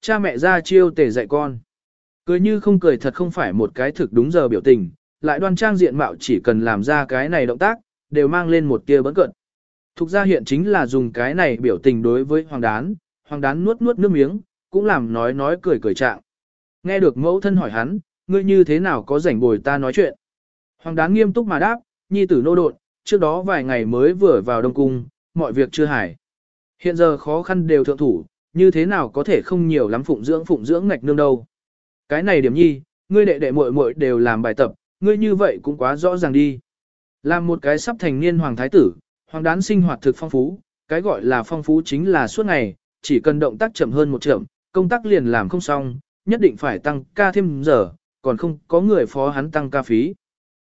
Cha mẹ ra chiêu tề dạy con. Cười như không cười thật không phải một cái thực đúng giờ biểu tình, lại đoan trang diện mạo chỉ cần làm ra cái này động tác, đều mang lên một tia bấn cận. Thục ra hiện chính là dùng cái này biểu tình đối với hoàng đán, hoàng đán nuốt nuốt nước miếng, cũng làm nói nói cười cười trạng. Nghe được mẫu thân hỏi hắn, ngươi như thế nào có rảnh bồi ta nói chuyện. Hoàng đán nghiêm túc mà đáp, nhi tử nô đột, trước đó vài ngày mới vừa vào đông cung, mọi việc chưa hải. Hiện giờ khó khăn đều thượng thủ, như thế nào có thể không nhiều lắm phụng dưỡng phụng dưỡng ngạch nương đâu. Cái này điểm nhi, ngươi đệ đệ muội muội đều làm bài tập, ngươi như vậy cũng quá rõ ràng đi. Làm một cái sắp thành niên hoàng thái tử, hoàng đán sinh hoạt thực phong phú, cái gọi là phong phú chính là suốt ngày, chỉ cần động tác chậm hơn một chậm, công tác liền làm không xong, nhất định phải tăng ca thêm giờ, còn không có người phó hắn tăng ca phí.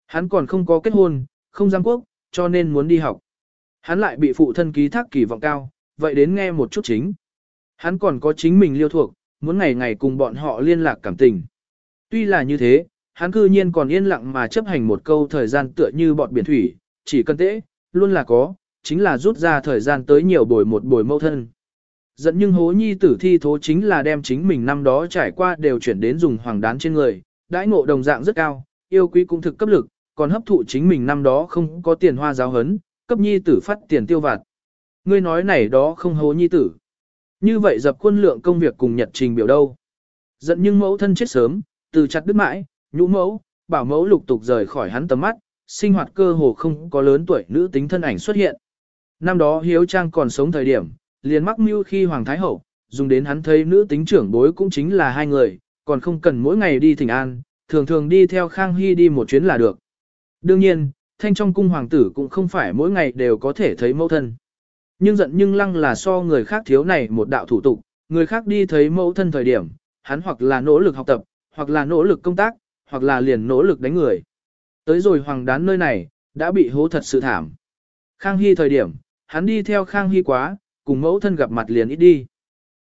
Hắn còn không có kết hôn, không giang quốc, cho nên muốn đi học. Hắn lại bị phụ thân ký thác kỳ vọng cao, vậy đến nghe một chút chính. Hắn còn có chính mình liêu thuộc, muốn ngày ngày cùng bọn họ liên lạc cảm tình. Tuy là như thế, hắn cư nhiên còn yên lặng mà chấp hành một câu thời gian tựa như bọn biển thủy, chỉ cần tễ, luôn là có, chính là rút ra thời gian tới nhiều bồi một bồi mâu thân. Dẫn nhưng hố nhi tử thi thố chính là đem chính mình năm đó trải qua đều chuyển đến dùng hoàng đán trên người, đãi ngộ đồng dạng rất cao, yêu quý cũng thực cấp lực, còn hấp thụ chính mình năm đó không có tiền hoa giáo hấn, cấp nhi tử phát tiền tiêu vặt. Ngươi nói này đó không hố nhi tử. Như vậy dập quân lượng công việc cùng nhật trình biểu đâu. Giận nhưng mẫu thân chết sớm, từ chặt đứt mãi, nhũ mẫu, bảo mẫu lục tục rời khỏi hắn tầm mắt, sinh hoạt cơ hồ không có lớn tuổi nữ tính thân ảnh xuất hiện. Năm đó Hiếu Trang còn sống thời điểm, liền mắc mưu khi Hoàng Thái Hậu, dùng đến hắn thấy nữ tính trưởng bối cũng chính là hai người, còn không cần mỗi ngày đi thỉnh an, thường thường đi theo Khang Hy đi một chuyến là được. Đương nhiên, thanh trong cung hoàng tử cũng không phải mỗi ngày đều có thể thấy mẫu thân. Nhưng giận nhưng lăng là so người khác thiếu này một đạo thủ tục, người khác đi thấy mẫu thân thời điểm, hắn hoặc là nỗ lực học tập, hoặc là nỗ lực công tác, hoặc là liền nỗ lực đánh người. Tới rồi hoàng đán nơi này, đã bị hố thật sự thảm. Khang Hy thời điểm, hắn đi theo Khang Hy quá, cùng mẫu thân gặp mặt liền ít đi.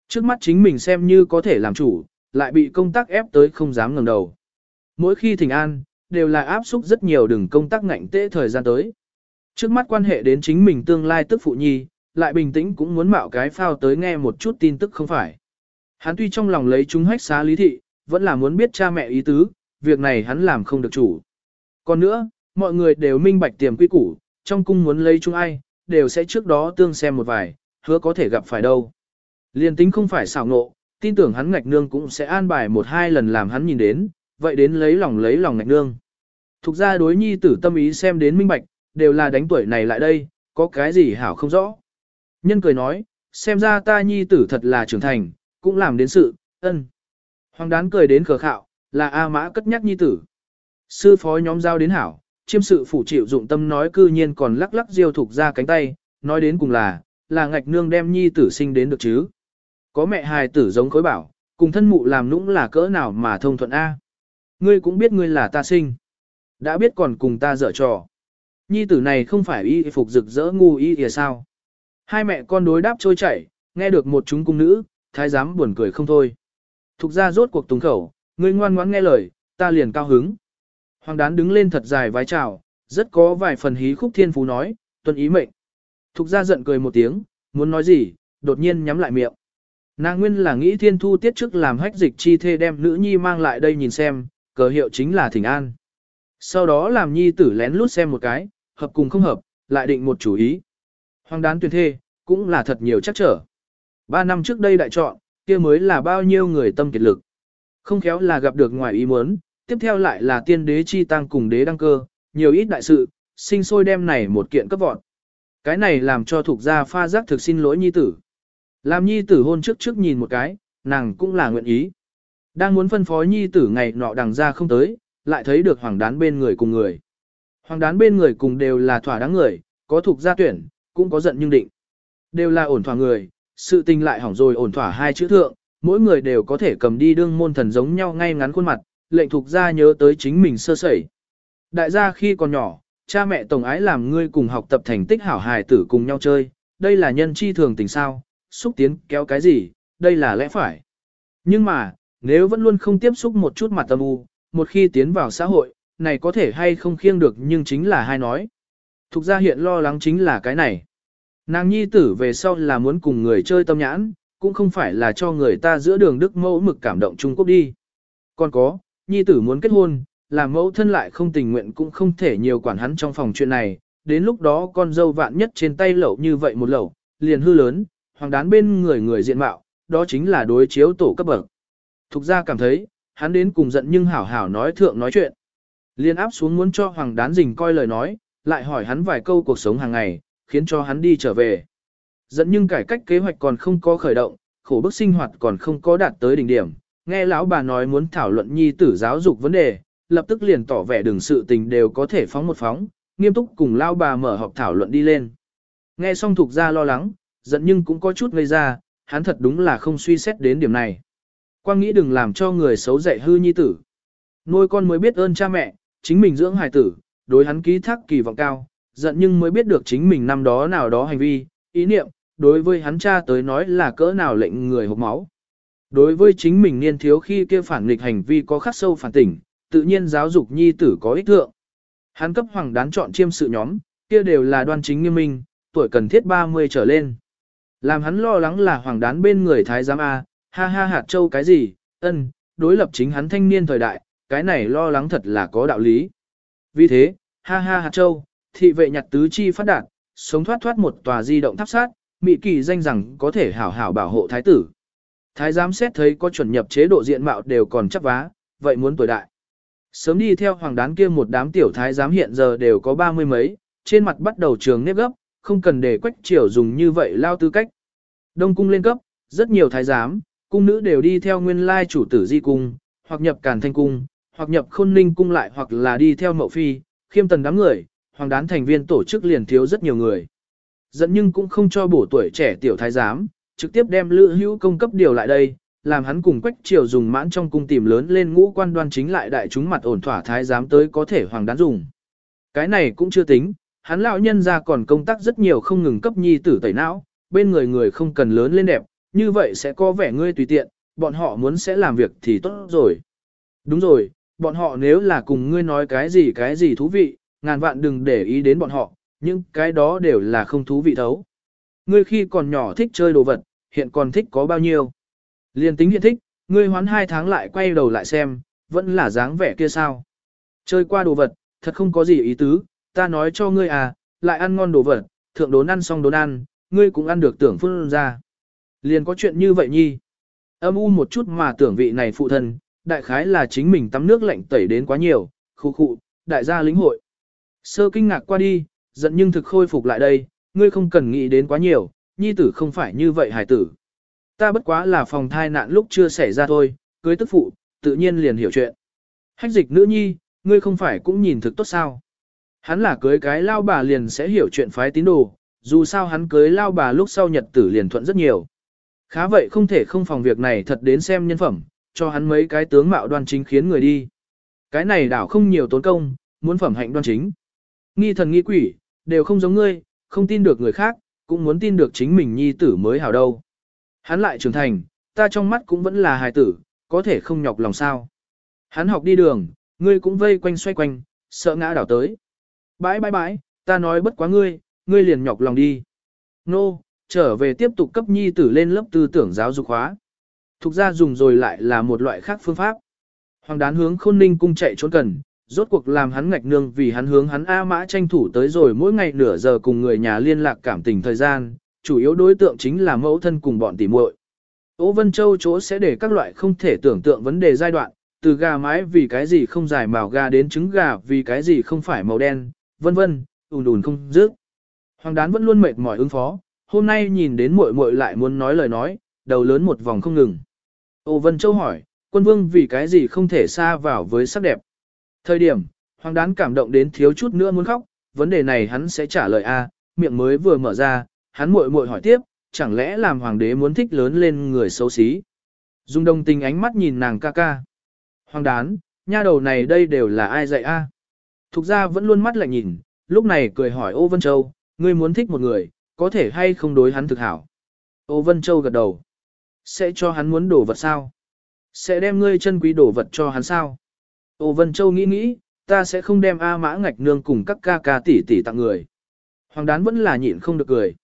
Trước mắt chính mình xem như có thể làm chủ, lại bị công tác ép tới không dám ngẩng đầu. Mỗi khi thỉnh an, đều là áp xúc rất nhiều đừng công tác ngạnh tễ thời gian tới. Trước mắt quan hệ đến chính mình tương lai tức phụ nhi, lại bình tĩnh cũng muốn mạo cái phao tới nghe một chút tin tức không phải. Hắn tuy trong lòng lấy chúng hách xá lý thị, vẫn là muốn biết cha mẹ ý tứ, việc này hắn làm không được chủ. Còn nữa, mọi người đều minh bạch tiềm quy củ, trong cung muốn lấy chúng ai, đều sẽ trước đó tương xem một vài, hứa có thể gặp phải đâu. Liên tính không phải xảo ngộ, tin tưởng hắn ngạch nương cũng sẽ an bài một hai lần làm hắn nhìn đến, vậy đến lấy lòng lấy lòng ngạch nương. Thục ra đối nhi tử tâm ý xem đến minh bạch, đều là đánh tuổi này lại đây, có cái gì hảo không rõ. Nhân cười nói, xem ra ta nhi tử thật là trưởng thành, cũng làm đến sự, ân. Hoàng đán cười đến khờ khạo, là A mã cất nhắc nhi tử. Sư phó nhóm giao đến hảo, chiêm sự phủ chịu dụng tâm nói cư nhiên còn lắc lắc diêu thục ra cánh tay, nói đến cùng là, là ngạch nương đem nhi tử sinh đến được chứ. Có mẹ hài tử giống khối bảo, cùng thân mụ làm nũng là cỡ nào mà thông thuận A. Ngươi cũng biết ngươi là ta sinh. Đã biết còn cùng ta dở trò. Nhi tử này không phải y phục rực rỡ ngu y thì sao. Hai mẹ con đối đáp trôi chảy, nghe được một chúng cung nữ, thái giám buồn cười không thôi. Thục ra rốt cuộc tùng khẩu, ngươi ngoan ngoãn nghe lời, ta liền cao hứng. Hoàng đán đứng lên thật dài vái chào, rất có vài phần hí khúc thiên phú nói, tuân ý mệnh. Thục ra giận cười một tiếng, muốn nói gì, đột nhiên nhắm lại miệng. Nàng nguyên là nghĩ thiên thu tiết trước làm hách dịch chi thê đem nữ nhi mang lại đây nhìn xem, cờ hiệu chính là thỉnh an. Sau đó làm nhi tử lén lút xem một cái, hợp cùng không hợp, lại định một chủ ý. Hoàng đán tuyển thê, cũng là thật nhiều chắc trở. Ba năm trước đây đại chọn, kia mới là bao nhiêu người tâm kiệt lực. Không khéo là gặp được ngoài ý muốn, tiếp theo lại là tiên đế chi tăng cùng đế đăng cơ, nhiều ít đại sự, sinh sôi đem này một kiện cấp vọn. Cái này làm cho thuộc gia pha giác thực xin lỗi nhi tử. Làm nhi tử hôn trước trước nhìn một cái, nàng cũng là nguyện ý. Đang muốn phân phó nhi tử ngày nọ đằng ra không tới, lại thấy được hoàng đán bên người cùng người. Hoàng đán bên người cùng đều là thỏa đáng người, có thuộc gia tuyển, cũng có giận nhưng định. Đều là ổn thỏa người, sự tình lại hỏng rồi ổn thỏa hai chữ thượng, mỗi người đều có thể cầm đi đương môn thần giống nhau ngay ngắn khuôn mặt, lệnh thuộc gia nhớ tới chính mình sơ sẩy. Đại gia khi còn nhỏ, cha mẹ tổng ái làm ngươi cùng học tập thành tích hảo hài tử cùng nhau chơi, đây là nhân chi thường tình sao, xúc tiến kéo cái gì, đây là lẽ phải. Nhưng mà, nếu vẫn luôn không tiếp xúc một chút mặt tâm u, một khi tiến vào xã hội, này có thể hay không khiêng được nhưng chính là hai nói. Thục ra hiện lo lắng chính là cái này. Nàng nhi tử về sau là muốn cùng người chơi tâm nhãn, cũng không phải là cho người ta giữa đường đức mẫu mực cảm động Trung Quốc đi. Còn có, nhi tử muốn kết hôn, làm mẫu thân lại không tình nguyện cũng không thể nhiều quản hắn trong phòng chuyện này, đến lúc đó con dâu vạn nhất trên tay lẩu như vậy một lẩu, liền hư lớn, hoàng đán bên người người diện mạo, đó chính là đối chiếu tổ cấp bậc. Thục ra cảm thấy, hắn đến cùng giận nhưng hảo hảo nói thượng nói chuyện. Liên áp xuống muốn cho hoàng đán dình coi lời nói, lại hỏi hắn vài câu cuộc sống hàng ngày, khiến cho hắn đi trở về. Dẫn nhưng cải cách kế hoạch còn không có khởi động, khổ bức sinh hoạt còn không có đạt tới đỉnh điểm. Nghe lão bà nói muốn thảo luận nhi tử giáo dục vấn đề, lập tức liền tỏ vẻ đường sự tình đều có thể phóng một phóng, nghiêm túc cùng lão bà mở họp thảo luận đi lên. Nghe xong thuộc ra lo lắng, giận nhưng cũng có chút ngây ra, hắn thật đúng là không suy xét đến điểm này. Quang nghĩ đừng làm cho người xấu dạy hư nhi tử. Nuôi con mới biết ơn cha mẹ, chính mình dưỡng hài tử, đối hắn ký thác kỳ vọng cao, giận nhưng mới biết được chính mình năm đó nào đó hành vi, ý niệm, đối với hắn cha tới nói là cỡ nào lệnh người hộp máu. Đối với chính mình niên thiếu khi kia phản nghịch hành vi có khắc sâu phản tỉnh, tự nhiên giáo dục nhi tử có ích thượng. Hắn cấp hoàng đán chọn chiêm sự nhóm, kia đều là đoan chính nghiêm minh, tuổi cần thiết 30 trở lên. Làm hắn lo lắng là hoàng đán bên người thái giám A, ha ha hạt châu cái gì, ân, đối lập chính hắn thanh niên thời đại, cái này lo lắng thật là có đạo lý. Vì thế, ha ha hạt châu, thị vệ nhặt tứ chi phát đạt, sống thoát thoát một tòa di động tháp sát, mị kỳ danh rằng có thể hảo hảo bảo hộ thái tử. Thái giám xét thấy có chuẩn nhập chế độ diện mạo đều còn chấp vá, vậy muốn tuổi đại. Sớm đi theo hoàng đán kia một đám tiểu thái giám hiện giờ đều có ba mươi mấy, trên mặt bắt đầu trường nếp gấp, không cần để quách triều dùng như vậy lao tư cách. Đông cung lên cấp, rất nhiều thái giám, cung nữ đều đi theo nguyên lai chủ tử di cung, hoặc nhập càn thanh cung, hoặc nhập khôn ninh cung lại hoặc là đi theo mậu phi, khiêm tần đám người, hoàng đán thành viên tổ chức liền thiếu rất nhiều người. Dẫn nhưng cũng không cho bổ tuổi trẻ tiểu thái giám, trực tiếp đem lữ hữu công cấp điều lại đây, làm hắn cùng quách triều dùng mãn trong cung tìm lớn lên ngũ quan đoan chính lại đại chúng mặt ổn thỏa thái giám tới có thể hoàng đán dùng. Cái này cũng chưa tính, hắn lão nhân ra còn công tác rất nhiều không ngừng cấp nhi tử tẩy não, bên người người không cần lớn lên đẹp, như vậy sẽ có vẻ ngươi tùy tiện, bọn họ muốn sẽ làm việc thì tốt rồi. Đúng rồi, bọn họ nếu là cùng ngươi nói cái gì cái gì thú vị, ngàn vạn đừng để ý đến bọn họ, nhưng cái đó đều là không thú vị thấu. Ngươi khi còn nhỏ thích chơi đồ vật, hiện còn thích có bao nhiêu. Liên tính hiện thích, ngươi hoán hai tháng lại quay đầu lại xem, vẫn là dáng vẻ kia sao. Chơi qua đồ vật, thật không có gì ý tứ, ta nói cho ngươi à, lại ăn ngon đồ vật, thượng đốn ăn xong đốn ăn, ngươi cũng ăn được tưởng phương ra. Liền có chuyện như vậy nhi. Âm u một chút mà tưởng vị này phụ thân, đại khái là chính mình tắm nước lạnh tẩy đến quá nhiều, khu khụ, đại gia lĩnh hội. Sơ kinh ngạc qua đi, giận nhưng thực khôi phục lại đây, ngươi không cần nghĩ đến quá nhiều, nhi tử không phải như vậy hải tử. Ta bất quá là phòng thai nạn lúc chưa xảy ra thôi, cưới tức phụ, tự nhiên liền hiểu chuyện. Hách dịch nữ nhi, ngươi không phải cũng nhìn thực tốt sao. Hắn là cưới cái lao bà liền sẽ hiểu chuyện phái tín đồ, dù sao hắn cưới lao bà lúc sau nhật tử liền thuận rất nhiều. Khá vậy không thể không phòng việc này thật đến xem nhân phẩm, cho hắn mấy cái tướng mạo đoan chính khiến người đi. Cái này đảo không nhiều tốn công, muốn phẩm hạnh đoan chính. Nghi thần nghi quỷ, đều không giống ngươi, không tin được người khác, cũng muốn tin được chính mình nhi tử mới hảo đâu. Hắn lại trưởng thành, ta trong mắt cũng vẫn là hài tử, có thể không nhọc lòng sao. Hắn học đi đường, ngươi cũng vây quanh xoay quanh, sợ ngã đảo tới. Bãi bãi bãi, ta nói bất quá ngươi, ngươi liền nhọc lòng đi. Nô, trở về tiếp tục cấp nhi tử lên lớp tư tưởng giáo dục hóa. Thục ra dùng rồi lại là một loại khác phương pháp. Hoàng đán hướng khôn ninh cung chạy trốn cần, rốt cuộc làm hắn ngạch nương vì hắn hướng hắn A mã tranh thủ tới rồi mỗi ngày nửa giờ cùng người nhà liên lạc cảm tình thời gian, chủ yếu đối tượng chính là mẫu thân cùng bọn tỉ muội. Ô Vân Châu chỗ sẽ để các loại không thể tưởng tượng vấn đề giai đoạn, từ gà mái vì cái gì không dài màu gà đến trứng gà vì cái gì không phải màu đen, vân vân, ùn ùn không dứt. Hoàng đán vẫn luôn mệt mỏi ứng phó, hôm nay nhìn đến muội muội lại muốn nói lời nói, đầu lớn một vòng không ngừng. Ô Vân Châu hỏi, quân vương vì cái gì không thể xa vào với sắc đẹp. Thời điểm, hoàng đán cảm động đến thiếu chút nữa muốn khóc, vấn đề này hắn sẽ trả lời A, miệng mới vừa mở ra, hắn muội muội hỏi tiếp, chẳng lẽ làm hoàng đế muốn thích lớn lên người xấu xí. Dung đồng tình ánh mắt nhìn nàng ca ca. Hoàng đán, nha đầu này đây đều là ai dạy A. Thục ra vẫn luôn mắt lạnh nhìn, lúc này cười hỏi ô Vân Châu, ngươi muốn thích một người, có thể hay không đối hắn thực hảo. Ô Vân Châu gật đầu. Sẽ cho hắn muốn đổ vật sao? Sẽ đem ngươi chân quý đổ vật cho hắn sao? Ô Vân Châu nghĩ nghĩ, ta sẽ không đem A mã ngạch nương cùng các ca ca tỷ tỷ tặng người. Hoàng đán vẫn là nhịn không được cười.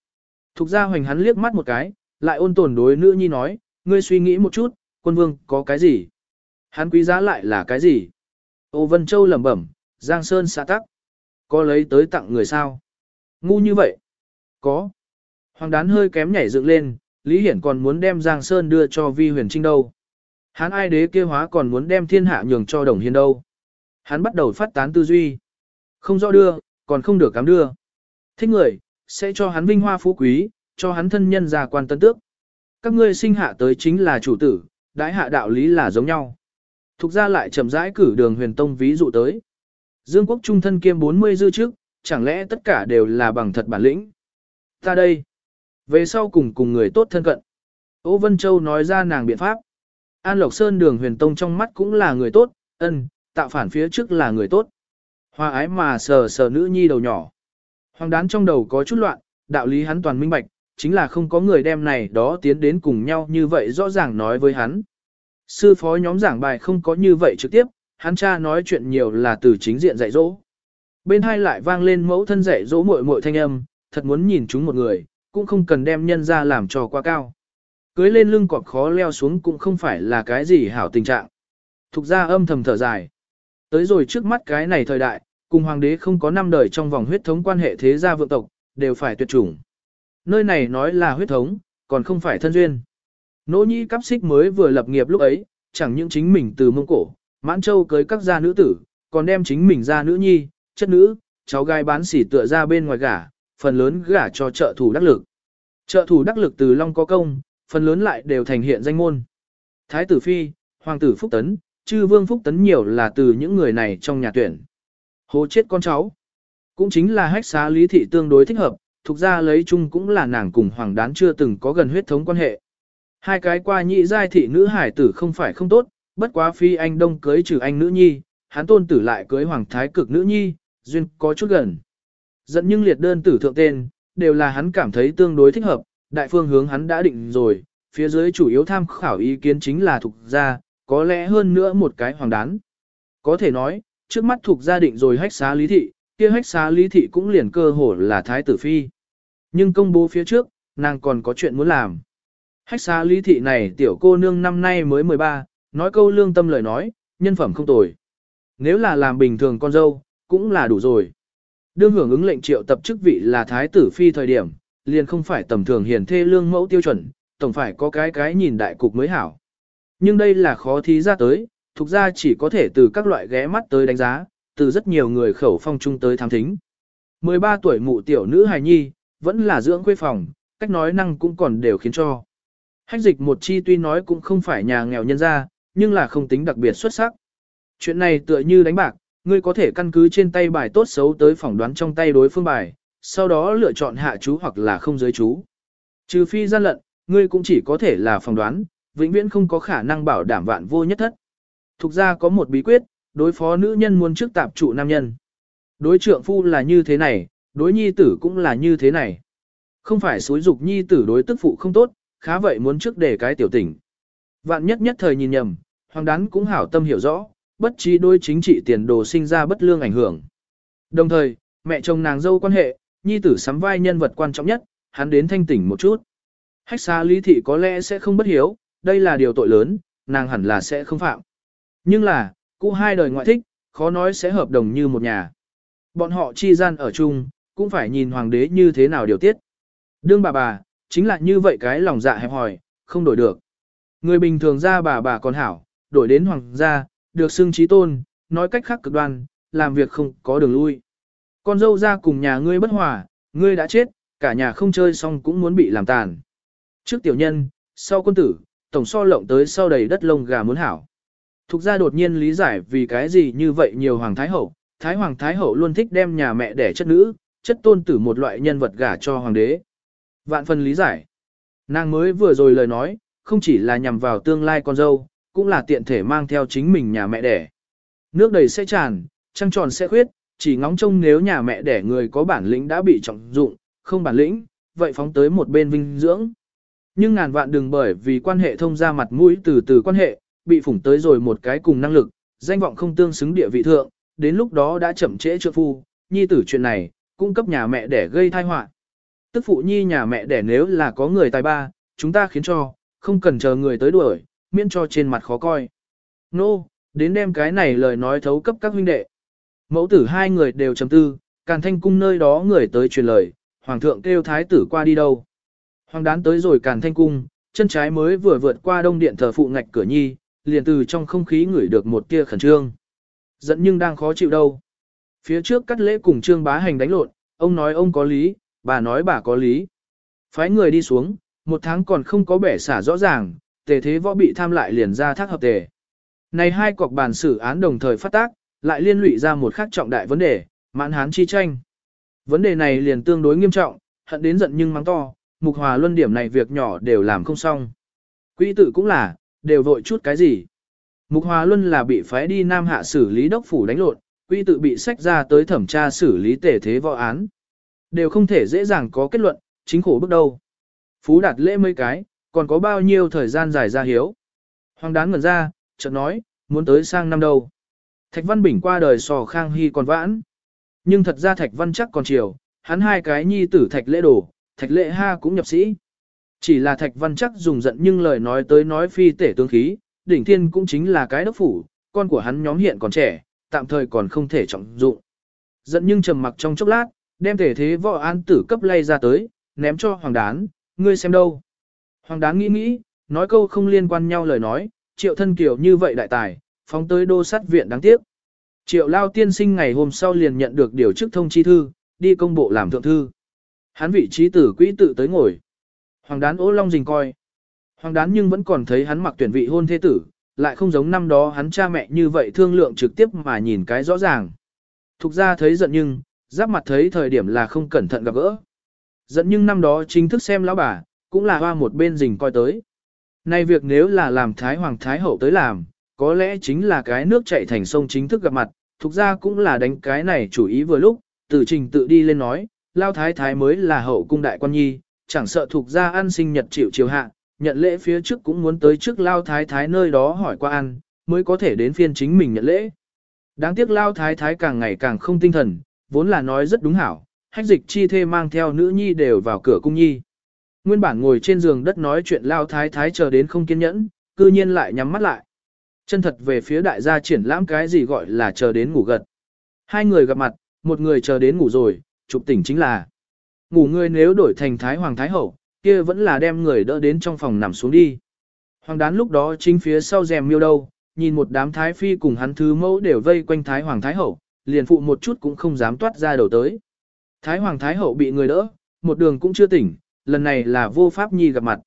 Thục ra hoành hắn liếc mắt một cái, lại ôn tồn đối nữ nhi nói, ngươi suy nghĩ một chút, quân vương có cái gì? Hắn quý giá lại là cái gì? Ô Vân Châu lẩm bẩm, Giang Sơn xã tắc. Có lấy tới tặng người sao? Ngu như vậy? Có. Hoàng đán hơi kém nhảy dựng lên, Lý Hiển còn muốn đem Giang Sơn đưa cho Vi Huyền Trinh đâu. Hắn ai đế kia hóa còn muốn đem thiên hạ nhường cho Đồng Hiên đâu. Hắn bắt đầu phát tán tư duy. Không rõ đưa, còn không được cám đưa. Thích người, sẽ cho hắn vinh hoa phú quý, cho hắn thân nhân gia quan tân tước. Các ngươi sinh hạ tới chính là chủ tử, đãi hạ đạo lý là giống nhau. Thục ra lại chậm rãi cử đường huyền tông ví dụ tới. Dương quốc trung thân kiêm 40 dư trước, chẳng lẽ tất cả đều là bằng thật bản lĩnh. Ta đây, về sau cùng cùng người tốt thân cận. Ô Vân Châu nói ra nàng biện pháp. An Lộc Sơn đường huyền tông trong mắt cũng là người tốt, ân, tạo phản phía trước là người tốt. Hoa ái mà sờ sờ nữ nhi đầu nhỏ. Hoàng đán trong đầu có chút loạn, đạo lý hắn toàn minh bạch, chính là không có người đem này đó tiến đến cùng nhau như vậy rõ ràng nói với hắn. Sư phó nhóm giảng bài không có như vậy trực tiếp, hắn cha nói chuyện nhiều là từ chính diện dạy dỗ. Bên hai lại vang lên mẫu thân dạy dỗ muội muội thanh âm, thật muốn nhìn chúng một người, cũng không cần đem nhân ra làm cho quá cao. Cưới lên lưng cọp khó leo xuống cũng không phải là cái gì hảo tình trạng. Thục ra âm thầm thở dài. Tới rồi trước mắt cái này thời đại, cùng hoàng đế không có năm đời trong vòng huyết thống quan hệ thế gia vượng tộc, đều phải tuyệt chủng. Nơi này nói là huyết thống, còn không phải thân duyên. Nỗ nhĩ cắp xích mới vừa lập nghiệp lúc ấy, chẳng những chính mình từ mông cổ, mãn châu cưới các gia nữ tử, còn đem chính mình ra nữ nhi, chất nữ, cháu gái bán sỉ tựa ra bên ngoài gả, phần lớn gả cho trợ thủ đắc lực. Trợ thủ đắc lực từ Long có công, phần lớn lại đều thành hiện danh môn. Thái tử Phi, Hoàng tử Phúc Tấn, chư Vương Phúc Tấn nhiều là từ những người này trong nhà tuyển. Hố chết con cháu. Cũng chính là hách xá lý thị tương đối thích hợp, thuộc ra lấy chung cũng là nàng cùng Hoàng đán chưa từng có gần huyết thống quan hệ. Hai cái qua nhị giai thị nữ hải tử không phải không tốt, bất quá phi anh đông cưới trừ anh nữ nhi, hắn tôn tử lại cưới hoàng thái cực nữ nhi, duyên có chút gần. Dẫn nhưng liệt đơn tử thượng tên, đều là hắn cảm thấy tương đối thích hợp, đại phương hướng hắn đã định rồi, phía dưới chủ yếu tham khảo ý kiến chính là thuộc gia, có lẽ hơn nữa một cái hoàng đán. Có thể nói, trước mắt thuộc gia định rồi hách xá lý thị, kia hách xá lý thị cũng liền cơ hồ là thái tử phi. Nhưng công bố phía trước, nàng còn có chuyện muốn làm. Hách xá lý thị này tiểu cô nương năm nay mới 13, nói câu lương tâm lời nói, nhân phẩm không tồi. Nếu là làm bình thường con dâu, cũng là đủ rồi. Đương hưởng ứng lệnh triệu tập chức vị là thái tử phi thời điểm, liền không phải tầm thường hiền thê lương mẫu tiêu chuẩn, tổng phải có cái cái nhìn đại cục mới hảo. Nhưng đây là khó thí ra tới, thuộc ra chỉ có thể từ các loại ghé mắt tới đánh giá, từ rất nhiều người khẩu phong trung tới tham thính. 13 tuổi mụ tiểu nữ hài nhi, vẫn là dưỡng quê phòng, cách nói năng cũng còn đều khiến cho. Hách dịch một chi tuy nói cũng không phải nhà nghèo nhân gia, nhưng là không tính đặc biệt xuất sắc. Chuyện này tựa như đánh bạc, ngươi có thể căn cứ trên tay bài tốt xấu tới phỏng đoán trong tay đối phương bài, sau đó lựa chọn hạ chú hoặc là không giới chú. Trừ phi gian lận, ngươi cũng chỉ có thể là phỏng đoán, vĩnh viễn không có khả năng bảo đảm vạn vô nhất thất. Thục ra có một bí quyết, đối phó nữ nhân muốn trước tạp trụ nam nhân. Đối trượng phu là như thế này, đối nhi tử cũng là như thế này. Không phải xối dục nhi tử đối tức phụ không tốt, khá vậy muốn trước để cái tiểu tỉnh. Vạn nhất nhất thời nhìn nhầm, hoàng đán cũng hảo tâm hiểu rõ, bất trí đôi chính trị tiền đồ sinh ra bất lương ảnh hưởng. Đồng thời, mẹ chồng nàng dâu quan hệ, nhi tử sắm vai nhân vật quan trọng nhất, hắn đến thanh tỉnh một chút. Hách xa lý thị có lẽ sẽ không bất hiếu, đây là điều tội lớn, nàng hẳn là sẽ không phạm. Nhưng là, cụ hai đời ngoại thích, khó nói sẽ hợp đồng như một nhà. Bọn họ chi gian ở chung, cũng phải nhìn hoàng đế như thế nào điều tiết. Đương bà bà, chính là như vậy cái lòng dạ hẹp hòi, không đổi được. Người bình thường ra bà bà còn hảo, đổi đến hoàng gia, được xưng trí tôn, nói cách khác cực đoan, làm việc không có đường lui. Con dâu ra cùng nhà ngươi bất hòa, ngươi đã chết, cả nhà không chơi xong cũng muốn bị làm tàn. Trước tiểu nhân, sau quân tử, tổng so lộng tới sau đầy đất lông gà muốn hảo. Thục ra đột nhiên lý giải vì cái gì như vậy nhiều hoàng thái hậu, thái hoàng thái hậu luôn thích đem nhà mẹ đẻ chất nữ, chất tôn tử một loại nhân vật gả cho hoàng đế. Vạn phần lý giải. Nàng mới vừa rồi lời nói, không chỉ là nhằm vào tương lai con dâu, cũng là tiện thể mang theo chính mình nhà mẹ đẻ. Nước đầy sẽ tràn, trăng tròn sẽ khuyết, chỉ ngóng trông nếu nhà mẹ đẻ người có bản lĩnh đã bị trọng dụng, không bản lĩnh, vậy phóng tới một bên vinh dưỡng. Nhưng ngàn vạn đừng bởi vì quan hệ thông ra mặt mũi từ từ quan hệ, bị phủng tới rồi một cái cùng năng lực, danh vọng không tương xứng địa vị thượng, đến lúc đó đã chậm trễ trượng phu, nhi tử chuyện này, cung cấp nhà mẹ đẻ gây tai họa. Tức phụ nhi nhà mẹ đẻ nếu là có người tài ba, chúng ta khiến cho, không cần chờ người tới đuổi, miễn cho trên mặt khó coi. Nô, no, đến đem cái này lời nói thấu cấp các huynh đệ. Mẫu tử hai người đều chấm tư, càn thanh cung nơi đó người tới truyền lời, hoàng thượng kêu thái tử qua đi đâu. Hoàng đán tới rồi càn thanh cung, chân trái mới vừa vượt qua đông điện thờ phụ ngạch cửa nhi, liền từ trong không khí ngửi được một tia khẩn trương. Giận nhưng đang khó chịu đâu. Phía trước cắt lễ cùng trương bá hành đánh lộn, ông nói ông có lý, bà nói bà có lý. Phái người đi xuống, một tháng còn không có bẻ xả rõ ràng, tề thế võ bị tham lại liền ra thác hợp tề. Này hai cọc bàn xử án đồng thời phát tác, lại liên lụy ra một khác trọng đại vấn đề, mãn hán chi tranh. Vấn đề này liền tương đối nghiêm trọng, hận đến giận nhưng mắng to, mục hòa luân điểm này việc nhỏ đều làm không xong. Quỹ tử cũng là, đều vội chút cái gì. Mục hòa luân là bị phái đi Nam Hạ xử lý đốc phủ đánh lộn, quỹ tự bị sách ra tới thẩm tra xử lý tể thế võ án. Đều không thể dễ dàng có kết luận, chính khổ bước đầu. Phú đạt lễ mấy cái, còn có bao nhiêu thời gian dài ra hiếu. Hoàng đán ngẩn ra, chợt nói, muốn tới sang năm đâu. Thạch Văn Bình qua đời sò Khang Hy còn vãn. Nhưng thật ra Thạch Văn chắc còn chiều, hắn hai cái nhi tử Thạch Lễ Đồ, Thạch Lễ Ha cũng nhập sĩ. Chỉ là Thạch Văn chắc dùng giận nhưng lời nói tới nói phi tể tương khí, đỉnh thiên cũng chính là cái đốc phủ, con của hắn nhóm hiện còn trẻ, tạm thời còn không thể trọng dụng. Giận nhưng trầm mặc trong chốc lát, đem thể thế võ an tử cấp lay ra tới, ném cho hoàng đán, ngươi xem đâu. Hoàng đán nghĩ nghĩ, nói câu không liên quan nhau lời nói, triệu thân kiểu như vậy đại tài, phóng tới đô sát viện đáng tiếc. Triệu lao tiên sinh ngày hôm sau liền nhận được điều chức thông chi thư, đi công bộ làm thượng thư. Hắn vị trí tử quỹ tự tới ngồi. Hoàng đán ố long rình coi. Hoàng đán nhưng vẫn còn thấy hắn mặc tuyển vị hôn thế tử, lại không giống năm đó hắn cha mẹ như vậy thương lượng trực tiếp mà nhìn cái rõ ràng. Thục ra thấy giận nhưng, giáp mặt thấy thời điểm là không cẩn thận gặp gỡ. Giận nhưng năm đó chính thức xem lão bà, cũng là hoa một bên rình coi tới. Nay việc nếu là làm Thái Hoàng Thái Hậu tới làm, có lẽ chính là cái nước chạy thành sông chính thức gặp mặt, thuộc ra cũng là đánh cái này chủ ý vừa lúc, từ trình tự đi lên nói, Lao Thái Thái mới là hậu cung đại quan nhi, chẳng sợ thuộc ra ăn sinh nhật chịu chiều hạ, nhận lễ phía trước cũng muốn tới trước Lao Thái Thái nơi đó hỏi qua ăn, mới có thể đến phiên chính mình nhận lễ. Đáng tiếc Lao Thái Thái càng ngày càng không tinh thần, vốn là nói rất đúng hảo, hách dịch chi thê mang theo nữ nhi đều vào cửa cung nhi. Nguyên bản ngồi trên giường đất nói chuyện Lao Thái Thái chờ đến không kiên nhẫn, cư nhiên lại nhắm mắt lại. Chân thật về phía đại gia triển lãm cái gì gọi là chờ đến ngủ gật. Hai người gặp mặt, một người chờ đến ngủ rồi, chụp tỉnh chính là. Ngủ người nếu đổi thành Thái Hoàng Thái Hậu, kia vẫn là đem người đỡ đến trong phòng nằm xuống đi. Hoàng đán lúc đó chính phía sau rèm miêu đâu, nhìn một đám thái phi cùng hắn thứ mẫu đều vây quanh Thái Hoàng Thái Hậu, liền phụ một chút cũng không dám toát ra đầu tới. Thái Hoàng Thái Hậu bị người đỡ, một đường cũng chưa tỉnh, lần này là vô pháp nhi gặp mặt.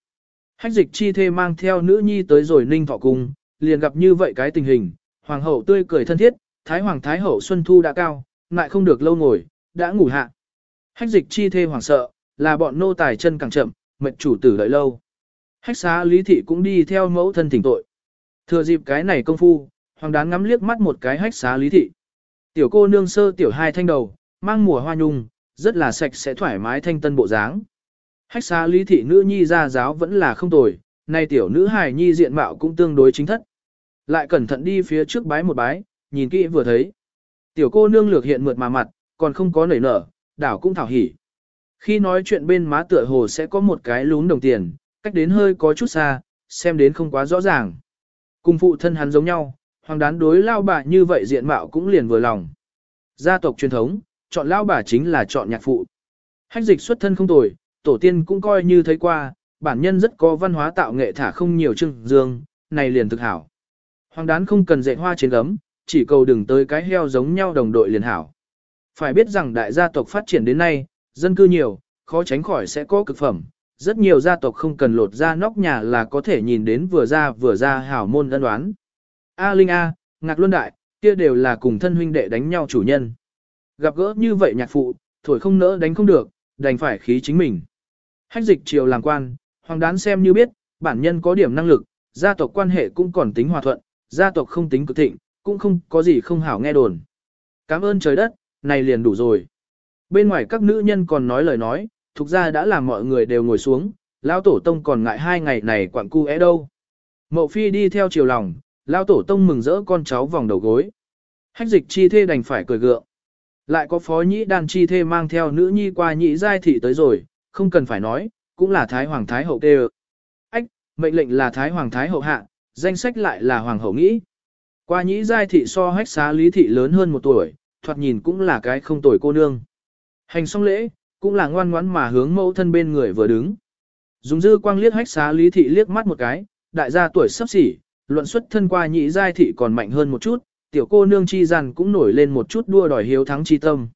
Hách dịch chi thê mang theo nữ nhi tới rồi ninh thọ cung, liền gặp như vậy cái tình hình, hoàng hậu tươi cười thân thiết, thái hoàng thái hậu xuân thu đã cao, lại không được lâu ngồi, đã ngủ hạ. Hách dịch chi thê hoàng sợ, là bọn nô tài chân càng chậm, mệnh chủ tử đợi lâu. Hách xá lý thị cũng đi theo mẫu thân thỉnh tội. Thừa dịp cái này công phu, hoàng đán ngắm liếc mắt một cái hách xá lý thị. Tiểu cô nương sơ tiểu hai thanh đầu, mang mùa hoa nhung, rất là sạch sẽ thoải mái thanh tân bộ dáng. Hách xá lý thị nữ nhi ra giáo vẫn là không tồi, nay tiểu nữ hài nhi diện mạo cũng tương đối chính thất. Lại cẩn thận đi phía trước bái một bái, nhìn kỹ vừa thấy. Tiểu cô nương lược hiện mượt mà mặt, còn không có nảy nở, đảo cũng thảo hỉ. Khi nói chuyện bên má tựa hồ sẽ có một cái lún đồng tiền, cách đến hơi có chút xa, xem đến không quá rõ ràng. Cùng phụ thân hắn giống nhau, hoàng đán đối lao bà như vậy diện mạo cũng liền vừa lòng. Gia tộc truyền thống, chọn lao bà chính là chọn nhạc phụ. Hách dịch xuất thân không tồi, tổ tiên cũng coi như thấy qua, bản nhân rất có văn hóa tạo nghệ thả không nhiều trưng dương, này liền thực hảo. Hoàng đán không cần dạy hoa trên gấm, chỉ cầu đừng tới cái heo giống nhau đồng đội liền hảo. Phải biết rằng đại gia tộc phát triển đến nay, dân cư nhiều, khó tránh khỏi sẽ có cực phẩm. Rất nhiều gia tộc không cần lột ra nóc nhà là có thể nhìn đến vừa ra vừa ra hảo môn đơn đoán. A Linh A, Ngạc Luân Đại, kia đều là cùng thân huynh đệ đánh nhau chủ nhân. Gặp gỡ như vậy nhạc phụ, thổi không nỡ đánh không được, đành phải khí chính mình. Hách dịch triều làm quan, hoàng đán xem như biết, bản nhân có điểm năng lực, gia tộc quan hệ cũng còn tính hòa thuận, gia tộc không tính cực thịnh, cũng không có gì không hảo nghe đồn. Cảm ơn trời đất, này liền đủ rồi. Bên ngoài các nữ nhân còn nói lời nói, thuộc ra đã làm mọi người đều ngồi xuống, lão tổ tông còn ngại hai ngày này quặng cu é đâu. Mậu phi đi theo chiều lòng, lão tổ tông mừng rỡ con cháu vòng đầu gối. Hách dịch chi thê đành phải cười gượng. Lại có phó nhĩ đan chi thê mang theo nữ nhi qua nhị giai thị tới rồi, không cần phải nói, cũng là thái hoàng thái hậu tê mệnh lệnh là Thái Hoàng Thái Hậu hạ, danh sách lại là Hoàng Hậu nghĩ. Qua nhĩ giai thị so hách xá lý thị lớn hơn một tuổi, thoạt nhìn cũng là cái không tuổi cô nương. Hành xong lễ, cũng là ngoan ngoãn mà hướng mẫu thân bên người vừa đứng. Dùng dư quang liếc hách xá lý thị liếc mắt một cái, đại gia tuổi sắp xỉ, luận xuất thân qua nhị giai thị còn mạnh hơn một chút, tiểu cô nương chi rằng cũng nổi lên một chút đua đòi hiếu thắng chi tâm.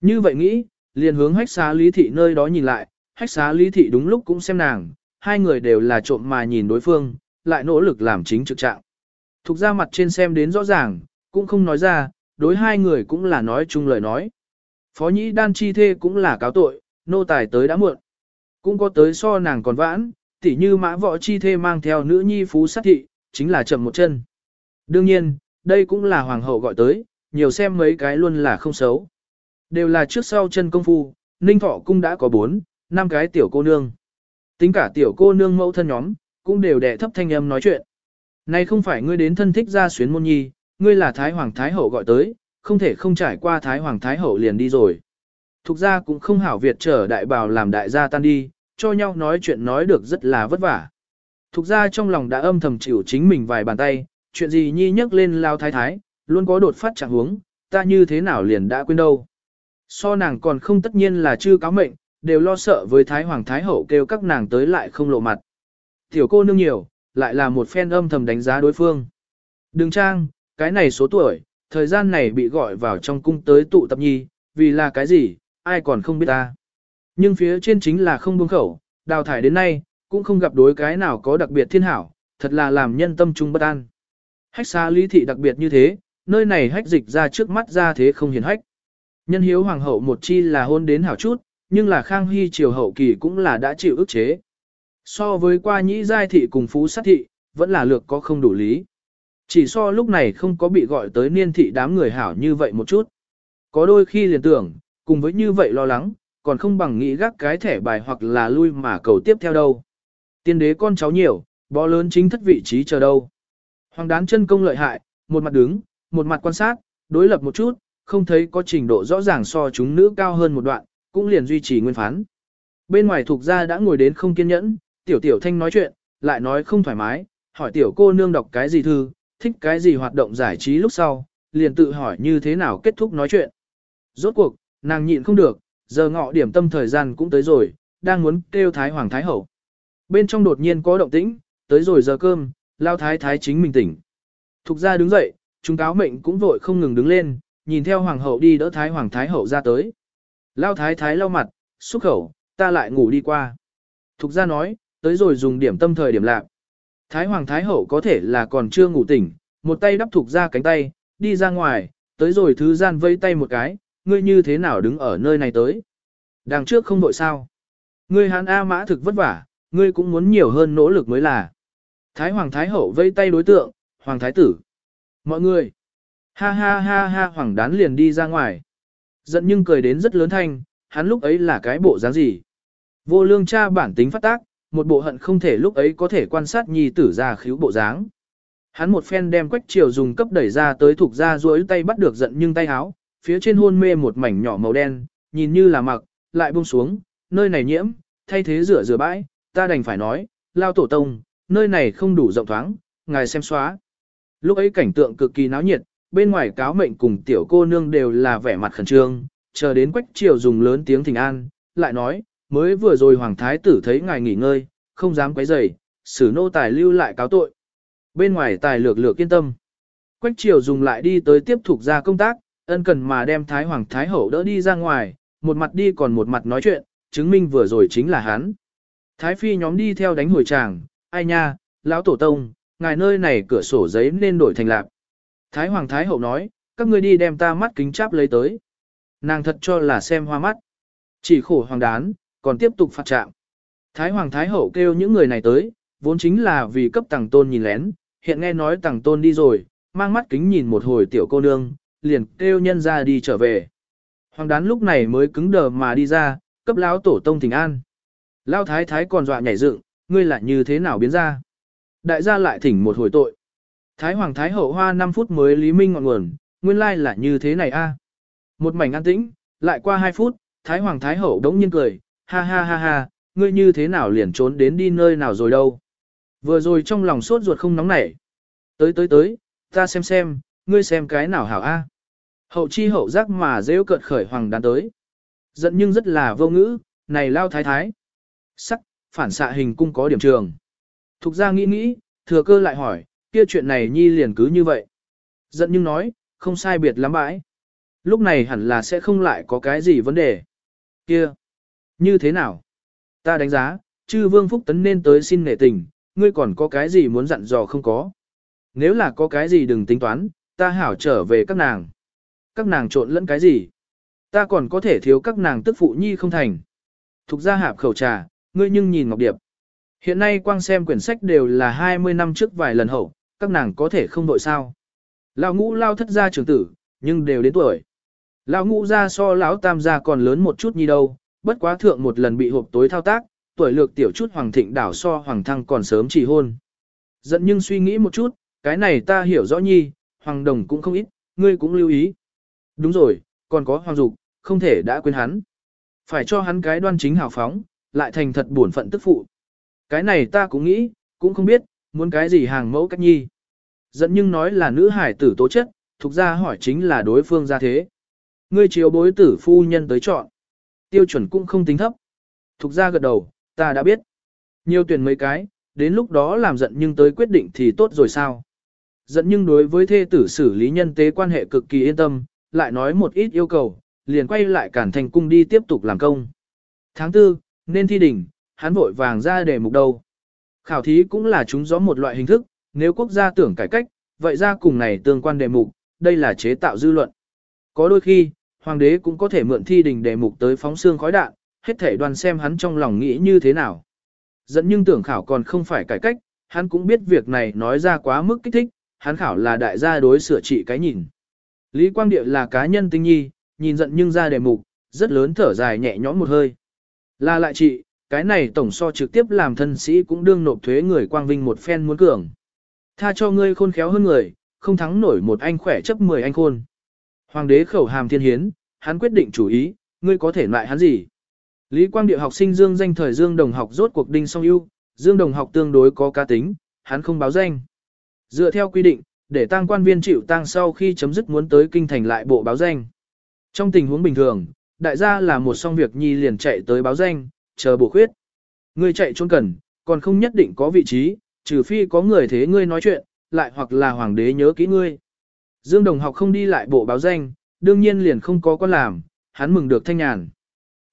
Như vậy nghĩ, liền hướng hách xá lý thị nơi đó nhìn lại, hách xá lý thị đúng lúc cũng xem nàng, hai người đều là trộm mà nhìn đối phương, lại nỗ lực làm chính trực trạng. Thục ra mặt trên xem đến rõ ràng, cũng không nói ra, đối hai người cũng là nói chung lời nói. Phó nhĩ đan chi thê cũng là cáo tội, nô tài tới đã muộn. Cũng có tới so nàng còn vãn, tỉ như mã võ chi thê mang theo nữ nhi phú sát thị, chính là chậm một chân. Đương nhiên, đây cũng là hoàng hậu gọi tới, nhiều xem mấy cái luôn là không xấu. Đều là trước sau chân công phu, ninh thọ cung đã có bốn, năm cái tiểu cô nương. Tính cả tiểu cô nương mẫu thân nhóm, cũng đều đẻ thấp thanh âm nói chuyện. Này không phải ngươi đến thân thích ra xuyến môn nhi, ngươi là Thái Hoàng Thái Hậu gọi tới, không thể không trải qua Thái Hoàng Thái Hậu liền đi rồi. Thục ra cũng không hảo Việt trở đại bào làm đại gia tan đi, cho nhau nói chuyện nói được rất là vất vả. Thục ra trong lòng đã âm thầm chịu chính mình vài bàn tay, chuyện gì nhi nhắc lên lao thái thái, luôn có đột phát trạng huống, ta như thế nào liền đã quên đâu. So nàng còn không tất nhiên là chưa cáo mệnh, đều lo sợ với Thái Hoàng Thái Hậu kêu các nàng tới lại không lộ mặt. Tiểu cô nương nhiều, lại là một phen âm thầm đánh giá đối phương. Đừng trang, cái này số tuổi, thời gian này bị gọi vào trong cung tới tụ tập nhi, vì là cái gì, ai còn không biết ta. Nhưng phía trên chính là không buông khẩu, đào thải đến nay, cũng không gặp đối cái nào có đặc biệt thiên hảo, thật là làm nhân tâm trung bất an. Hách xa lý thị đặc biệt như thế, nơi này hách dịch ra trước mắt ra thế không hiền hách. Nhân hiếu hoàng hậu một chi là hôn đến hảo chút, nhưng là khang hy triều hậu kỳ cũng là đã chịu ức chế. So với qua nhĩ giai thị cùng phú sát thị, vẫn là lược có không đủ lý. Chỉ so lúc này không có bị gọi tới niên thị đám người hảo như vậy một chút. Có đôi khi liền tưởng, cùng với như vậy lo lắng, còn không bằng nghĩ gác cái thẻ bài hoặc là lui mà cầu tiếp theo đâu. Tiên đế con cháu nhiều, bó lớn chính thất vị trí chờ đâu. Hoàng đán chân công lợi hại, một mặt đứng, một mặt quan sát, đối lập một chút, không thấy có trình độ rõ ràng so chúng nữ cao hơn một đoạn, cũng liền duy trì nguyên phán. Bên ngoài thuộc gia đã ngồi đến không kiên nhẫn, tiểu tiểu thanh nói chuyện, lại nói không thoải mái, hỏi tiểu cô nương đọc cái gì thư, thích cái gì hoạt động giải trí lúc sau, liền tự hỏi như thế nào kết thúc nói chuyện. Rốt cuộc, nàng nhịn không được, giờ ngọ điểm tâm thời gian cũng tới rồi, đang muốn kêu Thái Hoàng Thái Hậu. Bên trong đột nhiên có động tĩnh, tới rồi giờ cơm, lao Thái Thái chính mình tỉnh. Thục ra đứng dậy, chúng cáo mệnh cũng vội không ngừng đứng lên, nhìn theo Hoàng Hậu đi đỡ Thái Hoàng Thái Hậu ra tới. Lao Thái Thái lau mặt, xúc khẩu, ta lại ngủ đi qua. Thục ra nói, tới rồi dùng điểm tâm thời điểm lạc. Thái Hoàng Thái Hậu có thể là còn chưa ngủ tỉnh, một tay đắp thục ra cánh tay, đi ra ngoài, tới rồi thứ gian vây tay một cái, ngươi như thế nào đứng ở nơi này tới. Đằng trước không đội sao. Ngươi hán A mã thực vất vả, ngươi cũng muốn nhiều hơn nỗ lực mới là. Thái Hoàng Thái Hậu vây tay đối tượng, Hoàng Thái Tử. Mọi người. Ha ha ha ha Hoàng đán liền đi ra ngoài. Giận nhưng cười đến rất lớn thanh, hắn lúc ấy là cái bộ dáng gì. Vô lương cha bản tính phát tác, một bộ hận không thể lúc ấy có thể quan sát nhi tử ra khíu bộ dáng. Hắn một phen đem quách triều dùng cấp đẩy ra tới thuộc ra duỗi tay bắt được giận nhưng tay háo, phía trên hôn mê một mảnh nhỏ màu đen, nhìn như là mặc, lại buông xuống, nơi này nhiễm, thay thế rửa rửa bãi, ta đành phải nói, lao tổ tông, nơi này không đủ rộng thoáng, ngài xem xóa. Lúc ấy cảnh tượng cực kỳ náo nhiệt, bên ngoài cáo mệnh cùng tiểu cô nương đều là vẻ mặt khẩn trương, chờ đến quách triều dùng lớn tiếng thỉnh an, lại nói, mới vừa rồi hoàng thái tử thấy ngài nghỉ ngơi, không dám quấy rầy, xử nô tài lưu lại cáo tội. Bên ngoài tài lược lược yên tâm. Quách triều dùng lại đi tới tiếp tục ra công tác, ân cần mà đem thái hoàng thái hậu đỡ đi ra ngoài, một mặt đi còn một mặt nói chuyện, chứng minh vừa rồi chính là hắn. Thái phi nhóm đi theo đánh hồi tràng, ai nha, lão tổ tông, ngài nơi này cửa sổ giấy nên đổi thành lạp. Thái hoàng thái hậu nói, các ngươi đi đem ta mắt kính cháp lấy tới. Nàng thật cho là xem hoa mắt. Chỉ khổ hoàng đán, còn tiếp tục phạt trạng. Thái hoàng thái hậu kêu những người này tới, vốn chính là vì cấp tàng tôn nhìn lén, hiện nghe nói tàng tôn đi rồi, mang mắt kính nhìn một hồi tiểu cô nương, liền kêu nhân ra đi trở về. Hoàng đán lúc này mới cứng đờ mà đi ra, cấp lão tổ tông thỉnh an. Lão thái thái còn dọa nhảy dựng, ngươi lại như thế nào biến ra. Đại gia lại thỉnh một hồi tội. Thái hoàng thái hậu hoa 5 phút mới lý minh ngọn nguồn, nguyên lai là như thế này a. Một mảnh an tĩnh, lại qua 2 phút, thái hoàng thái hậu đống nhiên cười, ha ha ha ha, ngươi như thế nào liền trốn đến đi nơi nào rồi đâu. Vừa rồi trong lòng sốt ruột không nóng nảy. Tới tới tới, ta xem xem, ngươi xem cái nào hảo a. Hậu chi hậu giác mà rêu cợt khởi hoàng đán tới. Giận nhưng rất là vô ngữ, này lao thái thái. Sắc, phản xạ hình cung có điểm trường. Thục ra nghĩ nghĩ, thừa cơ lại hỏi, kia chuyện này nhi liền cứ như vậy. Giận nhưng nói, không sai biệt lắm bãi. Lúc này hẳn là sẽ không lại có cái gì vấn đề. Kia, như thế nào? Ta đánh giá, chư vương phúc tấn nên tới xin nể tình, ngươi còn có cái gì muốn dặn dò không có. Nếu là có cái gì đừng tính toán, ta hảo trở về các nàng. Các nàng trộn lẫn cái gì? Ta còn có thể thiếu các nàng tức phụ nhi không thành. Thục ra hạp khẩu trà, ngươi nhưng nhìn Ngọc Điệp. Hiện nay quang xem quyển sách đều là 20 năm trước vài lần hậu, các nàng có thể không đội sao. Lão ngũ lao thất gia trưởng tử, nhưng đều đến tuổi. Lão ngũ gia so lão tam gia còn lớn một chút nhi đâu, bất quá thượng một lần bị hộp tối thao tác, tuổi lược tiểu chút hoàng thịnh đảo so hoàng thăng còn sớm chỉ hôn. Giận nhưng suy nghĩ một chút, cái này ta hiểu rõ nhi, hoàng đồng cũng không ít, ngươi cũng lưu ý. Đúng rồi, còn có hoàng dục, không thể đã quên hắn. Phải cho hắn cái đoan chính hào phóng, lại thành thật buồn phận tức phụ. Cái này ta cũng nghĩ, cũng không biết, muốn cái gì hàng mẫu cách nhi. Dẫn nhưng nói là nữ hải tử tố chất, thuộc ra hỏi chính là đối phương ra thế. Ngươi chiếu bối tử phu nhân tới chọn. Tiêu chuẩn cũng không tính thấp. Thục ra gật đầu, ta đã biết. Nhiều tuyển mấy cái, đến lúc đó làm giận nhưng tới quyết định thì tốt rồi sao. Giận nhưng đối với thê tử xử lý nhân tế quan hệ cực kỳ yên tâm, lại nói một ít yêu cầu, liền quay lại cản thành cung đi tiếp tục làm công. Tháng tư, nên thi đỉnh, hắn vội vàng ra để mục đầu. Khảo thí cũng là chúng rõ một loại hình thức, nếu quốc gia tưởng cải cách, vậy ra cùng này tương quan đề mục, đây là chế tạo dư luận. Có đôi khi, hoàng đế cũng có thể mượn thi đình đề mục tới phóng xương khói đạn, hết thể đoàn xem hắn trong lòng nghĩ như thế nào. Dẫn nhưng tưởng khảo còn không phải cải cách, hắn cũng biết việc này nói ra quá mức kích thích, hắn khảo là đại gia đối sửa trị cái nhìn. Lý Quang Điệu là cá nhân tinh nhi, nhìn giận nhưng ra đề mục, rất lớn thở dài nhẹ nhõm một hơi. Là lại chị, cái này tổng so trực tiếp làm thân sĩ cũng đương nộp thuế người quang vinh một phen muốn cường. Tha cho ngươi khôn khéo hơn người, không thắng nổi một anh khỏe chấp 10 anh khôn. Hoàng đế khẩu hàm thiên hiến, hắn quyết định chủ ý, ngươi có thể loại hắn gì. Lý Quang Điệu học sinh Dương danh thời Dương Đồng học rốt cuộc đinh song ưu, Dương Đồng học tương đối có cá tính, hắn không báo danh. Dựa theo quy định, để tăng quan viên chịu tăng sau khi chấm dứt muốn tới kinh thành lại bộ báo danh. Trong tình huống bình thường, đại gia là một xong việc nhi liền chạy tới báo danh, chờ bổ khuyết. Ngươi chạy trốn cần, còn không nhất định có vị trí, trừ phi có người thế ngươi nói chuyện, lại hoặc là hoàng đế nhớ kỹ ngươi. Dương Đồng học không đi lại bộ báo danh, đương nhiên liền không có con làm, hắn mừng được thanh nhàn.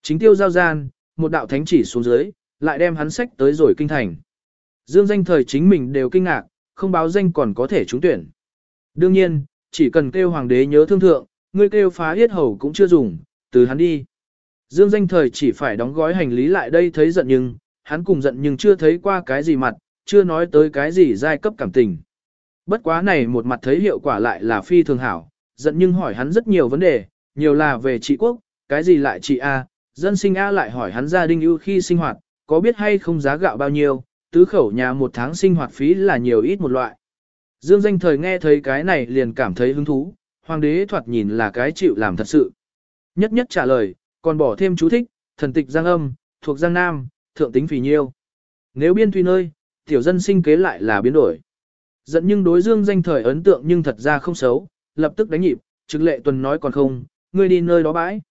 Chính tiêu giao gian, một đạo thánh chỉ xuống dưới, lại đem hắn sách tới rồi kinh thành. Dương danh thời chính mình đều kinh ngạc, không báo danh còn có thể trúng tuyển. Đương nhiên, chỉ cần kêu hoàng đế nhớ thương thượng, ngươi kêu phá yết hầu cũng chưa dùng, từ hắn đi. Dương danh thời chỉ phải đóng gói hành lý lại đây thấy giận nhưng, hắn cùng giận nhưng chưa thấy qua cái gì mặt, chưa nói tới cái gì giai cấp cảm tình. Bất quá này một mặt thấy hiệu quả lại là phi thường hảo, giận nhưng hỏi hắn rất nhiều vấn đề, nhiều là về trị quốc, cái gì lại trị A, dân sinh A lại hỏi hắn gia đình ưu khi sinh hoạt, có biết hay không giá gạo bao nhiêu, tứ khẩu nhà một tháng sinh hoạt phí là nhiều ít một loại. Dương danh thời nghe thấy cái này liền cảm thấy hứng thú, hoàng đế thoạt nhìn là cái chịu làm thật sự. Nhất nhất trả lời, còn bỏ thêm chú thích, thần tịch Giang Âm, thuộc Giang Nam, thượng tính phì nhiêu. Nếu biên tùy nơi, tiểu dân sinh kế lại là biến đổi. Dẫn nhưng đối dương danh thời ấn tượng nhưng thật ra không xấu, lập tức đánh nhịp, trực lệ tuần nói còn không, ngươi đi nơi đó bãi.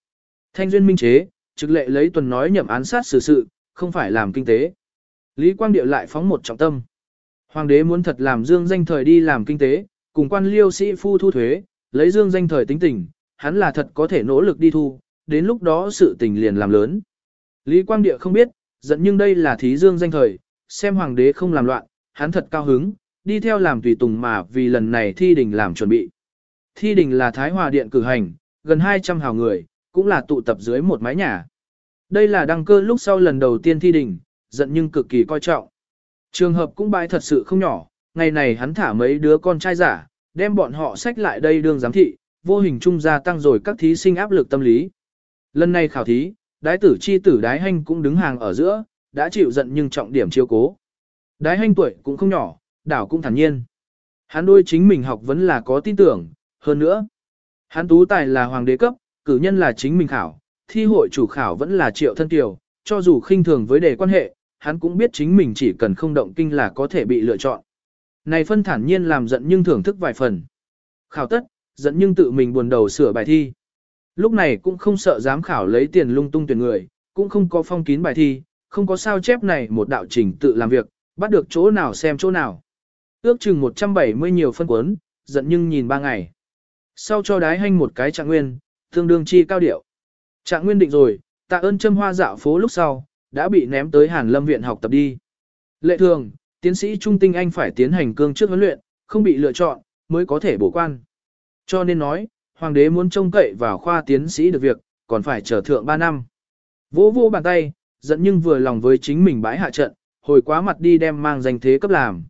Thanh duyên minh chế, trực lệ lấy tuần nói nhậm án sát xử sự, không phải làm kinh tế. Lý Quang Điệu lại phóng một trọng tâm. Hoàng đế muốn thật làm dương danh thời đi làm kinh tế, cùng quan liêu sĩ phu thu thuế, lấy dương danh thời tính tình, hắn là thật có thể nỗ lực đi thu, đến lúc đó sự tình liền làm lớn. Lý Quang Địa không biết, giận nhưng đây là thí dương danh thời, xem hoàng đế không làm loạn, hắn thật cao hứng, đi theo làm tùy tùng mà vì lần này thi đình làm chuẩn bị. Thi đình là Thái Hòa Điện cử hành, gần 200 hào người, cũng là tụ tập dưới một mái nhà. Đây là đăng cơ lúc sau lần đầu tiên thi đình, giận nhưng cực kỳ coi trọng. Trường hợp cũng bãi thật sự không nhỏ, ngày này hắn thả mấy đứa con trai giả, đem bọn họ sách lại đây đương giám thị, vô hình trung gia tăng rồi các thí sinh áp lực tâm lý. Lần này khảo thí, đái tử chi tử đái hanh cũng đứng hàng ở giữa, đã chịu giận nhưng trọng điểm chiêu cố. Đái hanh tuổi cũng không nhỏ, đảo cũng thản nhiên. Hắn đôi chính mình học vẫn là có tin tưởng, hơn nữa. Hắn tú tài là hoàng đế cấp, cử nhân là chính mình khảo, thi hội chủ khảo vẫn là triệu thân tiểu, cho dù khinh thường với đề quan hệ, hắn cũng biết chính mình chỉ cần không động kinh là có thể bị lựa chọn. Này phân thản nhiên làm giận nhưng thưởng thức vài phần. Khảo tất, giận nhưng tự mình buồn đầu sửa bài thi. Lúc này cũng không sợ giám khảo lấy tiền lung tung tuyển người, cũng không có phong kín bài thi, không có sao chép này một đạo trình tự làm việc, bắt được chỗ nào xem chỗ nào. Ước chừng 170 nhiều phân cuốn, giận nhưng nhìn ba ngày. Sau cho đái hanh một cái trạng nguyên, tương đương chi cao điệu. Trạng nguyên định rồi, tạ ơn châm hoa dạo phố lúc sau, đã bị ném tới Hàn Lâm Viện học tập đi. Lệ thường, tiến sĩ Trung Tinh Anh phải tiến hành cương trước huấn luyện, không bị lựa chọn, mới có thể bổ quan. Cho nên nói, hoàng đế muốn trông cậy vào khoa tiến sĩ được việc, còn phải chờ thượng 3 năm. Vỗ vô bàn tay, giận nhưng vừa lòng với chính mình bãi hạ trận, hồi quá mặt đi đem mang danh thế cấp làm.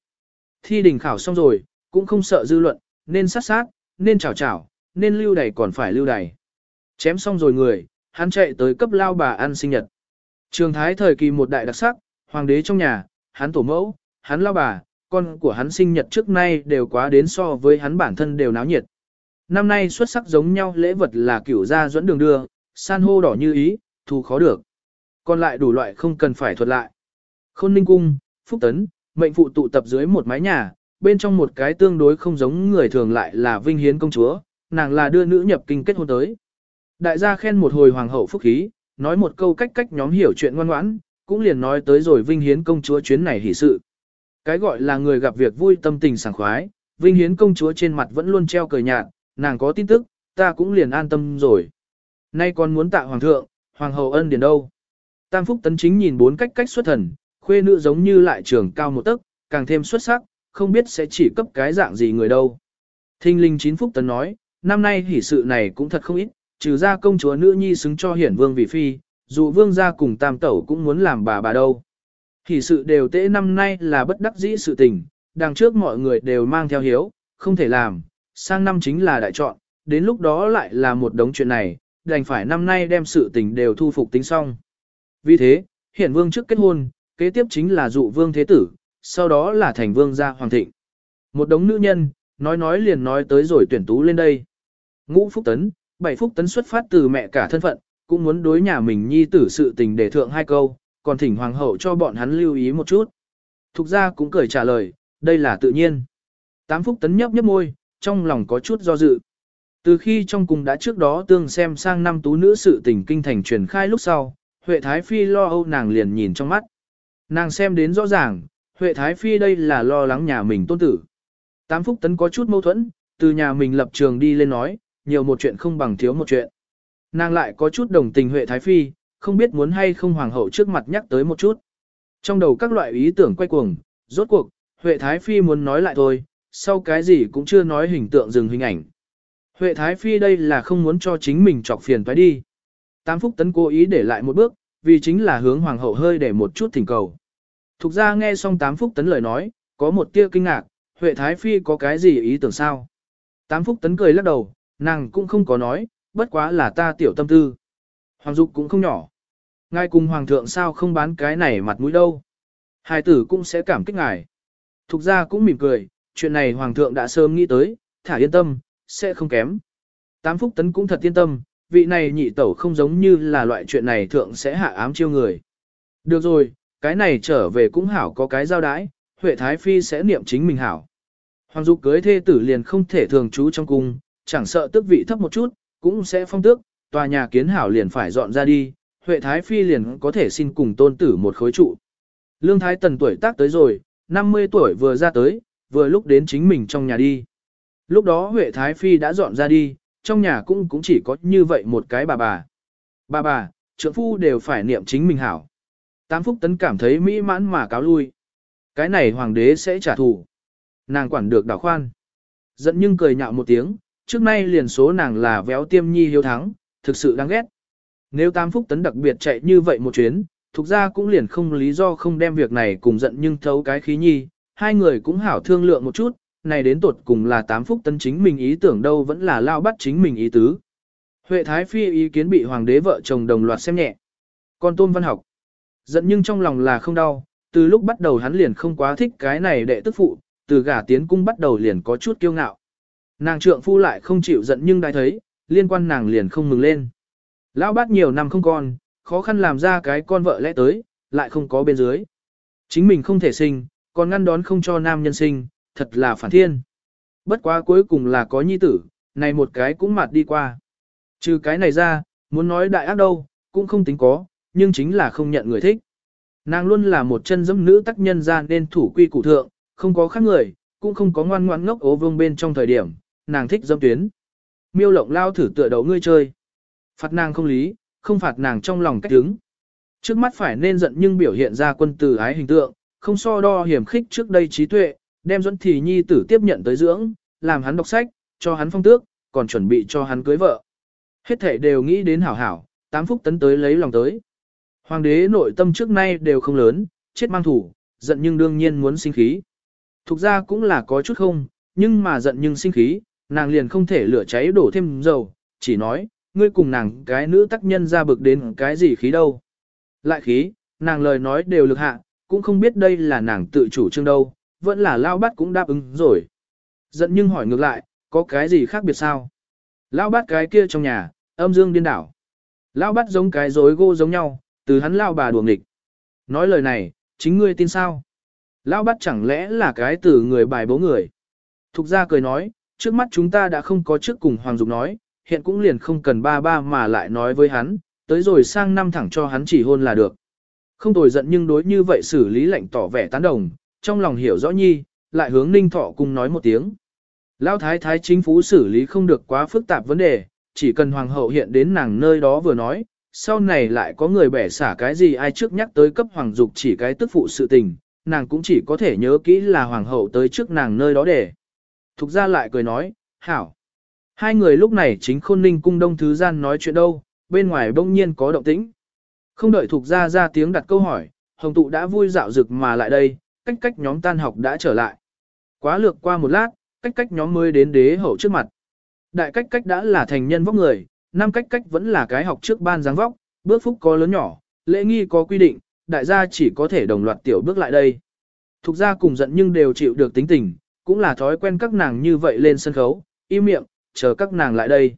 Thi đình khảo xong rồi, cũng không sợ dư luận, nên sát sát, nên chảo chảo, nên lưu đày còn phải lưu đày. Chém xong rồi người, hắn chạy tới cấp lao bà ăn sinh nhật. Trường thái thời kỳ một đại đặc sắc, hoàng đế trong nhà, hắn tổ mẫu, hắn lao bà, con của hắn sinh nhật trước nay đều quá đến so với hắn bản thân đều náo nhiệt. Năm nay xuất sắc giống nhau lễ vật là kiểu ra dẫn đường đưa, san hô đỏ như ý, thu khó được. Còn lại đủ loại không cần phải thuật lại. Khôn ninh cung, phúc tấn, mệnh phụ tụ tập dưới một mái nhà, bên trong một cái tương đối không giống người thường lại là vinh hiến công chúa, nàng là đưa nữ nhập kinh kết hôn tới. Đại gia khen một hồi hoàng hậu phúc khí, nói một câu cách cách nhóm hiểu chuyện ngoan ngoãn, cũng liền nói tới rồi vinh hiến công chúa chuyến này hỷ sự. Cái gọi là người gặp việc vui tâm tình sảng khoái, vinh hiến công chúa trên mặt vẫn luôn treo cười nhạt, nàng có tin tức, ta cũng liền an tâm rồi. Nay còn muốn tạ hoàng thượng, hoàng hậu ân điển đâu. Tam Phúc Tấn chính nhìn bốn cách cách xuất thần, khuê nữ giống như lại trưởng cao một tấc, càng thêm xuất sắc, không biết sẽ chỉ cấp cái dạng gì người đâu. Thinh linh chín Phúc Tấn nói, năm nay hỷ sự này cũng thật không ít, trừ ra công chúa nữ nhi xứng cho hiển vương vị phi, dù vương gia cùng tam tẩu cũng muốn làm bà bà đâu. Hỷ sự đều tễ năm nay là bất đắc dĩ sự tình, đằng trước mọi người đều mang theo hiếu, không thể làm, sang năm chính là đại chọn, đến lúc đó lại là một đống chuyện này, đành phải năm nay đem sự tình đều thu phục tính xong. Vì thế, hiển vương trước kết hôn, kế tiếp chính là dụ vương thế tử, sau đó là thành vương gia hoàng thịnh. Một đống nữ nhân, nói nói liền nói tới rồi tuyển tú lên đây. Ngũ Phúc Tấn, bảy Phúc Tấn xuất phát từ mẹ cả thân phận, cũng muốn đối nhà mình nhi tử sự tình để thượng hai câu, còn thỉnh hoàng hậu cho bọn hắn lưu ý một chút. Thục gia cũng cười trả lời, đây là tự nhiên. Tám Phúc Tấn nhấp nhấp môi, trong lòng có chút do dự. Từ khi trong cùng đã trước đó tương xem sang năm tú nữ sự tình kinh thành truyền khai lúc sau, Huệ Thái Phi lo âu nàng liền nhìn trong mắt. Nàng xem đến rõ ràng, Huệ Thái Phi đây là lo lắng nhà mình tôn tử. Tám Phúc Tấn có chút mâu thuẫn, từ nhà mình lập trường đi lên nói, nhiều một chuyện không bằng thiếu một chuyện. Nàng lại có chút đồng tình Huệ Thái Phi, không biết muốn hay không hoàng hậu trước mặt nhắc tới một chút. Trong đầu các loại ý tưởng quay cuồng, rốt cuộc, Huệ Thái Phi muốn nói lại thôi, sau cái gì cũng chưa nói hình tượng dừng hình ảnh. Huệ Thái Phi đây là không muốn cho chính mình chọc phiền phải đi. Tám Phúc Tấn cố ý để lại một bước, vì chính là hướng hoàng hậu hơi để một chút thỉnh cầu. Thục ra nghe xong Tám Phúc Tấn lời nói, có một tia kinh ngạc, Huệ Thái Phi có cái gì ý tưởng sao? Tám Phúc Tấn cười lắc đầu, nàng cũng không có nói, bất quá là ta tiểu tâm tư. Hoàng Dục cũng không nhỏ. Ngài cùng Hoàng thượng sao không bán cái này mặt mũi đâu. Hai tử cũng sẽ cảm kích ngài. Thục ra cũng mỉm cười, chuyện này Hoàng thượng đã sớm nghĩ tới, thả yên tâm, sẽ không kém. Tám Phúc Tấn cũng thật yên tâm, vị này nhị tẩu không giống như là loại chuyện này thượng sẽ hạ ám chiêu người. Được rồi, cái này trở về cũng hảo có cái giao đái, Huệ Thái Phi sẽ niệm chính mình hảo. Hoàng dục cưới thê tử liền không thể thường trú trong cung, chẳng sợ tước vị thấp một chút, cũng sẽ phong tước, tòa nhà kiến hảo liền phải dọn ra đi, Huệ Thái Phi liền có thể xin cùng tôn tử một khối trụ. Lương Thái Tần tuổi tác tới rồi, 50 tuổi vừa ra tới, vừa lúc đến chính mình trong nhà đi. Lúc đó Huệ Thái Phi đã dọn ra đi, trong nhà cũng cũng chỉ có như vậy một cái bà bà. Bà bà, trưởng phu đều phải niệm chính mình hảo. Tám Phúc Tấn cảm thấy mỹ mãn mà cáo lui. Cái này hoàng đế sẽ trả thù. Nàng quản được đảo khoan. Giận nhưng cười nhạo một tiếng, trước nay liền số nàng là véo tiêm nhi hiếu thắng, thực sự đáng ghét. Nếu Tam Phúc Tấn đặc biệt chạy như vậy một chuyến, thuộc ra cũng liền không lý do không đem việc này cùng giận nhưng thấu cái khí nhi, hai người cũng hảo thương lượng một chút, này đến tột cùng là tám phúc tấn chính mình ý tưởng đâu vẫn là lao bắt chính mình ý tứ. Huệ Thái Phi ý kiến bị hoàng đế vợ chồng đồng loạt xem nhẹ. Còn tôn văn học, giận nhưng trong lòng là không đau, từ lúc bắt đầu hắn liền không quá thích cái này đệ tức phụ, từ gả tiến cung bắt đầu liền có chút kiêu ngạo. Nàng trượng phu lại không chịu giận nhưng đã thấy, liên quan nàng liền không mừng lên. Lão bát nhiều năm không con, khó khăn làm ra cái con vợ lẽ tới, lại không có bên dưới. Chính mình không thể sinh, còn ngăn đón không cho nam nhân sinh, thật là phản thiên. Bất quá cuối cùng là có nhi tử, này một cái cũng mặt đi qua. Trừ cái này ra, muốn nói đại ác đâu, cũng không tính có, nhưng chính là không nhận người thích. Nàng luôn là một chân dẫm nữ tác nhân ra nên thủ quy củ thượng, không có khác người, cũng không có ngoan ngoãn ngốc ố vương bên trong thời điểm, nàng thích dâm tuyến. Miêu lộng lao thử tựa đấu ngươi chơi. Phạt nàng không lý, không phạt nàng trong lòng cách đứng. Trước mắt phải nên giận nhưng biểu hiện ra quân tử ái hình tượng, không so đo hiểm khích trước đây trí tuệ, đem dẫn thì nhi tử tiếp nhận tới dưỡng, làm hắn đọc sách, cho hắn phong tước, còn chuẩn bị cho hắn cưới vợ. Hết thể đều nghĩ đến hảo hảo, tám phúc tấn tới lấy lòng tới. Hoàng đế nội tâm trước nay đều không lớn, chết mang thủ, giận nhưng đương nhiên muốn sinh khí. Thục ra cũng là có chút không, nhưng mà giận nhưng sinh khí, nàng liền không thể lửa cháy đổ thêm dầu, chỉ nói, ngươi cùng nàng cái nữ tác nhân ra bực đến cái gì khí đâu. Lại khí, nàng lời nói đều lực hạ, cũng không biết đây là nàng tự chủ trương đâu, vẫn là lao Bát cũng đáp ứng rồi. Giận nhưng hỏi ngược lại, có cái gì khác biệt sao? Lao Bát cái kia trong nhà, âm dương điên đảo. Lao Bát giống cái rối gô giống nhau, từ hắn lao bà đuồng địch. Nói lời này, chính ngươi tin sao? Lao Bát chẳng lẽ là cái từ người bài bố người? Thục ra cười nói, trước mắt chúng ta đã không có trước cùng Hoàng Dục nói, hiện cũng liền không cần ba ba mà lại nói với hắn, tới rồi sang năm thẳng cho hắn chỉ hôn là được. Không tồi giận nhưng đối như vậy xử lý lệnh tỏ vẻ tán đồng, trong lòng hiểu rõ nhi, lại hướng ninh thọ cùng nói một tiếng. Lão thái thái chính phủ xử lý không được quá phức tạp vấn đề, chỉ cần hoàng hậu hiện đến nàng nơi đó vừa nói, sau này lại có người bẻ xả cái gì ai trước nhắc tới cấp hoàng dục chỉ cái tức phụ sự tình, nàng cũng chỉ có thể nhớ kỹ là hoàng hậu tới trước nàng nơi đó để. Thục ra lại cười nói, hảo. Hai người lúc này chính khôn ninh cung đông thứ gian nói chuyện đâu, bên ngoài bỗng nhiên có động tĩnh. Không đợi thuộc ra ra tiếng đặt câu hỏi, hồng tụ đã vui dạo rực mà lại đây, cách cách nhóm tan học đã trở lại. Quá lược qua một lát, cách cách nhóm mới đến đế hậu trước mặt. Đại cách cách đã là thành nhân vóc người, năm cách cách vẫn là cái học trước ban dáng vóc, bước phúc có lớn nhỏ, lễ nghi có quy định, đại gia chỉ có thể đồng loạt tiểu bước lại đây. Thục ra cùng giận nhưng đều chịu được tính tình, cũng là thói quen các nàng như vậy lên sân khấu, im miệng, chờ các nàng lại đây.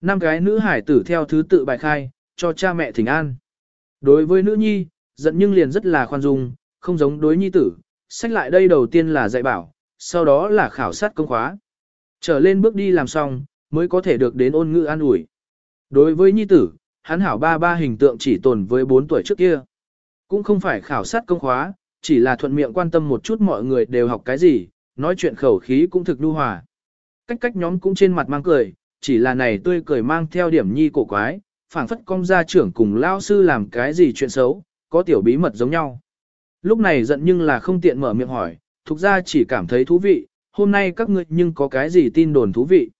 Năm cái nữ hải tử theo thứ tự bài khai, cho cha mẹ thỉnh an. Đối với nữ nhi, giận nhưng liền rất là khoan dung, không giống đối nhi tử, sách lại đây đầu tiên là dạy bảo, sau đó là khảo sát công khóa. Trở lên bước đi làm xong, mới có thể được đến ôn ngữ an ủi. Đối với nhi tử, hắn hảo ba ba hình tượng chỉ tồn với 4 tuổi trước kia. Cũng không phải khảo sát công khóa, chỉ là thuận miệng quan tâm một chút mọi người đều học cái gì, nói chuyện khẩu khí cũng thực nu hòa. Cách cách nhóm cũng trên mặt mang cười, chỉ là này tươi cười mang theo điểm nhi cổ quái, phảng phất công gia trưởng cùng lao sư làm cái gì chuyện xấu, có tiểu bí mật giống nhau. Lúc này giận nhưng là không tiện mở miệng hỏi, thuộc ra chỉ cảm thấy thú vị, hôm nay các ngươi nhưng có cái gì tin đồn thú vị.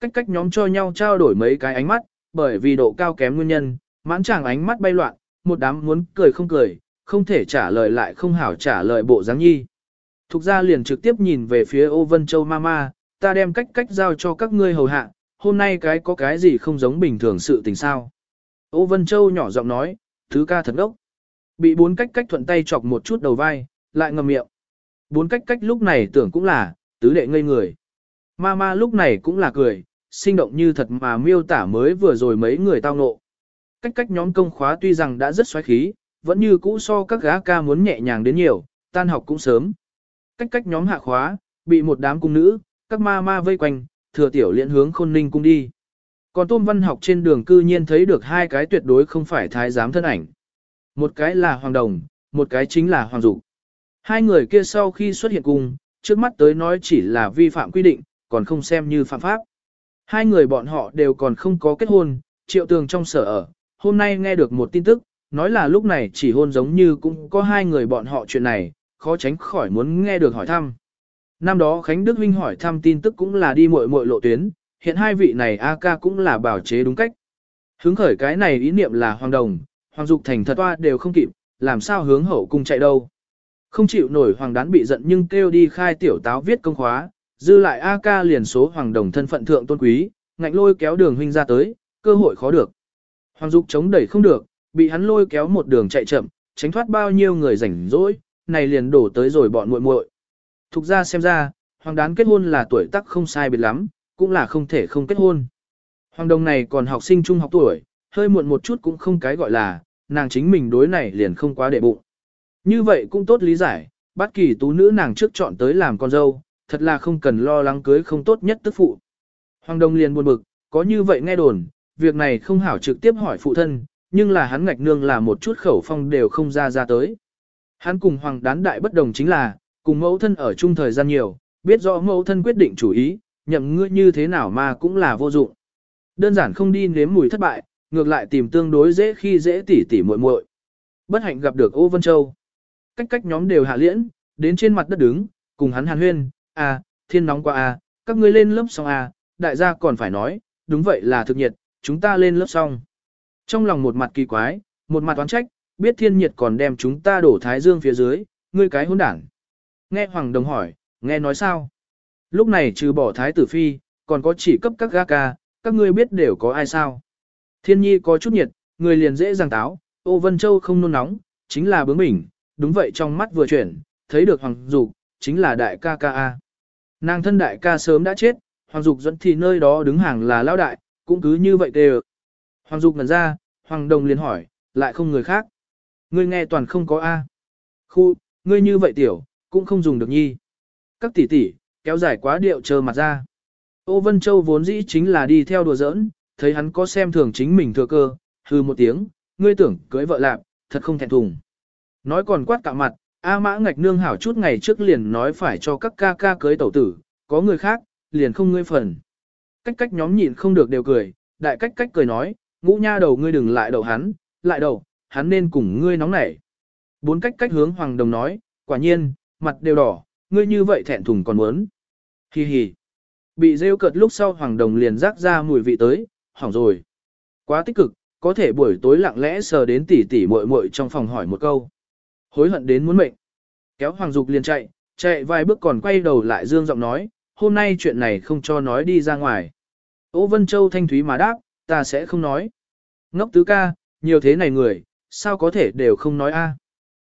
Cách cách nhóm cho nhau trao đổi mấy cái ánh mắt, bởi vì độ cao kém nguyên nhân, mãn chàng ánh mắt bay loạn, một đám muốn cười không cười, không thể trả lời lại không hảo trả lời bộ dáng nhi. Thục ra liền trực tiếp nhìn về phía ô vân châu mama, ta đem cách cách giao cho các ngươi hầu hạ, hôm nay cái có cái gì không giống bình thường sự tình sao. Ô vân châu nhỏ giọng nói, thứ ca thật ốc. Bị bốn cách cách thuận tay chọc một chút đầu vai, lại ngầm miệng. Bốn cách cách lúc này tưởng cũng là, tứ đệ ngây người. Mama lúc này cũng là cười, sinh động như thật mà miêu tả mới vừa rồi mấy người tao nộ. Cách cách nhóm công khóa tuy rằng đã rất xoáy khí, vẫn như cũ so các gã ca muốn nhẹ nhàng đến nhiều, tan học cũng sớm. Cách cách nhóm hạ khóa, bị một đám cung nữ, các ma ma vây quanh, thừa tiểu liễn hướng khôn ninh cung đi. Còn tôm văn học trên đường cư nhiên thấy được hai cái tuyệt đối không phải thái giám thân ảnh. Một cái là Hoàng Đồng, một cái chính là Hoàng Dục. Hai người kia sau khi xuất hiện cùng, trước mắt tới nói chỉ là vi phạm quy định, còn không xem như phạm pháp. Hai người bọn họ đều còn không có kết hôn, triệu tường trong sở ở, hôm nay nghe được một tin tức, nói là lúc này chỉ hôn giống như cũng có hai người bọn họ chuyện này, khó tránh khỏi muốn nghe được hỏi thăm. Năm đó Khánh Đức Vinh hỏi thăm tin tức cũng là đi muội muội lộ tuyến, hiện hai vị này A ca cũng là bảo chế đúng cách. hướng khởi cái này ý niệm là Hoàng Đồng, Hoàng Dục Thành thật toa đều không kịp, làm sao hướng hậu cung chạy đâu. Không chịu nổi Hoàng đán bị giận nhưng kêu đi khai tiểu táo viết công khóa, dư lại A ca liền số Hoàng Đồng thân phận thượng tôn quý, ngạnh lôi kéo đường huynh ra tới, cơ hội khó được. Hoàng Dục chống đẩy không được, bị hắn lôi kéo một đường chạy chậm, tránh thoát bao nhiêu người rảnh rỗi, này liền đổ tới rồi bọn muội muội. Thục ra xem ra, hoàng đán kết hôn là tuổi tác không sai biệt lắm, cũng là không thể không kết hôn. Hoàng đồng này còn học sinh trung học tuổi, hơi muộn một chút cũng không cái gọi là, nàng chính mình đối này liền không quá đệ bụng. Như vậy cũng tốt lý giải, bất kỳ tú nữ nàng trước chọn tới làm con dâu, thật là không cần lo lắng cưới không tốt nhất tức phụ. Hoàng đồng liền buồn bực, có như vậy nghe đồn, việc này không hảo trực tiếp hỏi phụ thân, nhưng là hắn ngạch nương là một chút khẩu phong đều không ra ra tới. Hắn cùng Hoàng đán đại bất đồng chính là, cùng mẫu thân ở chung thời gian nhiều, biết rõ mẫu thân quyết định chủ ý, nhậm ngươi như thế nào mà cũng là vô dụng. Đơn giản không đi nếm mùi thất bại, ngược lại tìm tương đối dễ khi dễ tỉ tỉ muội muội. Bất hạnh gặp được Ô Vân Châu. Cách cách nhóm đều hạ liễn, đến trên mặt đất đứng, cùng hắn hàn huyên, à, thiên nóng quá à, các ngươi lên lớp xong à, đại gia còn phải nói, đúng vậy là thực nhiệt, chúng ta lên lớp xong. Trong lòng một mặt kỳ quái, một mặt oán trách, biết thiên nhiệt còn đem chúng ta đổ thái dương phía dưới, ngươi cái hỗn đảng. Nghe Hoàng Đồng hỏi, nghe nói sao? Lúc này trừ bỏ thái tử phi, còn có chỉ cấp các ga ca, các ngươi biết đều có ai sao? Thiên nhi có chút nhiệt, người liền dễ dàng táo, ô vân châu không nôn nóng, chính là bướng bỉnh, đúng vậy trong mắt vừa chuyển, thấy được Hoàng Dục, chính là đại ca ca A. Nàng thân đại ca sớm đã chết, Hoàng Dục dẫn thì nơi đó đứng hàng là lão đại, cũng cứ như vậy đều. Hoàng Dục ngần ra, Hoàng Đồng liền hỏi, lại không người khác. Ngươi nghe toàn không có A. Khu, ngươi như vậy tiểu, cũng không dùng được nhi. Các tỷ tỷ, kéo dài quá điệu chờ mặt ra. Ô Vân Châu vốn dĩ chính là đi theo đùa giỡn, thấy hắn có xem thường chính mình thừa cơ, hư một tiếng, ngươi tưởng cưới vợ lạp, thật không thẹn thùng. Nói còn quát cạo mặt, A mã ngạch nương hảo chút ngày trước liền nói phải cho các ca ca cưới tẩu tử, có người khác, liền không ngươi phần. Cách cách nhóm nhịn không được đều cười, đại cách cách cười nói, ngũ nha đầu ngươi đừng lại đầu hắn, lại đầu, hắn nên cùng ngươi nóng nảy. Bốn cách cách hướng hoàng đồng nói, quả nhiên, mặt đều đỏ, ngươi như vậy thẹn thùng còn muốn. Hi hi. Bị rêu cợt lúc sau hoàng đồng liền rác ra mùi vị tới, hỏng rồi. Quá tích cực, có thể buổi tối lặng lẽ sờ đến tỉ tỉ muội muội trong phòng hỏi một câu. Hối hận đến muốn mệnh. Kéo hoàng dục liền chạy, chạy vài bước còn quay đầu lại dương giọng nói, hôm nay chuyện này không cho nói đi ra ngoài. Ô Vân Châu thanh thúy mà đáp, ta sẽ không nói. Ngốc tứ ca, nhiều thế này người, sao có thể đều không nói a?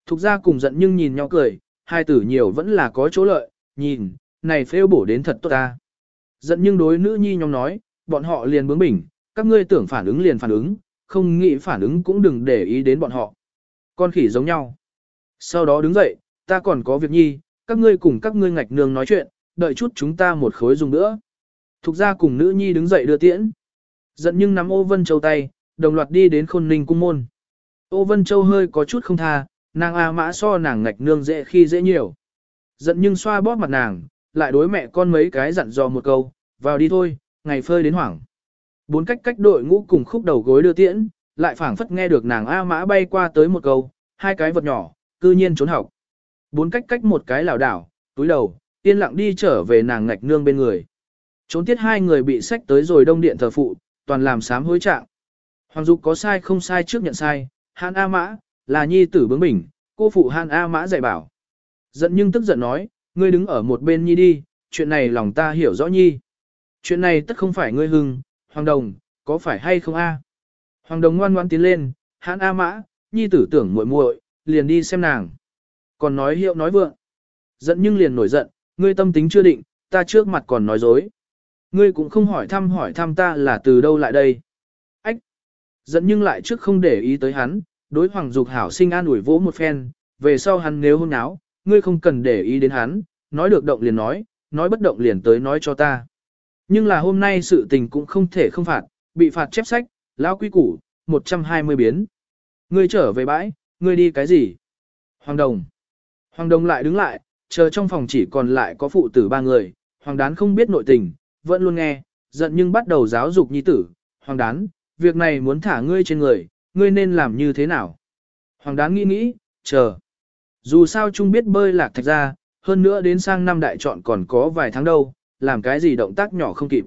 Thục ra cùng giận nhưng nhìn nhau cười, hai tử nhiều vẫn là có chỗ lợi, nhìn, này phêu bổ đến thật tốt ta. Giận nhưng đối nữ nhi nhóm nói, bọn họ liền bướng bỉnh, các ngươi tưởng phản ứng liền phản ứng, không nghĩ phản ứng cũng đừng để ý đến bọn họ. Con khỉ giống nhau. Sau đó đứng dậy, ta còn có việc nhi, các ngươi cùng các ngươi ngạch nương nói chuyện, đợi chút chúng ta một khối dùng nữa. Thục ra cùng nữ nhi đứng dậy đưa tiễn. Giận nhưng nắm ô vân châu tay, đồng loạt đi đến khôn ninh cung môn. Ô vân châu hơi có chút không tha, nàng A mã so nàng ngạch nương dễ khi dễ nhiều. Giận nhưng xoa bóp mặt nàng, lại đối mẹ con mấy cái dặn dò một câu, vào đi thôi, ngày phơi đến hoảng. Bốn cách cách đội ngũ cùng khúc đầu gối đưa tiễn, lại phảng phất nghe được nàng A mã bay qua tới một câu, hai cái vật nhỏ, cư nhiên trốn học. Bốn cách cách một cái lảo đảo, túi đầu, yên lặng đi trở về nàng ngạch nương bên người. Trốn tiết hai người bị sách tới rồi đông điện thờ phụ, toàn làm sám hối trạng. Hoàng Dục có sai không sai trước nhận sai, Hàn A Mã, là nhi tử bướng bỉnh, cô phụ han A Mã dạy bảo. Giận nhưng tức giận nói, ngươi đứng ở một bên nhi đi, chuyện này lòng ta hiểu rõ nhi. Chuyện này tất không phải ngươi hưng, Hoàng Đồng, có phải hay không a? Hoàng Đồng ngoan ngoan tiến lên, Hãn A Mã, nhi tử tưởng muội muội, liền đi xem nàng. Còn nói hiệu nói vượng. Giận nhưng liền nổi giận, ngươi tâm tính chưa định, ta trước mặt còn nói dối. Ngươi cũng không hỏi thăm hỏi thăm ta là từ đâu lại đây. Ách! Giận nhưng lại trước không để ý tới hắn, đối hoàng dục hảo sinh an ủi vỗ một phen, về sau hắn nếu hôn náo, ngươi không cần để ý đến hắn, nói được động liền nói, nói bất động liền tới nói cho ta. Nhưng là hôm nay sự tình cũng không thể không phạt, bị phạt chép sách, lão quy củ, 120 biến. Ngươi trở về bãi, ngươi đi cái gì? Hoàng Đồng. Hoàng Đồng lại đứng lại, chờ trong phòng chỉ còn lại có phụ tử ba người, Hoàng Đán không biết nội tình, vẫn luôn nghe, giận nhưng bắt đầu giáo dục nhi tử, Hoàng Đán, việc này muốn thả ngươi trên người, ngươi nên làm như thế nào? Hoàng Đáng nghĩ nghĩ, chờ. Dù sao chung biết bơi lạc thạch ra, hơn nữa đến sang năm đại chọn còn có vài tháng đâu, làm cái gì động tác nhỏ không kịp.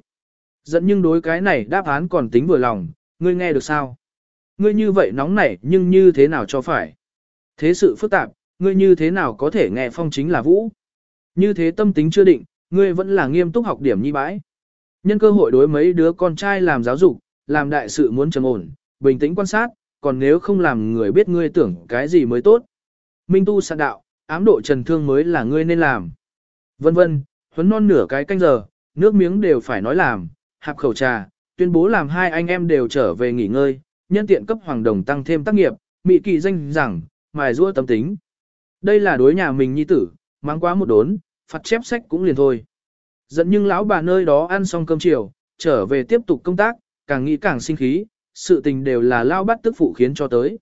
Giận nhưng đối cái này đáp án còn tính vừa lòng, ngươi nghe được sao? Ngươi như vậy nóng nảy nhưng như thế nào cho phải? Thế sự phức tạp, ngươi như thế nào có thể nghe phong chính là vũ? Như thế tâm tính chưa định, ngươi vẫn là nghiêm túc học điểm nhi bãi. Nhân cơ hội đối mấy đứa con trai làm giáo dục, làm đại sự muốn trầm ổn, bình tĩnh quan sát, còn nếu không làm người biết ngươi tưởng cái gì mới tốt. Minh tu sạn đạo, ám độ trần thương mới là ngươi nên làm. Vân vân, huấn non nửa cái canh giờ, nước miếng đều phải nói làm, hạp khẩu trà, tuyên bố làm hai anh em đều trở về nghỉ ngơi, nhân tiện cấp hoàng đồng tăng thêm tác nghiệp, mị kỳ danh rằng, mài rua tâm tính. Đây là đối nhà mình nhi tử, mang quá một đốn, phạt chép sách cũng liền thôi. Dẫn nhưng lão bà nơi đó ăn xong cơm chiều, trở về tiếp tục công tác, càng nghĩ càng sinh khí, sự tình đều là lao bắt tức phụ khiến cho tới.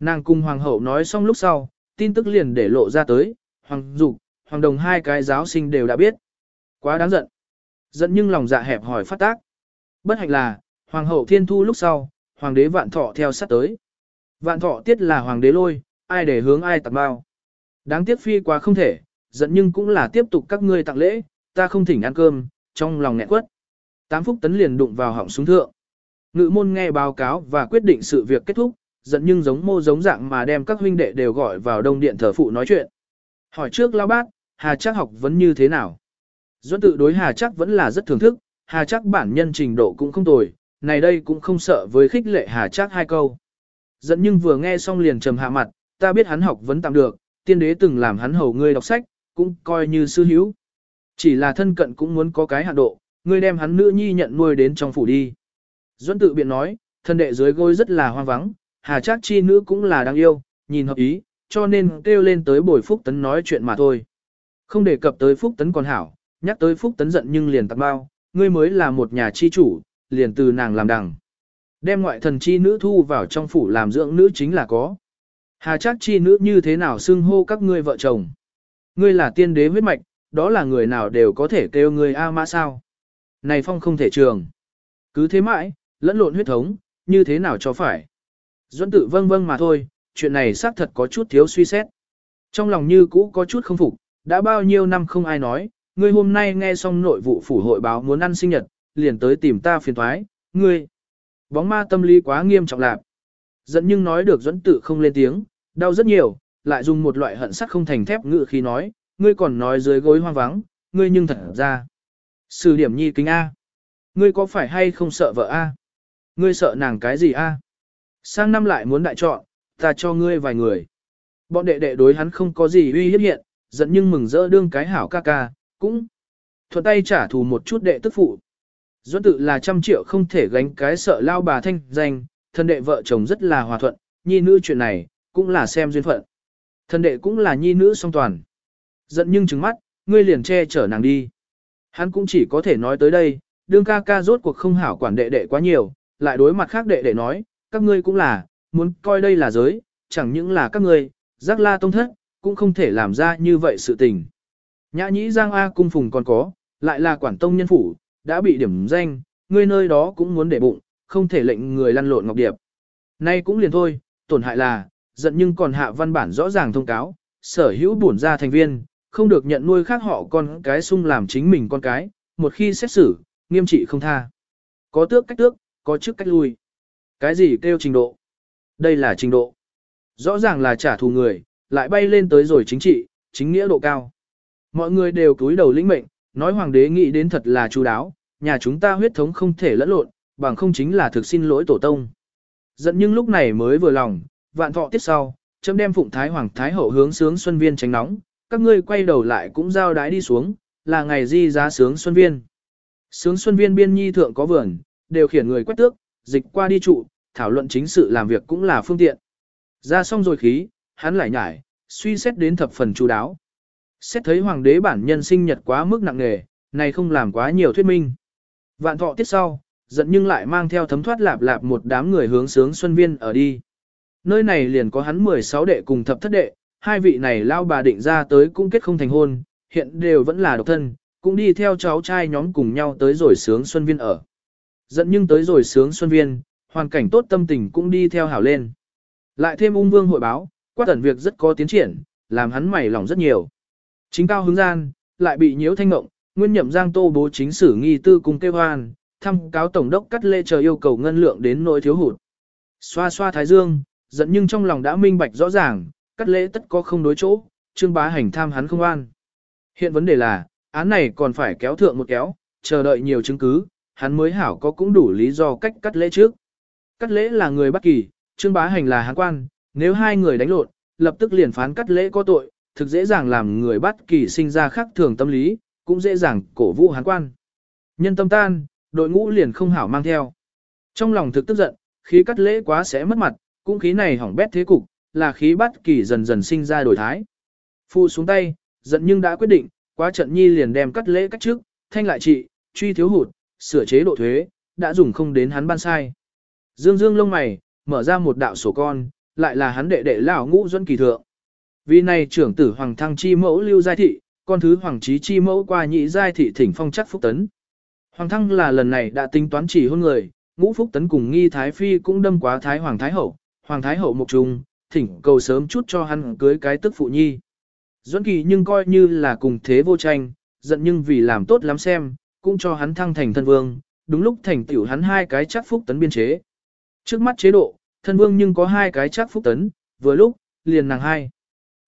Nàng cùng hoàng hậu nói xong lúc sau, tin tức liền để lộ ra tới, hoàng dục, hoàng đồng hai cái giáo sinh đều đã biết. Quá đáng giận. Giận nhưng lòng dạ hẹp hỏi phát tác. Bất hạnh là, hoàng hậu thiên thu lúc sau, hoàng đế vạn thọ theo sát tới. Vạn thọ tiết là hoàng đế lôi, ai để hướng ai tặng bao. Đáng tiếc phi quá không thể, giận nhưng cũng là tiếp tục các ngươi tặng lễ, ta không thỉnh ăn cơm, trong lòng nghẹn quất. Tám phúc tấn liền đụng vào họng súng thượng. Ngự môn nghe báo cáo và quyết định sự việc kết thúc, giận nhưng giống mô giống dạng mà đem các huynh đệ đều gọi vào đông điện thờ phụ nói chuyện. Hỏi trước lao bác, Hà chắc học vẫn như thế nào? Doãn tự đối Hà chắc vẫn là rất thưởng thức, Hà chắc bản nhân trình độ cũng không tồi, này đây cũng không sợ với khích lệ Hà chắc hai câu. Giận nhưng vừa nghe xong liền trầm hạ mặt, ta biết hắn học vẫn tạm được, tiên đế từng làm hắn hầu ngươi đọc sách, cũng coi như sư hữu. Chỉ là thân cận cũng muốn có cái hạn độ, ngươi đem hắn nữ nhi nhận nuôi đến trong phủ đi. Duẫn tự biện nói, thân đệ dưới gối rất là hoang vắng, hà chắc chi nữ cũng là đáng yêu, nhìn hợp ý, cho nên kêu lên tới bồi Phúc Tấn nói chuyện mà thôi. Không đề cập tới Phúc Tấn còn hảo, nhắc tới Phúc Tấn giận nhưng liền tặng bao, ngươi mới là một nhà chi chủ, liền từ nàng làm đằng. Đem ngoại thần chi nữ thu vào trong phủ làm dưỡng nữ chính là có. Hà chắc chi nữ như thế nào xưng hô các ngươi vợ chồng. Ngươi là tiên đế huyết mạch, đó là người nào đều có thể kêu ngươi A mã sao. Này phong không thể trường. Cứ thế mãi, lẫn lộn huyết thống, như thế nào cho phải. Duẫn tự vâng vâng mà thôi, chuyện này xác thật có chút thiếu suy xét. Trong lòng như cũ có chút không phục, đã bao nhiêu năm không ai nói, ngươi hôm nay nghe xong nội vụ phủ hội báo muốn ăn sinh nhật, liền tới tìm ta phiền thoái, ngươi. Bóng ma tâm lý quá nghiêm trọng lạc. Dẫn nhưng nói được dẫn tự không lên tiếng, đau rất nhiều, lại dùng một loại hận sắt không thành thép ngự khi nói, ngươi còn nói dưới gối hoang vắng, ngươi nhưng thật ra. Sử điểm nhi kính A. Ngươi có phải hay không sợ vợ A? Ngươi sợ nàng cái gì A? Sang năm lại muốn đại chọn, ta cho ngươi vài người. Bọn đệ đệ đối hắn không có gì uy hiếp hiện, giận nhưng mừng rỡ đương cái hảo ca ca, cũng thuận tay trả thù một chút đệ tức phụ. Duẫn tự là trăm triệu không thể gánh cái sợ lao bà thanh danh, thân đệ vợ chồng rất là hòa thuận, nhi nữ chuyện này, cũng là xem duyên phận. Thân đệ cũng là nhi nữ song toàn. Giận nhưng trừng mắt, ngươi liền che chở nàng đi. Hắn cũng chỉ có thể nói tới đây, đương ca ca rốt cuộc không hảo quản đệ đệ quá nhiều, lại đối mặt khác đệ đệ nói, các ngươi cũng là, muốn coi đây là giới, chẳng những là các ngươi, giác la tông thất, cũng không thể làm ra như vậy sự tình. Nhã nhĩ giang A cung phùng còn có, lại là quản tông nhân phủ, đã bị điểm danh, ngươi nơi đó cũng muốn để bụng, không thể lệnh người lăn lộn ngọc điệp. Nay cũng liền thôi, tổn hại là, giận nhưng còn hạ văn bản rõ ràng thông cáo, sở hữu bổn gia thành viên, không được nhận nuôi khác họ con cái sung làm chính mình con cái, một khi xét xử, nghiêm trị không tha. Có tước cách tước, có chức cách lui. Cái gì kêu trình độ? Đây là trình độ. Rõ ràng là trả thù người, lại bay lên tới rồi chính trị, chính nghĩa độ cao. Mọi người đều cúi đầu lĩnh mệnh, nói hoàng đế nghĩ đến thật là chú đáo, nhà chúng ta huyết thống không thể lẫn lộn, bằng không chính là thực xin lỗi tổ tông. Giận nhưng lúc này mới vừa lòng, vạn thọ tiết sau, chấm đem phụng thái hoàng thái hậu hướng sướng xuân viên tránh nóng, các ngươi quay đầu lại cũng giao đái đi xuống, là ngày di giá sướng xuân viên. Sướng xuân viên biên nhi thượng có vườn, đều khiển người quét tước, dịch qua đi trụ, thảo luận chính sự làm việc cũng là phương tiện. Ra xong rồi khí, hắn lại nhải, suy xét đến thập phần chú đáo. Xét thấy hoàng đế bản nhân sinh nhật quá mức nặng nề, này không làm quá nhiều thuyết minh. Vạn thọ tiết sau, giận nhưng lại mang theo thấm thoát lạp lạp một đám người hướng sướng xuân viên ở đi. Nơi này liền có hắn 16 đệ cùng thập thất đệ, hai vị này lao bà định ra tới cũng kết không thành hôn, hiện đều vẫn là độc thân, cũng đi theo cháu trai nhóm cùng nhau tới rồi sướng xuân viên ở. Dẫn nhưng tới rồi sướng xuân viên, hoàn cảnh tốt tâm tình cũng đi theo hảo lên. Lại thêm ung vương hội báo, quát ẩn việc rất có tiến triển, làm hắn mày lòng rất nhiều. Chính cao hướng gian, lại bị nhiễu thanh ngộng, nguyên nhậm giang tô bố chính sử nghi tư cùng kêu hoan, thăm cáo tổng đốc cắt lê chờ yêu cầu ngân lượng đến nỗi thiếu hụt. Xoa xoa thái dương, giận nhưng trong lòng đã minh bạch rõ ràng, cắt lễ tất có không đối chỗ, trương bá hành tham hắn không an. Hiện vấn đề là, án này còn phải kéo thượng một kéo, chờ đợi nhiều chứng cứ, hắn mới hảo có cũng đủ lý do cách cắt lễ trước. Cắt lễ là người bất kỳ, trương bá hành là hán quan, nếu hai người đánh lộn, lập tức liền phán cắt lễ có tội, thực dễ dàng làm người bất kỳ sinh ra khác thường tâm lý, cũng dễ dàng cổ vũ hán quan. Nhân tâm tan, đội ngũ liền không hảo mang theo. Trong lòng thực tức giận, khí cắt lễ quá sẽ mất mặt, cũng khí này hỏng bét thế cục, là khí bất kỳ dần dần sinh ra đổi thái. Phu xuống tay, giận nhưng đã quyết định, quá trận nhi liền đem cắt lễ cách trước, thanh lại trị, truy thiếu hụt, sửa chế độ thuế, đã dùng không đến hắn ban sai. Dương dương lông mày, mở ra một đạo sổ con, lại là hắn đệ đệ lão ngũ dẫn kỳ thượng. Vì này trưởng tử hoàng thăng chi mẫu lưu giai thị, con thứ hoàng trí chi mẫu qua nhị giai thị thỉnh phong chắc phúc tấn. Hoàng thăng là lần này đã tính toán chỉ hôn người, ngũ phúc tấn cùng nghi thái phi cũng đâm quá thái hoàng thái hậu, hoàng thái hậu mục trùng, thỉnh cầu sớm chút cho hắn cưới cái tức phụ nhi. Duẫn kỳ nhưng coi như là cùng thế vô tranh, giận nhưng vì làm tốt lắm xem, cũng cho hắn thăng thành thân vương, đúng lúc thành tiểu hắn hai cái chắc phúc tấn biên chế. Trước mắt chế độ, thân vương nhưng có hai cái chắc phúc tấn, vừa lúc, liền nàng hai.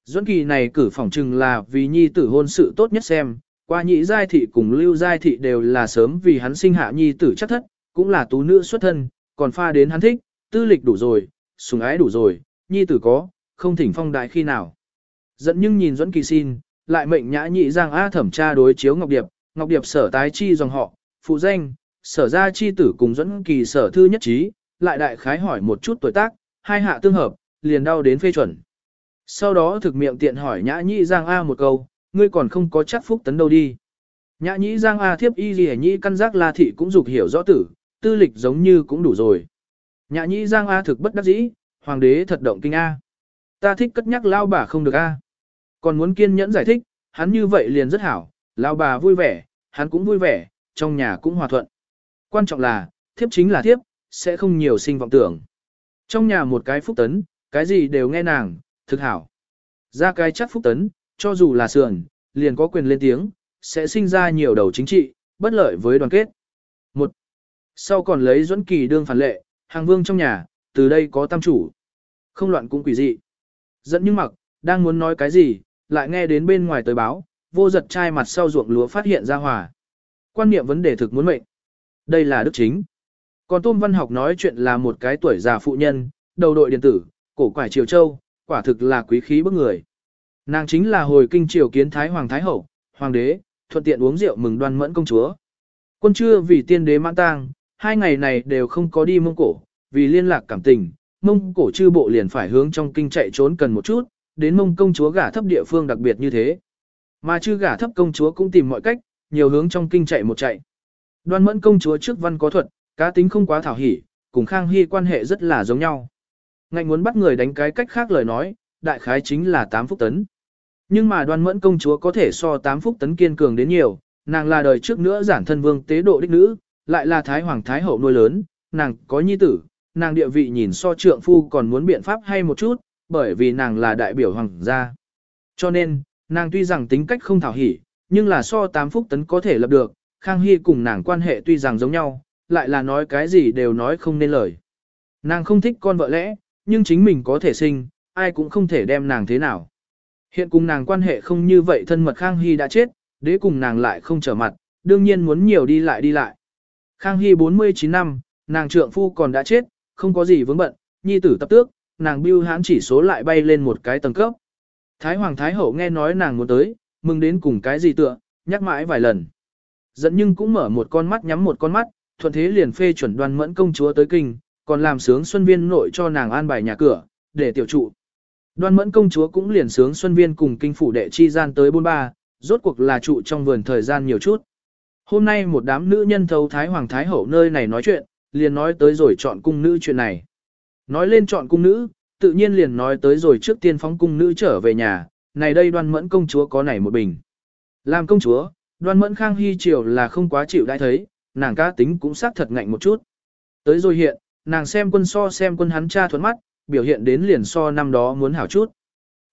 Duẫn kỳ này cử phỏng chừng là vì nhi tử hôn sự tốt nhất xem, qua nhị giai thị cùng lưu giai thị đều là sớm vì hắn sinh hạ nhi tử chắc thất, cũng là tú nữ xuất thân, còn pha đến hắn thích, tư lịch đủ rồi, sùng ái đủ rồi, nhi tử có, không thỉnh phong đại khi nào. Dẫn nhưng nhìn Duẫn kỳ xin, lại mệnh nhã nhị giang A thẩm tra đối chiếu Ngọc Điệp, Ngọc Điệp sở tái chi dòng họ, phụ danh, sở gia chi tử cùng Dẫn kỳ sở thư nhất trí, lại đại khái hỏi một chút tuổi tác, hai hạ tương hợp, liền đau đến phê chuẩn. Sau đó thực miệng tiện hỏi nhã Nhĩ giang A một câu, ngươi còn không có chắc phúc tấn đâu đi. Nhã Nhĩ giang A thiếp y gì nhĩ căn giác la thị cũng dục hiểu rõ tử, tư lịch giống như cũng đủ rồi. Nhã Nhĩ giang A thực bất đắc dĩ, hoàng đế thật động kinh A. Ta thích cất nhắc lao bà không được A. Còn muốn kiên nhẫn giải thích, hắn như vậy liền rất hảo, lão bà vui vẻ, hắn cũng vui vẻ, trong nhà cũng hòa thuận. Quan trọng là, thiếp chính là thiếp, sẽ không nhiều sinh vọng tưởng. Trong nhà một cái phúc tấn, cái gì đều nghe nàng, thực hảo. Ra cái chắc phúc tấn, cho dù là sườn, liền có quyền lên tiếng, sẽ sinh ra nhiều đầu chính trị, bất lợi với đoàn kết. Một, sau còn lấy Duẫn Kỳ đương phản lệ, hàng vương trong nhà, từ đây có tam chủ. Không loạn cũng quỷ dị. Dẫn nhưng mặc, đang muốn nói cái gì, lại nghe đến bên ngoài tới báo, vô giật trai mặt sau ruộng lúa phát hiện ra hòa. Quan niệm vấn đề thực muốn mệnh. Đây là đức chính. Còn Tôn Văn Học nói chuyện là một cái tuổi già phụ nhân, đầu đội điện tử, cổ quải triều châu, quả thực là quý khí bức người. Nàng chính là hồi kinh triều kiến Thái Hoàng Thái Hậu, Hoàng đế, thuận tiện uống rượu mừng đoan mẫn công chúa. Quân chưa vì tiên đế mãn tang, hai ngày này đều không có đi mông cổ, vì liên lạc cảm tình, mông cổ chư bộ liền phải hướng trong kinh chạy trốn cần một chút, đến mông công chúa gả thấp địa phương đặc biệt như thế. Mà chư gả thấp công chúa cũng tìm mọi cách, nhiều hướng trong kinh chạy một chạy. Đoan mẫn công chúa trước văn có thuật, cá tính không quá thảo hỉ, cùng Khang Hy quan hệ rất là giống nhau. Ngạnh muốn bắt người đánh cái cách khác lời nói, đại khái chính là 8 phúc tấn. Nhưng mà đoan mẫn công chúa có thể so 8 phúc tấn kiên cường đến nhiều, nàng là đời trước nữa giản thân vương tế độ đích nữ, lại là thái hoàng thái hậu nuôi lớn, nàng có nhi tử, nàng địa vị nhìn so trượng phu còn muốn biện pháp hay một chút, bởi vì nàng là đại biểu hoàng gia. Cho nên, nàng tuy rằng tính cách không thảo hỉ, nhưng là so tám phúc tấn có thể lập được, Khang Hy cùng nàng quan hệ tuy rằng giống nhau, lại là nói cái gì đều nói không nên lời. Nàng không thích con vợ lẽ, nhưng chính mình có thể sinh, ai cũng không thể đem nàng thế nào. Hiện cùng nàng quan hệ không như vậy thân mật Khang Hy đã chết, đế cùng nàng lại không trở mặt, đương nhiên muốn nhiều đi lại đi lại. Khang Hy 49 năm, nàng trượng phu còn đã chết, không có gì vướng bận, nhi tử tập tước, nàng bưu hãn chỉ số lại bay lên một cái tầng cấp. Thái Hoàng Thái Hậu nghe nói nàng muốn tới, mừng đến cùng cái gì tựa, nhắc mãi vài lần. Dẫn nhưng cũng mở một con mắt nhắm một con mắt, thuận thế liền phê chuẩn đoan mẫn công chúa tới kinh, còn làm sướng xuân viên nội cho nàng an bài nhà cửa, để tiểu trụ. Đoan mẫn công chúa cũng liền sướng xuân viên cùng kinh phủ đệ chi gian tới bôn ba, rốt cuộc là trụ trong vườn thời gian nhiều chút. Hôm nay một đám nữ nhân thấu Thái Hoàng Thái Hậu nơi này nói chuyện, liền nói tới rồi chọn cung nữ chuyện này. Nói lên chọn cung nữ, tự nhiên liền nói tới rồi trước tiên phóng cung nữ trở về nhà, này đây đoan mẫn công chúa có này một bình. Làm công chúa, đoan mẫn khang hy triều là không quá chịu đã thấy, nàng cá tính cũng xác thật ngạnh một chút. Tới rồi hiện, nàng xem quân so xem quân hắn cha thuẫn mắt, biểu hiện đến liền so năm đó muốn hảo chút.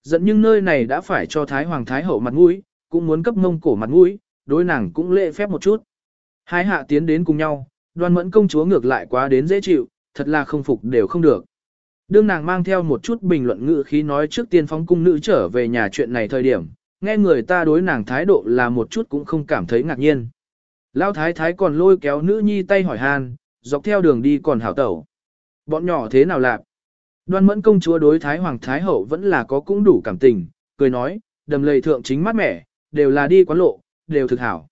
Dẫn nhưng nơi này đã phải cho Thái Hoàng Thái Hậu mặt mũi, cũng muốn cấp mông cổ mặt mũi, đối nàng cũng lễ phép một chút. Hai hạ tiến đến cùng nhau, đoan mẫn công chúa ngược lại quá đến dễ chịu, thật là không phục đều không được. Đương nàng mang theo một chút bình luận ngữ khí nói trước tiên phóng cung nữ trở về nhà chuyện này thời điểm, nghe người ta đối nàng thái độ là một chút cũng không cảm thấy ngạc nhiên. lao thái thái còn lôi kéo nữ nhi tay hỏi han, dọc theo đường đi còn hảo tẩu. Bọn nhỏ thế nào lạc? Đoan mẫn công chúa đối thái hoàng thái hậu vẫn là có cũng đủ cảm tình, cười nói, đầm lầy thượng chính mát mẻ, đều là đi quán lộ, đều thực hảo.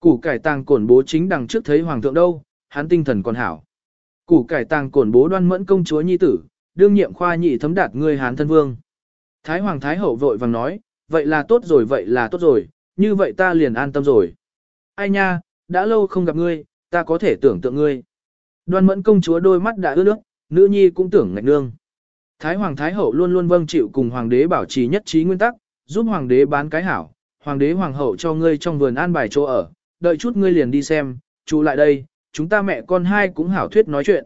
Củ cải tàng cổn bố chính đằng trước thấy hoàng thượng đâu, hắn tinh thần còn hảo. Củ cải tàng cổn bố đoan mẫn công chúa nhi tử, đương nhiệm khoa nhị thấm đạt ngươi hán thân vương. Thái hoàng thái hậu vội vàng nói, vậy là tốt rồi vậy là tốt rồi, như vậy ta liền an tâm rồi. Ai nha, đã lâu không gặp ngươi, ta có thể tưởng tượng ngươi. Đoan mẫn công chúa đôi mắt đã ướt nước, nữ nhi cũng tưởng ngạch nương. Thái hoàng thái hậu luôn luôn vâng chịu cùng hoàng đế bảo trì nhất trí nguyên tắc, giúp hoàng đế bán cái hảo, hoàng đế hoàng hậu cho ngươi trong vườn an bài chỗ ở, đợi chút ngươi liền đi xem, chú lại đây, chúng ta mẹ con hai cũng hảo thuyết nói chuyện.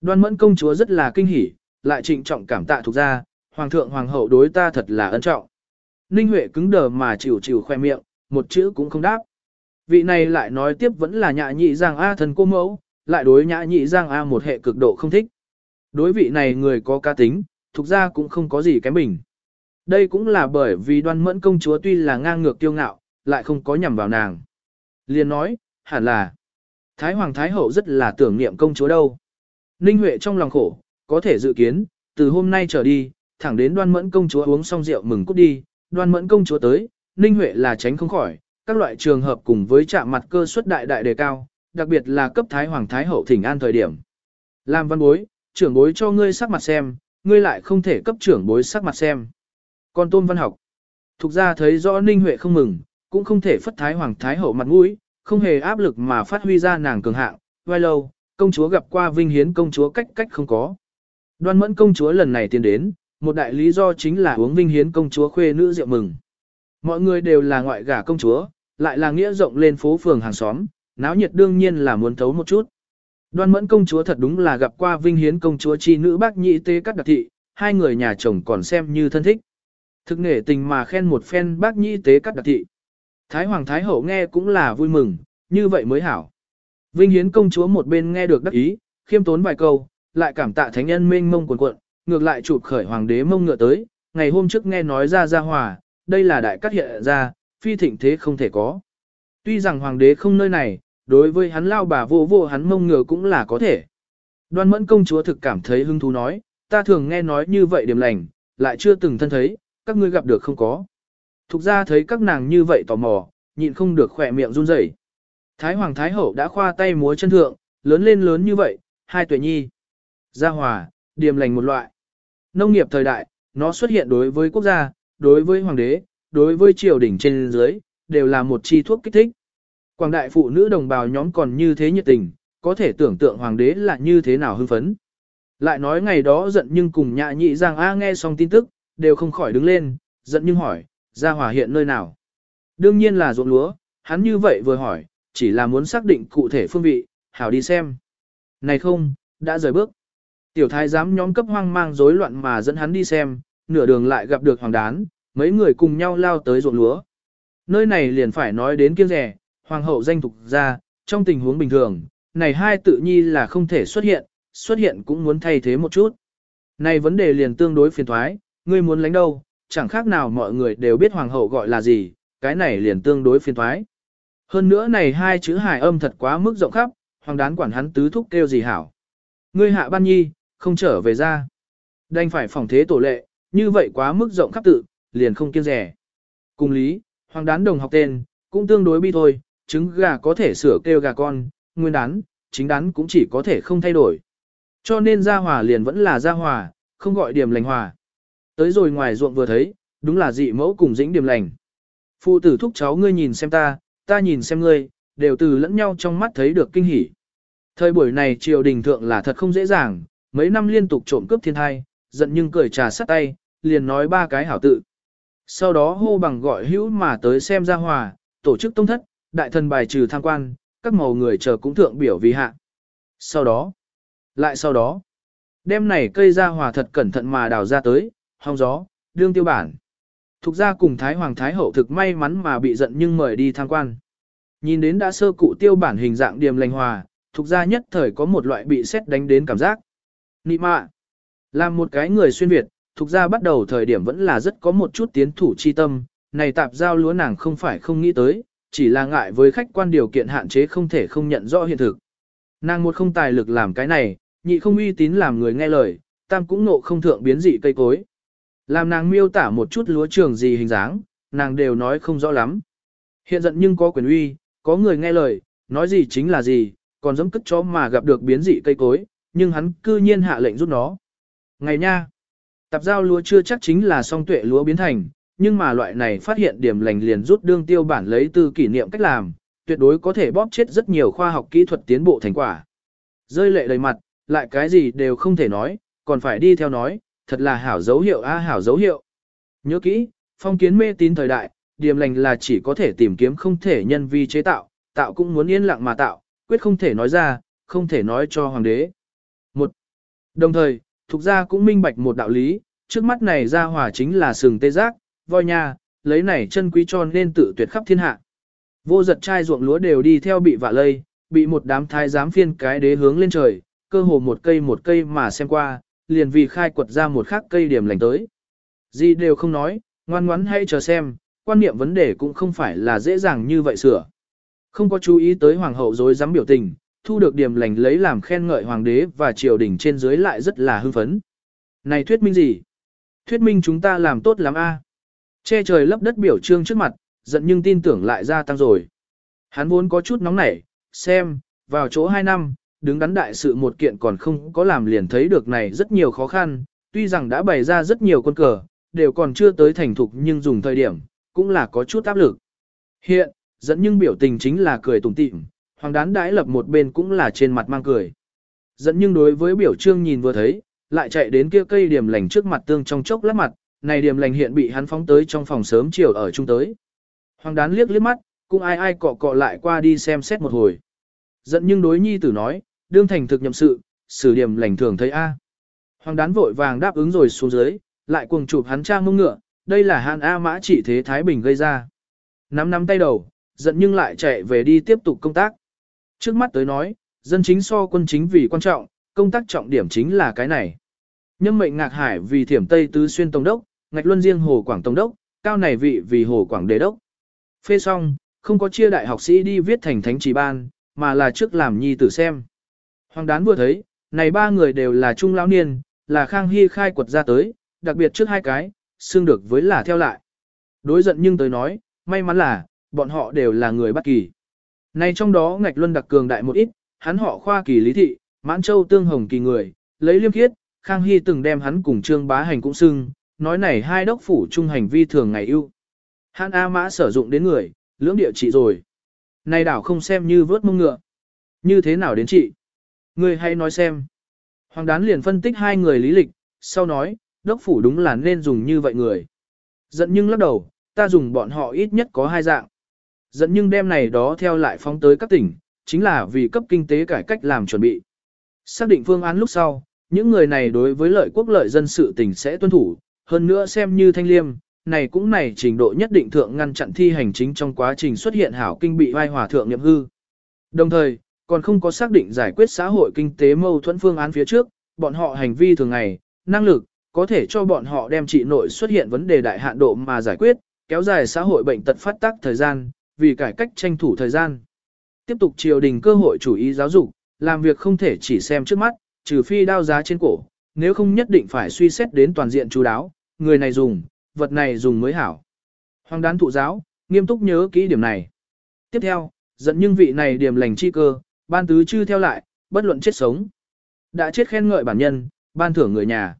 Đoan mẫn công chúa rất là kinh hỉ, lại trịnh trọng cảm tạ thuộc ra, hoàng thượng hoàng hậu đối ta thật là ân trọng. Ninh Huệ cứng đờ mà chịu chịu khoe miệng, một chữ cũng không đáp. Vị này lại nói tiếp vẫn là nhã nhị giang A thần cô mẫu, lại đối nhã nhị giang A một hệ cực độ không thích. Đối vị này người có ca tính, thuộc ra cũng không có gì kém bình. Đây cũng là bởi vì đoan mẫn công chúa tuy là ngang ngược kiêu ngạo, lại không có nhằm vào nàng. Liền nói, hẳn là, Thái Hoàng Thái Hậu rất là tưởng niệm công chúa đâu. Ninh Huệ trong lòng khổ, có thể dự kiến, từ hôm nay trở đi, thẳng đến đoan mẫn công chúa uống xong rượu mừng cút đi, đoan mẫn công chúa tới, Ninh Huệ là tránh không khỏi, các loại trường hợp cùng với chạm mặt cơ suất đại đại đề cao, đặc biệt là cấp Thái Hoàng Thái Hậu thỉnh an thời điểm. Làm văn bối, trưởng bối cho ngươi sắc mặt xem, ngươi lại không thể cấp trưởng bối sắc mặt xem. Còn tôn văn học, thuộc ra thấy rõ Ninh Huệ không mừng, cũng không thể phất Thái Hoàng Thái Hậu mặt mũi, không hề áp lực mà phát huy ra nàng cường hạng, vai lâu, công chúa gặp qua vinh hiến công chúa cách cách không có. Đoan mẫn công chúa lần này tiến đến, một đại lý do chính là uống vinh hiến công chúa khuê nữ rượu mừng. Mọi người đều là ngoại gả công chúa, lại là nghĩa rộng lên phố phường hàng xóm, náo nhiệt đương nhiên là muốn thấu một chút. Đoan mẫn công chúa thật đúng là gặp qua vinh hiến công chúa chi nữ bác nhị tế các đặc thị, hai người nhà chồng còn xem như thân thích. Thực nghệ tình mà khen một phen bác nhị tế các đặc thị. Thái hoàng thái hậu nghe cũng là vui mừng, như vậy mới hảo. Vinh hiến công chúa một bên nghe được đắc ý, khiêm tốn vài câu, lại cảm tạ thánh nhân mênh mông cuồn cuộn, ngược lại chụp khởi hoàng đế mông ngựa tới, ngày hôm trước nghe nói ra ra hòa, đây là đại cắt hiện ra, phi thịnh thế không thể có. Tuy rằng hoàng đế không nơi này, đối với hắn lao bà vô vô hắn mông ngựa cũng là có thể. Đoan mẫn công chúa thực cảm thấy hứng thú nói, ta thường nghe nói như vậy điểm lành, lại chưa từng thân thấy, các ngươi gặp được không có. Thục ra thấy các nàng như vậy tò mò, nhịn không được khỏe miệng run rẩy. Thái hoàng thái hậu đã khoa tay múa chân thượng, lớn lên lớn như vậy, hai tuổi nhi. Gia hòa, điềm lành một loại. Nông nghiệp thời đại, nó xuất hiện đối với quốc gia, đối với hoàng đế, đối với triều đình trên dưới, đều là một chi thuốc kích thích. Quảng đại phụ nữ đồng bào nhóm còn như thế nhiệt tình, có thể tưởng tượng hoàng đế là như thế nào hưng phấn. Lại nói ngày đó giận nhưng cùng nhạ nhị giang A nghe xong tin tức, đều không khỏi đứng lên, giận nhưng hỏi, gia hòa hiện nơi nào. Đương nhiên là ruộng lúa, hắn như vậy vừa hỏi, chỉ là muốn xác định cụ thể phương vị, hảo đi xem. Này không, đã rời bước. Tiểu thái giám nhóm cấp hoang mang rối loạn mà dẫn hắn đi xem, nửa đường lại gặp được hoàng đán, mấy người cùng nhau lao tới ruộng lúa. Nơi này liền phải nói đến kiêng rẻ, hoàng hậu danh thục ra, trong tình huống bình thường, này hai tự nhi là không thể xuất hiện, xuất hiện cũng muốn thay thế một chút. Này vấn đề liền tương đối phiền thoái, ngươi muốn lánh đâu, chẳng khác nào mọi người đều biết hoàng hậu gọi là gì, cái này liền tương đối phiền thoái. Hơn nữa này hai chữ hài âm thật quá mức rộng khắp, hoàng đán quản hắn tứ thúc kêu gì hảo. Ngươi hạ ban nhi, không trở về ra. Đành phải phòng thế tổ lệ, như vậy quá mức rộng khắp tự, liền không kiêng rẻ. Cùng lý, hoàng đán đồng học tên, cũng tương đối bi thôi, trứng gà có thể sửa kêu gà con, nguyên đán, chính đán cũng chỉ có thể không thay đổi. Cho nên gia hòa liền vẫn là gia hòa, không gọi điểm lành hòa. Tới rồi ngoài ruộng vừa thấy, đúng là dị mẫu cùng dĩnh điểm lành. Phụ tử thúc cháu ngươi nhìn xem ta, ta nhìn xem ngươi, đều từ lẫn nhau trong mắt thấy được kinh hỉ. Thời buổi này triều đình thượng là thật không dễ dàng, mấy năm liên tục trộm cướp thiên thai, giận nhưng cười trà sắt tay, liền nói ba cái hảo tự. Sau đó hô bằng gọi hữu mà tới xem ra hòa, tổ chức tông thất, đại thần bài trừ tham quan, các màu người chờ cũng thượng biểu vì hạ. Sau đó, lại sau đó, đêm này cây ra hòa thật cẩn thận mà đào ra tới, hong gió, đương tiêu bản. Thục ra cùng Thái Hoàng Thái Hậu thực may mắn mà bị giận nhưng mời đi tham quan. Nhìn đến đã sơ cụ tiêu bản hình dạng điềm lành hòa, thục ra nhất thời có một loại bị xét đánh đến cảm giác. Nị mạ, làm một cái người xuyên Việt, thuộc ra bắt đầu thời điểm vẫn là rất có một chút tiến thủ chi tâm, này tạp giao lúa nàng không phải không nghĩ tới, chỉ là ngại với khách quan điều kiện hạn chế không thể không nhận rõ hiện thực. Nàng một không tài lực làm cái này, nhị không uy tín làm người nghe lời, tam cũng nộ không thượng biến dị cây cối. Làm nàng miêu tả một chút lúa trường gì hình dáng, nàng đều nói không rõ lắm. Hiện giận nhưng có quyền uy, có người nghe lời, nói gì chính là gì, còn giống cất chó mà gặp được biến dị cây cối, nhưng hắn cư nhiên hạ lệnh rút nó. Ngày nha, tạp giao lúa chưa chắc chính là song tuệ lúa biến thành, nhưng mà loại này phát hiện điểm lành liền rút đương tiêu bản lấy từ kỷ niệm cách làm, tuyệt đối có thể bóp chết rất nhiều khoa học kỹ thuật tiến bộ thành quả. Rơi lệ đầy mặt, lại cái gì đều không thể nói, còn phải đi theo nói, thật là hảo dấu hiệu a hảo dấu hiệu. Nhớ kỹ, phong kiến mê tín thời đại, điểm lành là chỉ có thể tìm kiếm không thể nhân vi chế tạo, tạo cũng muốn yên lặng mà tạo, quyết không thể nói ra, không thể nói cho hoàng đế. Đồng thời, thuộc gia cũng minh bạch một đạo lý, trước mắt này ra hỏa chính là sừng tê giác, voi nha, lấy này chân quý cho nên tự tuyệt khắp thiên hạ. Vô giật trai ruộng lúa đều đi theo bị vạ lây, bị một đám thái giám phiên cái đế hướng lên trời, cơ hồ một cây một cây mà xem qua, liền vì khai quật ra một khắc cây điểm lành tới. Gì đều không nói, ngoan ngoãn hay chờ xem, quan niệm vấn đề cũng không phải là dễ dàng như vậy sửa. Không có chú ý tới hoàng hậu dối dám biểu tình, thu được điểm lành lấy làm khen ngợi hoàng đế và triều đình trên dưới lại rất là hưng phấn. Này thuyết minh gì? Thuyết minh chúng ta làm tốt lắm a. Che trời lấp đất biểu trương trước mặt, giận nhưng tin tưởng lại gia tăng rồi. Hắn vốn có chút nóng nảy, xem, vào chỗ 2 năm, đứng đắn đại sự một kiện còn không có làm liền thấy được này rất nhiều khó khăn, tuy rằng đã bày ra rất nhiều con cờ, đều còn chưa tới thành thục nhưng dùng thời điểm, cũng là có chút áp lực. Hiện, dẫn nhưng biểu tình chính là cười tủm tỉm, hoàng đán đãi lập một bên cũng là trên mặt mang cười. Dẫn nhưng đối với biểu trương nhìn vừa thấy, lại chạy đến kia cây điểm lành trước mặt tương trong chốc lát mặt, này điểm lành hiện bị hắn phóng tới trong phòng sớm chiều ở chung tới. Hoàng đán liếc liếc mắt, cũng ai ai cọ cọ lại qua đi xem xét một hồi. Dẫn nhưng đối nhi tử nói, đương thành thực nhậm sự, xử điểm lành thường thấy A. Hoàng đán vội vàng đáp ứng rồi xuống dưới, lại cuồng chụp hắn trang mông ngựa, đây là hàn A mã chỉ thế Thái Bình gây ra. Nắm nắm tay đầu, giận nhưng lại chạy về đi tiếp tục công tác. Trước mắt tới nói, dân chính so quân chính vì quan trọng, công tác trọng điểm chính là cái này. Nhâm mệnh ngạc hải vì thiểm Tây Tứ Xuyên Tổng đốc, ngạch luân riêng Hồ Quảng Tổng đốc, cao này vị vì Hồ Quảng Đế đốc. Phê xong, không có chia đại học sĩ đi viết thành thánh chỉ ban, mà là trước làm nhi tử xem. Hoàng đán vừa thấy, này ba người đều là trung lão niên, là Khang Hy khai quật ra tới, đặc biệt trước hai cái, xương được với là theo lại. Đối giận nhưng tới nói, may mắn là, bọn họ đều là người bất kỳ. Này trong đó ngạch luân đặc cường đại một ít, hắn họ khoa kỳ lý thị, mãn châu tương hồng kỳ người, lấy liêm khiết, Khang Hy từng đem hắn cùng trương bá hành cũng xưng, nói này hai đốc phủ trung hành vi thường ngày ưu. Hắn A mã sử dụng đến người, lưỡng địa trị rồi. Này đảo không xem như vớt mông ngựa. Như thế nào đến trị? người hay nói xem. Hoàng đán liền phân tích hai người lý lịch, sau nói, đốc phủ đúng là nên dùng như vậy người. Giận nhưng lắc đầu, ta dùng bọn họ ít nhất có hai dạng dẫn nhưng đem này đó theo lại phóng tới các tỉnh, chính là vì cấp kinh tế cải cách làm chuẩn bị. Xác định phương án lúc sau, những người này đối với lợi quốc lợi dân sự tỉnh sẽ tuân thủ, hơn nữa xem như thanh liêm, này cũng này trình độ nhất định thượng ngăn chặn thi hành chính trong quá trình xuất hiện hảo kinh bị vai hòa thượng nhậm hư. Đồng thời, còn không có xác định giải quyết xã hội kinh tế mâu thuẫn phương án phía trước, bọn họ hành vi thường ngày, năng lực, có thể cho bọn họ đem trị nội xuất hiện vấn đề đại hạn độ mà giải quyết, kéo dài xã hội bệnh tật phát tác thời gian, vì cải cách tranh thủ thời gian. Tiếp tục triều đình cơ hội chủ ý giáo dục, làm việc không thể chỉ xem trước mắt, trừ phi đao giá trên cổ, nếu không nhất định phải suy xét đến toàn diện chú đáo, người này dùng, vật này dùng mới hảo. Hoàng đán thụ giáo, nghiêm túc nhớ kỹ điểm này. Tiếp theo, dẫn nhưng vị này điểm lành chi cơ, ban tứ chư theo lại, bất luận chết sống. Đã chết khen ngợi bản nhân, ban thưởng người nhà.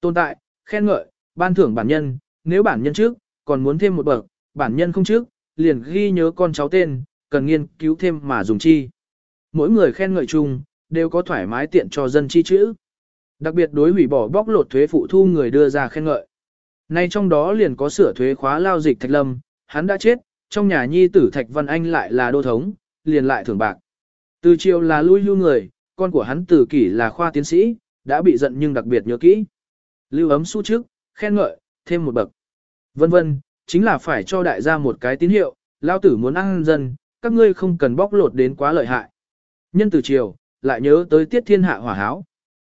Tồn tại, khen ngợi, ban thưởng bản nhân, nếu bản nhân trước, còn muốn thêm một bậc, bản nhân không trước, liền ghi nhớ con cháu tên, cần nghiên cứu thêm mà dùng chi. Mỗi người khen ngợi chung, đều có thoải mái tiện cho dân chi chữ. Đặc biệt đối hủy bỏ bóc lột thuế phụ thu người đưa ra khen ngợi. Nay trong đó liền có sửa thuế khóa lao dịch Thạch Lâm, hắn đã chết, trong nhà nhi tử Thạch Văn Anh lại là đô thống, liền lại thưởng bạc. Từ chiều là lui lưu người, con của hắn từ kỷ là khoa tiến sĩ, đã bị giận nhưng đặc biệt nhớ kỹ. Lưu ấm su trước, khen ngợi, thêm một bậc. Vân vân, chính là phải cho đại gia một cái tín hiệu, lao tử muốn ăn dân, các ngươi không cần bóc lột đến quá lợi hại. Nhân từ chiều, lại nhớ tới tiết thiên hạ hỏa háo.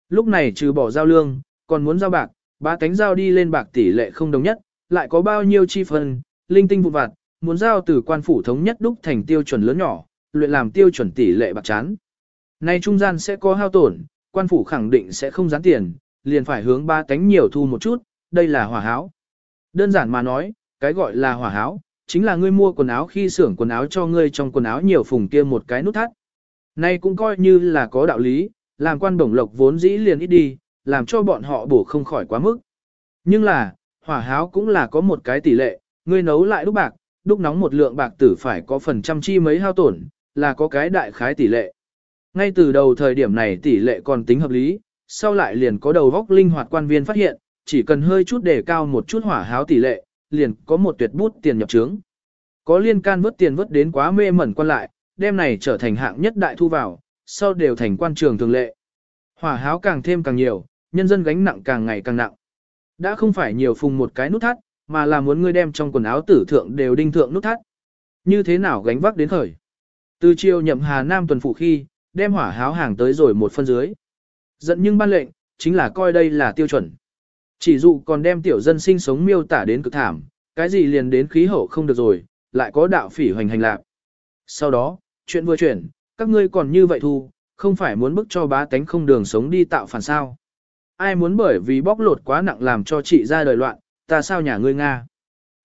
Lúc này trừ bỏ giao lương, còn muốn giao bạc, ba cánh giao đi lên bạc tỷ lệ không đồng nhất, lại có bao nhiêu chi phần, linh tinh vụn vặt, muốn giao từ quan phủ thống nhất đúc thành tiêu chuẩn lớn nhỏ, luyện làm tiêu chuẩn tỷ lệ bạc chán. Nay trung gian sẽ có hao tổn, quan phủ khẳng định sẽ không gián tiền, liền phải hướng ba cánh nhiều thu một chút, đây là hỏa háo. Đơn giản mà nói, cái gọi là hỏa háo, chính là ngươi mua quần áo khi xưởng quần áo cho ngươi trong quần áo nhiều phùng kia một cái nút thắt. Nay cũng coi như là có đạo lý, làm quan bổng lộc vốn dĩ liền ít đi, làm cho bọn họ bổ không khỏi quá mức. Nhưng là, hỏa háo cũng là có một cái tỷ lệ, ngươi nấu lại đúc bạc, đúc nóng một lượng bạc tử phải có phần trăm chi mấy hao tổn, là có cái đại khái tỷ lệ. Ngay từ đầu thời điểm này tỷ lệ còn tính hợp lý, sau lại liền có đầu góc linh hoạt quan viên phát hiện, chỉ cần hơi chút đề cao một chút hỏa háo tỷ lệ, liền có một tuyệt bút tiền nhập trướng. Có liên can vớt tiền vớt đến quá mê mẩn quan lại, đem này trở thành hạng nhất đại thu vào, sau đều thành quan trường thường lệ. Hỏa háo càng thêm càng nhiều, nhân dân gánh nặng càng ngày càng nặng. Đã không phải nhiều phùng một cái nút thắt, mà là muốn ngươi đem trong quần áo tử thượng đều đinh thượng nút thắt. Như thế nào gánh vác đến khởi? Từ chiều nhậm Hà Nam tuần phụ khi, đem hỏa háo hàng tới rồi một phân dưới. Giận nhưng ban lệnh, chính là coi đây là tiêu chuẩn. Chỉ dụ còn đem tiểu dân sinh sống miêu tả đến cực thảm, cái gì liền đến khí hậu không được rồi, lại có đạo phỉ hoành hành lạc. Sau đó, chuyện vừa chuyển, các ngươi còn như vậy thu, không phải muốn bức cho bá tánh không đường sống đi tạo phản sao. Ai muốn bởi vì bóc lột quá nặng làm cho chị ra đời loạn, ta sao nhà ngươi Nga.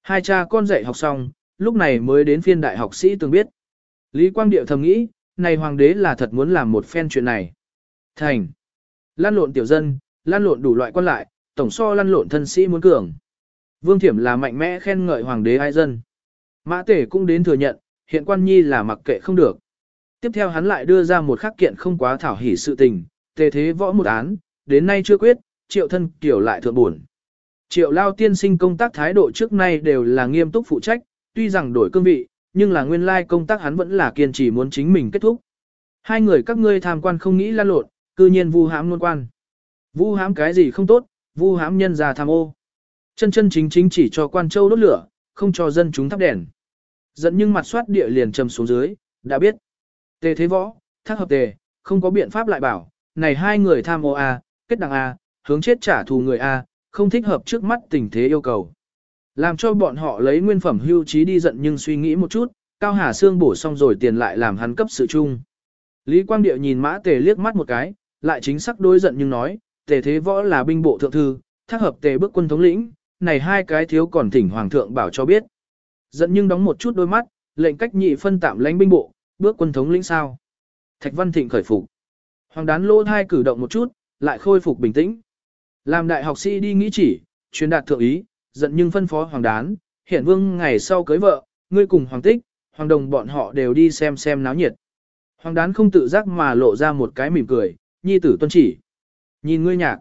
Hai cha con dạy học xong, lúc này mới đến phiên đại học sĩ từng biết. Lý Quang Điệu thầm nghĩ, này hoàng đế là thật muốn làm một phen chuyện này. Thành. Lan lộn tiểu dân, lan lộn đủ loại quan lại, tổng so lăn lộn thân sĩ muốn cường. Vương Thiểm là mạnh mẽ khen ngợi hoàng đế ai dân. Mã Tể cũng đến thừa nhận, hiện quan nhi là mặc kệ không được. Tiếp theo hắn lại đưa ra một khắc kiện không quá thảo hỉ sự tình, tề thế võ một án, đến nay chưa quyết, triệu thân kiểu lại thượng buồn. Triệu lao tiên sinh công tác thái độ trước nay đều là nghiêm túc phụ trách, tuy rằng đổi cương vị, nhưng là nguyên lai công tác hắn vẫn là kiên trì muốn chính mình kết thúc. Hai người các ngươi tham quan không nghĩ lan lộn, cư nhiên vu hãm luôn quan. Vu hãm cái gì không tốt, vu hãm nhân ra tham ô. Chân chân chính chính chỉ cho quan châu đốt lửa, không cho dân chúng thắp đèn. Giận nhưng mặt soát địa liền trầm xuống dưới, đã biết. Tề thế võ, thác hợp tề, không có biện pháp lại bảo, này hai người tham ô A, kết đằng A, hướng chết trả thù người A, không thích hợp trước mắt tình thế yêu cầu. Làm cho bọn họ lấy nguyên phẩm hưu trí đi giận nhưng suy nghĩ một chút, Cao Hà Sương bổ xong rồi tiền lại làm hắn cấp sự chung. Lý Quang Điệu nhìn mã tề liếc mắt một cái, lại chính xác đối giận nhưng nói, tề thế võ là binh bộ thượng thư, thác hợp tề bước quân thống lĩnh, này hai cái thiếu còn thỉnh hoàng thượng bảo cho biết. Giận nhưng đóng một chút đôi mắt, lệnh cách nhị phân tạm lãnh binh bộ, bước quân thống lĩnh sao. Thạch Văn Thịnh khởi phục. Hoàng đán lô thai cử động một chút, lại khôi phục bình tĩnh. Làm đại học sĩ đi nghĩ chỉ, truyền đạt thượng ý, giận nhưng phân phó hoàng đán, hiển vương ngày sau cưới vợ, ngươi cùng hoàng tích, hoàng đồng bọn họ đều đi xem xem náo nhiệt. Hoàng đán không tự giác mà lộ ra một cái mỉm cười, nhi tử tuân chỉ. Nhìn ngươi nhạc.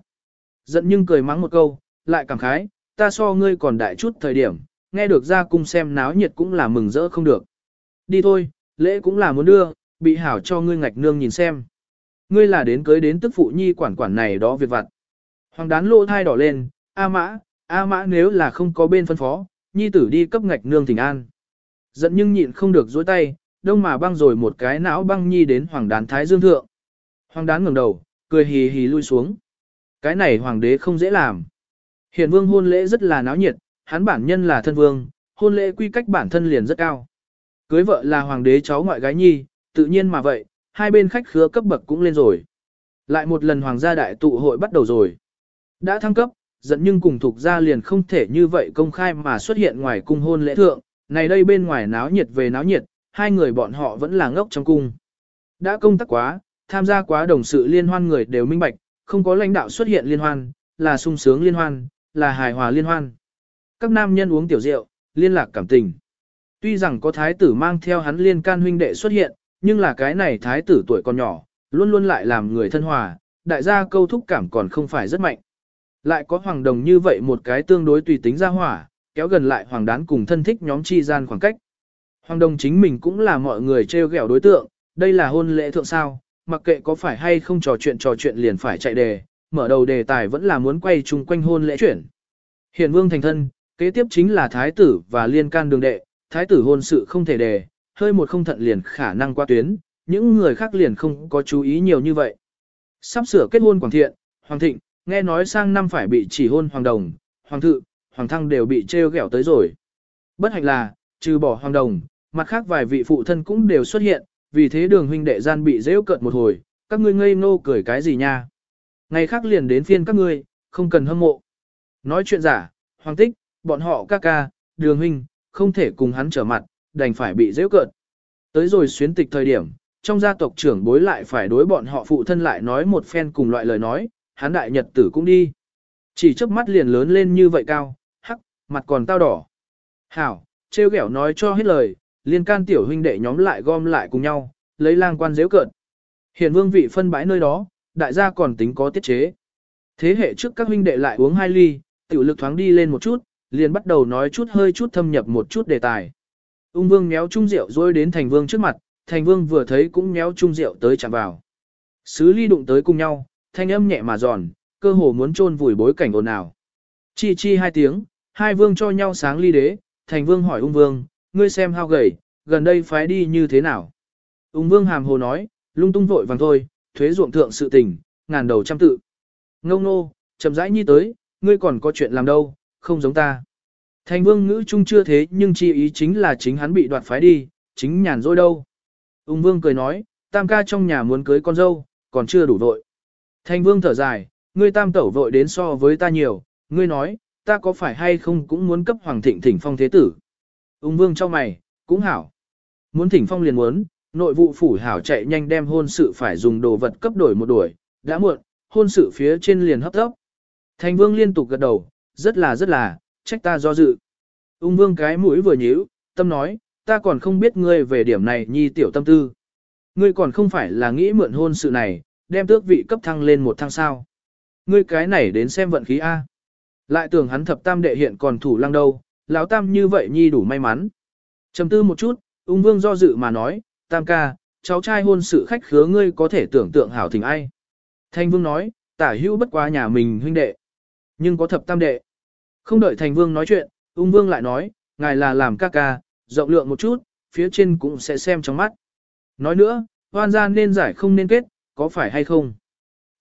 Giận nhưng cười mắng một câu, lại cảm khái, ta so ngươi còn đại chút thời điểm, nghe được ra cung xem náo nhiệt cũng là mừng rỡ không được. Đi thôi, lễ cũng là muốn đưa, bị hảo cho ngươi ngạch nương nhìn xem. Ngươi là đến cưới đến tức phụ nhi quản quản này đó việc vặt. Hoàng đán lô thai đỏ lên, A mã, A mã nếu là không có bên phân phó, nhi tử đi cấp ngạch nương thỉnh an. Giận nhưng nhịn không được dối tay, đông mà băng rồi một cái não băng nhi đến hoàng đán thái dương thượng. Hoàng đán ngẩng đầu, cười hì hì lui xuống. Cái này hoàng đế không dễ làm. hiền vương hôn lễ rất là náo nhiệt, hắn bản nhân là thân vương, hôn lễ quy cách bản thân liền rất cao. Cưới vợ là hoàng đế cháu ngoại gái nhi, tự nhiên mà vậy, hai bên khách khứa cấp bậc cũng lên rồi. Lại một lần hoàng gia đại tụ hội bắt đầu rồi. Đã thăng cấp, giận nhưng cùng thuộc gia liền không thể như vậy công khai mà xuất hiện ngoài cung hôn lễ thượng, này đây bên ngoài náo nhiệt về náo nhiệt, hai người bọn họ vẫn là ngốc trong cung. Đã công tác quá, tham gia quá đồng sự liên hoan người đều minh bạch, không có lãnh đạo xuất hiện liên hoan, là sung sướng liên hoan, là hài hòa liên hoan. Các nam nhân uống tiểu rượu, liên lạc cảm tình. Tuy rằng có thái tử mang theo hắn liên can huynh đệ xuất hiện, nhưng là cái này thái tử tuổi còn nhỏ, luôn luôn lại làm người thân hòa, đại gia câu thúc cảm còn không phải rất mạnh. Lại có hoàng đồng như vậy một cái tương đối tùy tính ra hỏa, kéo gần lại hoàng đán cùng thân thích nhóm chi gian khoảng cách. Hoàng đồng chính mình cũng là mọi người treo ghẹo đối tượng, đây là hôn lễ thượng sao, mặc kệ có phải hay không trò chuyện trò chuyện liền phải chạy đề, mở đầu đề tài vẫn là muốn quay chung quanh hôn lễ chuyển. Hiền vương thành thân, kế tiếp chính là thái tử và liên can đường đệ, thái tử hôn sự không thể đề, hơi một không thận liền khả năng qua tuyến, những người khác liền không có chú ý nhiều như vậy. Sắp sửa kết hôn Quảng Thiện, Hoàng Thịnh, nghe nói sang năm phải bị chỉ hôn Hoàng Đồng, Hoàng Thự, Hoàng Thăng đều bị treo gẹo tới rồi. Bất hạnh là, trừ bỏ Hoàng Đồng, mặt khác vài vị phụ thân cũng đều xuất hiện, vì thế đường huynh đệ gian bị dễ cợt một hồi, các ngươi ngây ngô cười cái gì nha. Ngày khác liền đến phiên các ngươi, không cần hâm mộ. Nói chuyện giả, Hoàng Tích, bọn họ ca ca, đường huynh, không thể cùng hắn trở mặt, đành phải bị dễ cợt. Tới rồi xuyến tịch thời điểm, trong gia tộc trưởng bối lại phải đối bọn họ phụ thân lại nói một phen cùng loại lời nói, hắn đại nhật tử cũng đi. Chỉ chớp mắt liền lớn lên như vậy cao, hắc, mặt còn tao đỏ. Hảo, trêu ghẹo nói cho hết lời, liên can tiểu huynh đệ nhóm lại gom lại cùng nhau, lấy lang quan dễu cợt. hiền vương vị phân bãi nơi đó, đại gia còn tính có tiết chế. Thế hệ trước các huynh đệ lại uống hai ly, tiểu lực thoáng đi lên một chút, liền bắt đầu nói chút hơi chút thâm nhập một chút đề tài. Ung vương méo chung rượu rồi đến thành vương trước mặt, thành vương vừa thấy cũng méo chung rượu tới chạm vào. Sứ ly đụng tới cùng nhau, thanh âm nhẹ mà giòn, cơ hồ muốn trôn vùi bối cảnh ồn ào. Chi chi hai tiếng, hai vương cho nhau sáng ly đế, thành vương hỏi ung vương, ngươi xem hao gầy, gần đây phái đi như thế nào. Ung vương hàm hồ nói, lung tung vội vàng thôi, thuế ruộng thượng sự tình, ngàn đầu trăm tự. Ngông nô, chậm rãi nhi tới, ngươi còn có chuyện làm đâu, không giống ta. Thành vương ngữ chung chưa thế nhưng chi ý chính là chính hắn bị đoạt phái đi, chính nhàn rỗi đâu. Ung vương cười nói, tam ca trong nhà muốn cưới con dâu, còn chưa đủ vội. Thành vương thở dài, ngươi tam tẩu vội đến so với ta nhiều, ngươi nói, ta có phải hay không cũng muốn cấp hoàng thịnh thỉnh phong thế tử. Ung vương cho mày, cũng hảo. Muốn thỉnh phong liền muốn, nội vụ phủ hảo chạy nhanh đem hôn sự phải dùng đồ vật cấp đổi một đuổi, đã muộn, hôn sự phía trên liền hấp tốc. Thành vương liên tục gật đầu, rất là rất là, trách ta do dự. Ung vương cái mũi vừa nhíu, tâm nói, ta còn không biết ngươi về điểm này nhi tiểu tâm tư. Ngươi còn không phải là nghĩ mượn hôn sự này, đem tước vị cấp thăng lên một thăng sao. Ngươi cái này đến xem vận khí A. Lại tưởng hắn thập tam đệ hiện còn thủ lăng đâu, lão tam như vậy nhi đủ may mắn. Trầm tư một chút, ung vương do dự mà nói, tam ca, cháu trai hôn sự khách khứa ngươi có thể tưởng tượng hảo thỉnh ai. Thanh vương nói, tả hữu bất quá nhà mình huynh đệ. Nhưng có thập tam đệ. Không đợi thành vương nói chuyện, ung vương lại nói, ngài là làm ca ca, rộng lượng một chút, phía trên cũng sẽ xem trong mắt. Nói nữa, hoan gia nên giải không nên kết, có phải hay không?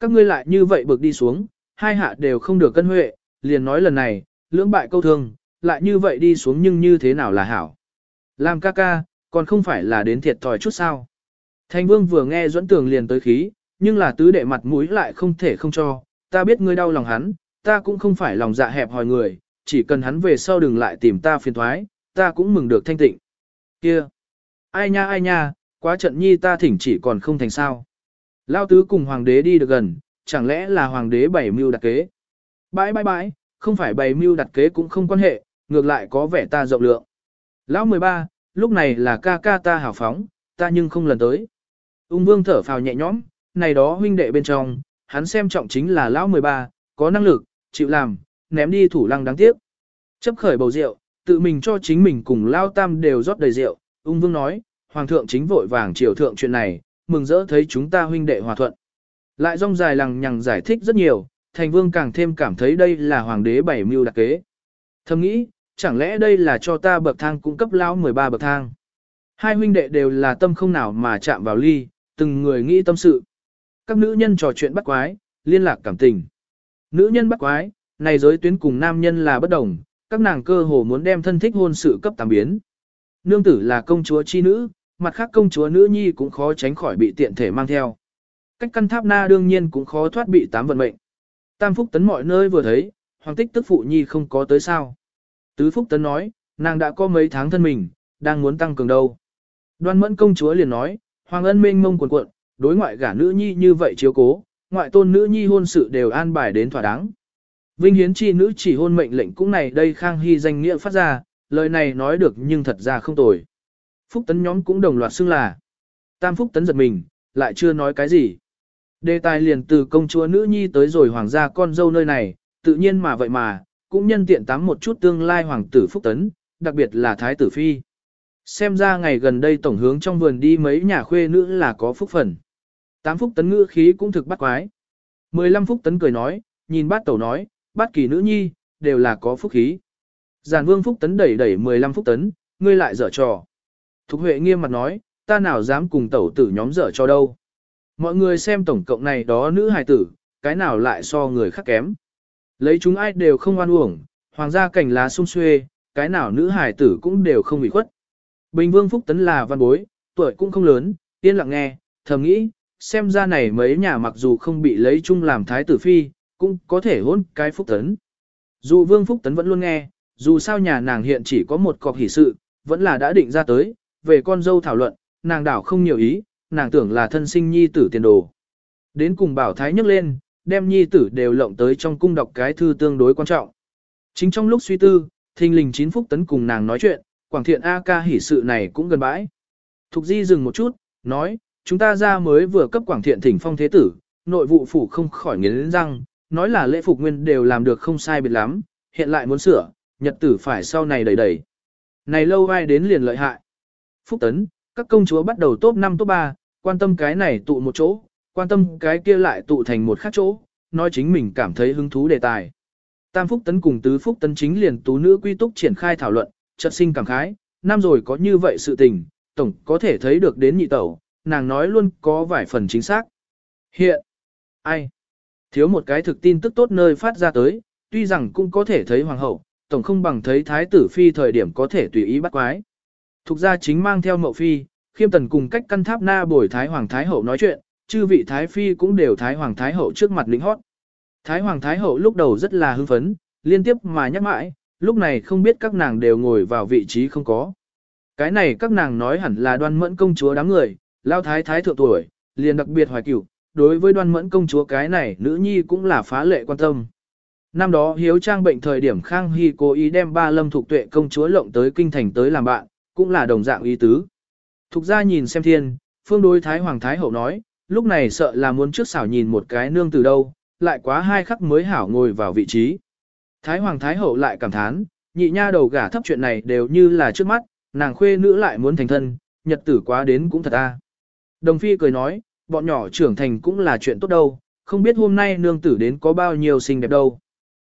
Các ngươi lại như vậy bực đi xuống, hai hạ đều không được cân huệ, liền nói lần này, lưỡng bại câu thương, lại như vậy đi xuống nhưng như thế nào là hảo. Làm ca ca, còn không phải là đến thiệt thòi chút sao. Thành vương vừa nghe dẫn tường liền tới khí, nhưng là tứ đệ mặt mũi lại không thể không cho, ta biết ngươi đau lòng hắn, ta cũng không phải lòng dạ hẹp hòi người, chỉ cần hắn về sau đừng lại tìm ta phiền thoái, ta cũng mừng được thanh tịnh. Kia! Ai nha ai nha, quá trận nhi ta thỉnh chỉ còn không thành sao. Lao tứ cùng hoàng đế đi được gần, chẳng lẽ là hoàng đế bảy mưu đặt kế. Bãi bãi bãi, không phải bảy mưu đặt kế cũng không quan hệ, ngược lại có vẻ ta rộng lượng. Lão 13, lúc này là ca ca ta hào phóng, ta nhưng không lần tới. Ung vương thở phào nhẹ nhõm, này đó huynh đệ bên trong, hắn xem trọng chính là lão 13, có năng lực, chịu làm, ném đi thủ lăng đáng tiếc. Chấp khởi bầu rượu, tự mình cho chính mình cùng lao tam đều rót đầy rượu, ung vương nói, hoàng thượng chính vội vàng triều thượng chuyện này, mừng rỡ thấy chúng ta huynh đệ hòa thuận. Lại rong dài lằng nhằng giải thích rất nhiều, thành vương càng thêm cảm thấy đây là hoàng đế bảy mưu đặc kế. Thầm nghĩ, chẳng lẽ đây là cho ta bậc thang cung cấp lão 13 bậc thang. Hai huynh đệ đều là tâm không nào mà chạm vào ly, từng người nghĩ tâm sự. Các nữ nhân trò chuyện bắt quái, liên lạc cảm tình. Nữ nhân bắt quái, này giới tuyến cùng nam nhân là bất đồng, các nàng cơ hồ muốn đem thân thích hôn sự cấp tám biến. Nương tử là công chúa chi nữ, mặt khác công chúa nữ nhi cũng khó tránh khỏi bị tiện thể mang theo. Cách căn tháp na đương nhiên cũng khó thoát bị tám vận mệnh. Tam Phúc Tấn mọi nơi vừa thấy, hoàng tích tức phụ nhi không có tới sao. Tứ Phúc Tấn nói, nàng đã có mấy tháng thân mình, đang muốn tăng cường đâu. Đoan mẫn công chúa liền nói, hoàng ân mênh mông quần cuộn, đối ngoại gả nữ nhi như vậy chiếu cố, ngoại tôn nữ nhi hôn sự đều an bài đến thỏa đáng. Vinh hiến chi nữ chỉ hôn mệnh lệnh cũng này đây khang hy danh nghĩa phát ra, lời này nói được nhưng thật ra không tồi. Phúc tấn nhóm cũng đồng loạt xưng là. Tam phúc tấn giật mình, lại chưa nói cái gì. Đề tài liền từ công chúa nữ nhi tới rồi hoàng gia con dâu nơi này, tự nhiên mà vậy mà, cũng nhân tiện tắm một chút tương lai hoàng tử phúc tấn, đặc biệt là thái tử phi. Xem ra ngày gần đây tổng hướng trong vườn đi mấy nhà khuê nữ là có phúc phần. Tám phúc tấn ngữ khí cũng thực bắt quái. Mười lăm phúc tấn cười nói, nhìn bát tẩu nói, bát kỳ nữ nhi, đều là có phúc khí. Giản vương phúc tấn đẩy đẩy mười lăm phúc tấn, ngươi lại dở trò. Thục Huệ nghiêm mặt nói, ta nào dám cùng tẩu tử nhóm dở cho đâu. Mọi người xem tổng cộng này đó nữ hài tử, cái nào lại so người khác kém. Lấy chúng ai đều không oan uổng, hoàng gia cảnh lá sung xuê, cái nào nữ hải tử cũng đều không bị khuất. Bình vương phúc tấn là văn bối, tuổi cũng không lớn, yên lặng nghe, thầm nghĩ, xem ra này mấy nhà mặc dù không bị lấy chung làm thái tử phi, cũng có thể hôn cái phúc tấn. Dù vương phúc tấn vẫn luôn nghe, dù sao nhà nàng hiện chỉ có một cọc hỷ sự, vẫn là đã định ra tới, về con dâu thảo luận, nàng đảo không nhiều ý, nàng tưởng là thân sinh nhi tử tiền đồ. Đến cùng bảo thái nhấc lên, đem nhi tử đều lộng tới trong cung đọc cái thư tương đối quan trọng. Chính trong lúc suy tư, thình linh chín phúc tấn cùng nàng nói chuyện, Quảng Thiện A ca hỉ sự này cũng gần bãi. Thục Di dừng một chút, nói, chúng ta ra mới vừa cấp Quảng Thiện thỉnh phong thế tử, nội vụ phủ không khỏi nghiến răng, nói là lễ phục nguyên đều làm được không sai biệt lắm, hiện lại muốn sửa, nhật tử phải sau này đầy đầy. Này lâu ai đến liền lợi hại. Phúc Tấn, các công chúa bắt đầu top 5 top 3, quan tâm cái này tụ một chỗ, quan tâm cái kia lại tụ thành một khác chỗ, nói chính mình cảm thấy hứng thú đề tài. Tam Phúc Tấn cùng Tứ Phúc Tấn chính liền tú nữ quy túc triển khai thảo luận, chợt sinh cảm khái, năm rồi có như vậy sự tình, tổng có thể thấy được đến nhị tẩu, nàng nói luôn có vài phần chính xác. Hiện, ai? Thiếu một cái thực tin tức tốt nơi phát ra tới, tuy rằng cũng có thể thấy hoàng hậu, tổng không bằng thấy thái tử phi thời điểm có thể tùy ý bắt quái. Thục ra chính mang theo mậu phi, khiêm tần cùng cách căn tháp na bồi thái hoàng thái hậu nói chuyện, chư vị thái phi cũng đều thái hoàng thái hậu trước mặt lính hót. Thái hoàng thái hậu lúc đầu rất là hưng phấn, liên tiếp mà nhắc mãi, lúc này không biết các nàng đều ngồi vào vị trí không có. Cái này các nàng nói hẳn là đoan mẫn công chúa đám người, lao thái thái thượng tuổi, liền đặc biệt hoài cửu, đối với đoan mẫn công chúa cái này nữ nhi cũng là phá lệ quan tâm. Năm đó hiếu trang bệnh thời điểm Khang Hy cố ý đem ba lâm thuộc tuệ công chúa lộng tới kinh thành tới làm bạn, cũng là đồng dạng ý tứ. Thục ra nhìn xem thiên, phương đối thái hoàng thái hậu nói, lúc này sợ là muốn trước xảo nhìn một cái nương từ đâu, lại quá hai khắc mới hảo ngồi vào vị trí. Thái hoàng thái hậu lại cảm thán, nhị nha đầu gả thấp chuyện này đều như là trước mắt, nàng khuê nữ lại muốn thành thân, nhật tử quá đến cũng thật a. Đồng phi cười nói, bọn nhỏ trưởng thành cũng là chuyện tốt đâu, không biết hôm nay nương tử đến có bao nhiêu xinh đẹp đâu.